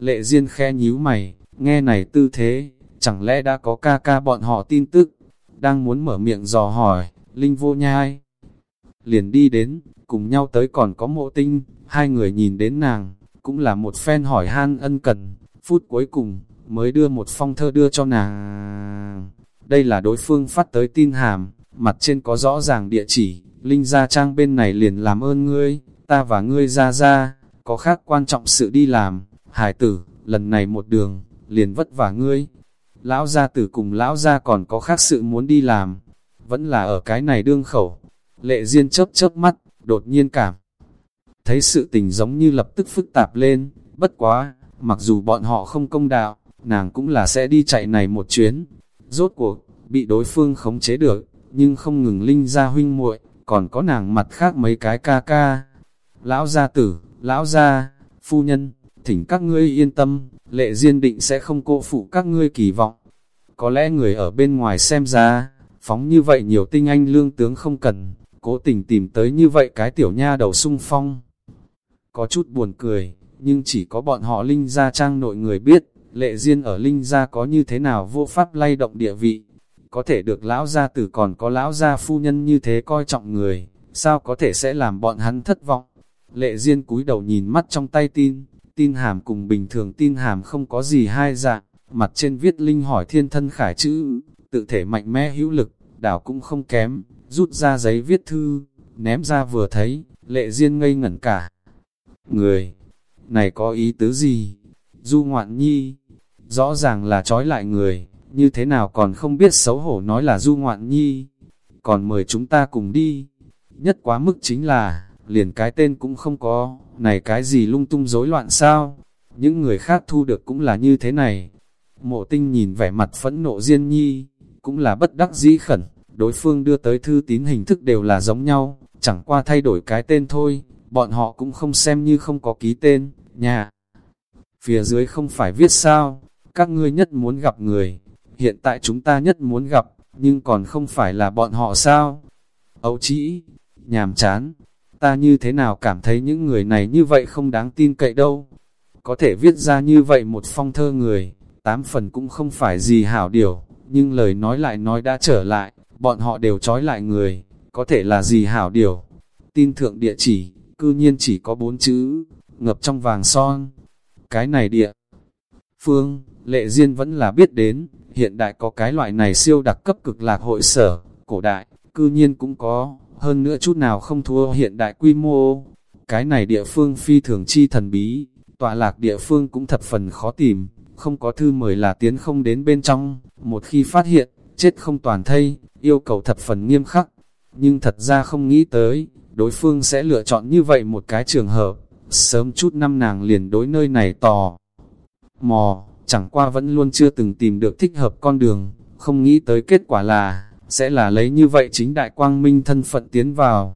Lệ Diên khe nhíu mày, nghe này tư thế, chẳng lẽ đã có ca ca bọn họ tin tức, đang muốn mở miệng dò hỏi, Linh vô nhai. Liền đi đến, cùng nhau tới còn có mộ tinh, hai người nhìn đến nàng, cũng là một phen hỏi han ân cần, phút cuối cùng, mới đưa một phong thơ đưa cho nàng. Đây là đối phương phát tới tin hàm, mặt trên có rõ ràng địa chỉ, Linh Gia Trang bên này liền làm ơn ngươi, ta và ngươi ra ra, có khác quan trọng sự đi làm, hải tử, lần này một đường, liền vất vả ngươi. Lão gia tử cùng lão gia còn có khác sự muốn đi làm, vẫn là ở cái này đương khẩu. Lệ Diên chớp chớp mắt, đột nhiên cảm. Thấy sự tình giống như lập tức phức tạp lên, bất quá, mặc dù bọn họ không công đạo, nàng cũng là sẽ đi chạy này một chuyến. Rốt cuộc, bị đối phương khống chế được, nhưng không ngừng linh ra huynh muội còn có nàng mặt khác mấy cái ca ca. Lão gia tử, lão gia, phu nhân, thỉnh các ngươi yên tâm, lệ duyên định sẽ không cô phụ các ngươi kỳ vọng. Có lẽ người ở bên ngoài xem ra, phóng như vậy nhiều tinh anh lương tướng không cần, cố tình tìm tới như vậy cái tiểu nha đầu sung phong. Có chút buồn cười, nhưng chỉ có bọn họ Linh Gia Trang nội người biết, lệ duyên ở Linh Gia có như thế nào vô pháp lay động địa vị. Có thể được lão gia tử còn có lão gia phu nhân như thế coi trọng người, sao có thể sẽ làm bọn hắn thất vọng. Lệ Diên cúi đầu nhìn mắt trong tay tin, tin hàm cùng bình thường tin hàm không có gì hai dạng, mặt trên viết Linh hỏi thiên thân khải chữ, tự thể mạnh mẽ hữu lực, đảo cũng không kém, rút ra giấy viết thư, ném ra vừa thấy, lệ Diên ngây ngẩn cả. Người, này có ý tứ gì? Du ngoạn nhi, rõ ràng là trói lại người, như thế nào còn không biết xấu hổ nói là du ngoạn nhi, còn mời chúng ta cùng đi. Nhất quá mức chính là, liền cái tên cũng không có, này cái gì lung tung rối loạn sao? Những người khác thu được cũng là như thế này. Mộ tinh nhìn vẻ mặt phẫn nộ Diên Nhi, cũng là bất đắc dĩ khẩn, đối phương đưa tới thư tín hình thức đều là giống nhau, chẳng qua thay đổi cái tên thôi, bọn họ cũng không xem như không có ký tên, nhà. Phía dưới không phải viết sao, các ngươi nhất muốn gặp người, hiện tại chúng ta nhất muốn gặp, nhưng còn không phải là bọn họ sao? Ấu chỉ, nhàm chán, ta như thế nào cảm thấy những người này như vậy không đáng tin cậy đâu. Có thể viết ra như vậy một phong thơ người, tám phần cũng không phải gì hảo điều, nhưng lời nói lại nói đã trở lại, bọn họ đều trói lại người, có thể là gì hảo điều. Tin thượng địa chỉ, cư nhiên chỉ có bốn chữ, ngập trong vàng son. Cái này địa phương, lệ duyên vẫn là biết đến, hiện đại có cái loại này siêu đặc cấp cực lạc hội sở, cổ đại, cư nhiên cũng có, hơn nữa chút nào không thua hiện đại quy mô. Cái này địa phương phi thường chi thần bí, tọa lạc địa phương cũng thập phần khó tìm, không có thư mời là tiến không đến bên trong, một khi phát hiện, chết không toàn thây, yêu cầu thập phần nghiêm khắc. Nhưng thật ra không nghĩ tới, đối phương sẽ lựa chọn như vậy một cái trường hợp, sớm chút năm nàng liền đối nơi này tò. Mò, chẳng qua vẫn luôn chưa từng tìm được thích hợp con đường, không nghĩ tới kết quả là, sẽ là lấy như vậy chính đại quang minh thân phận tiến vào.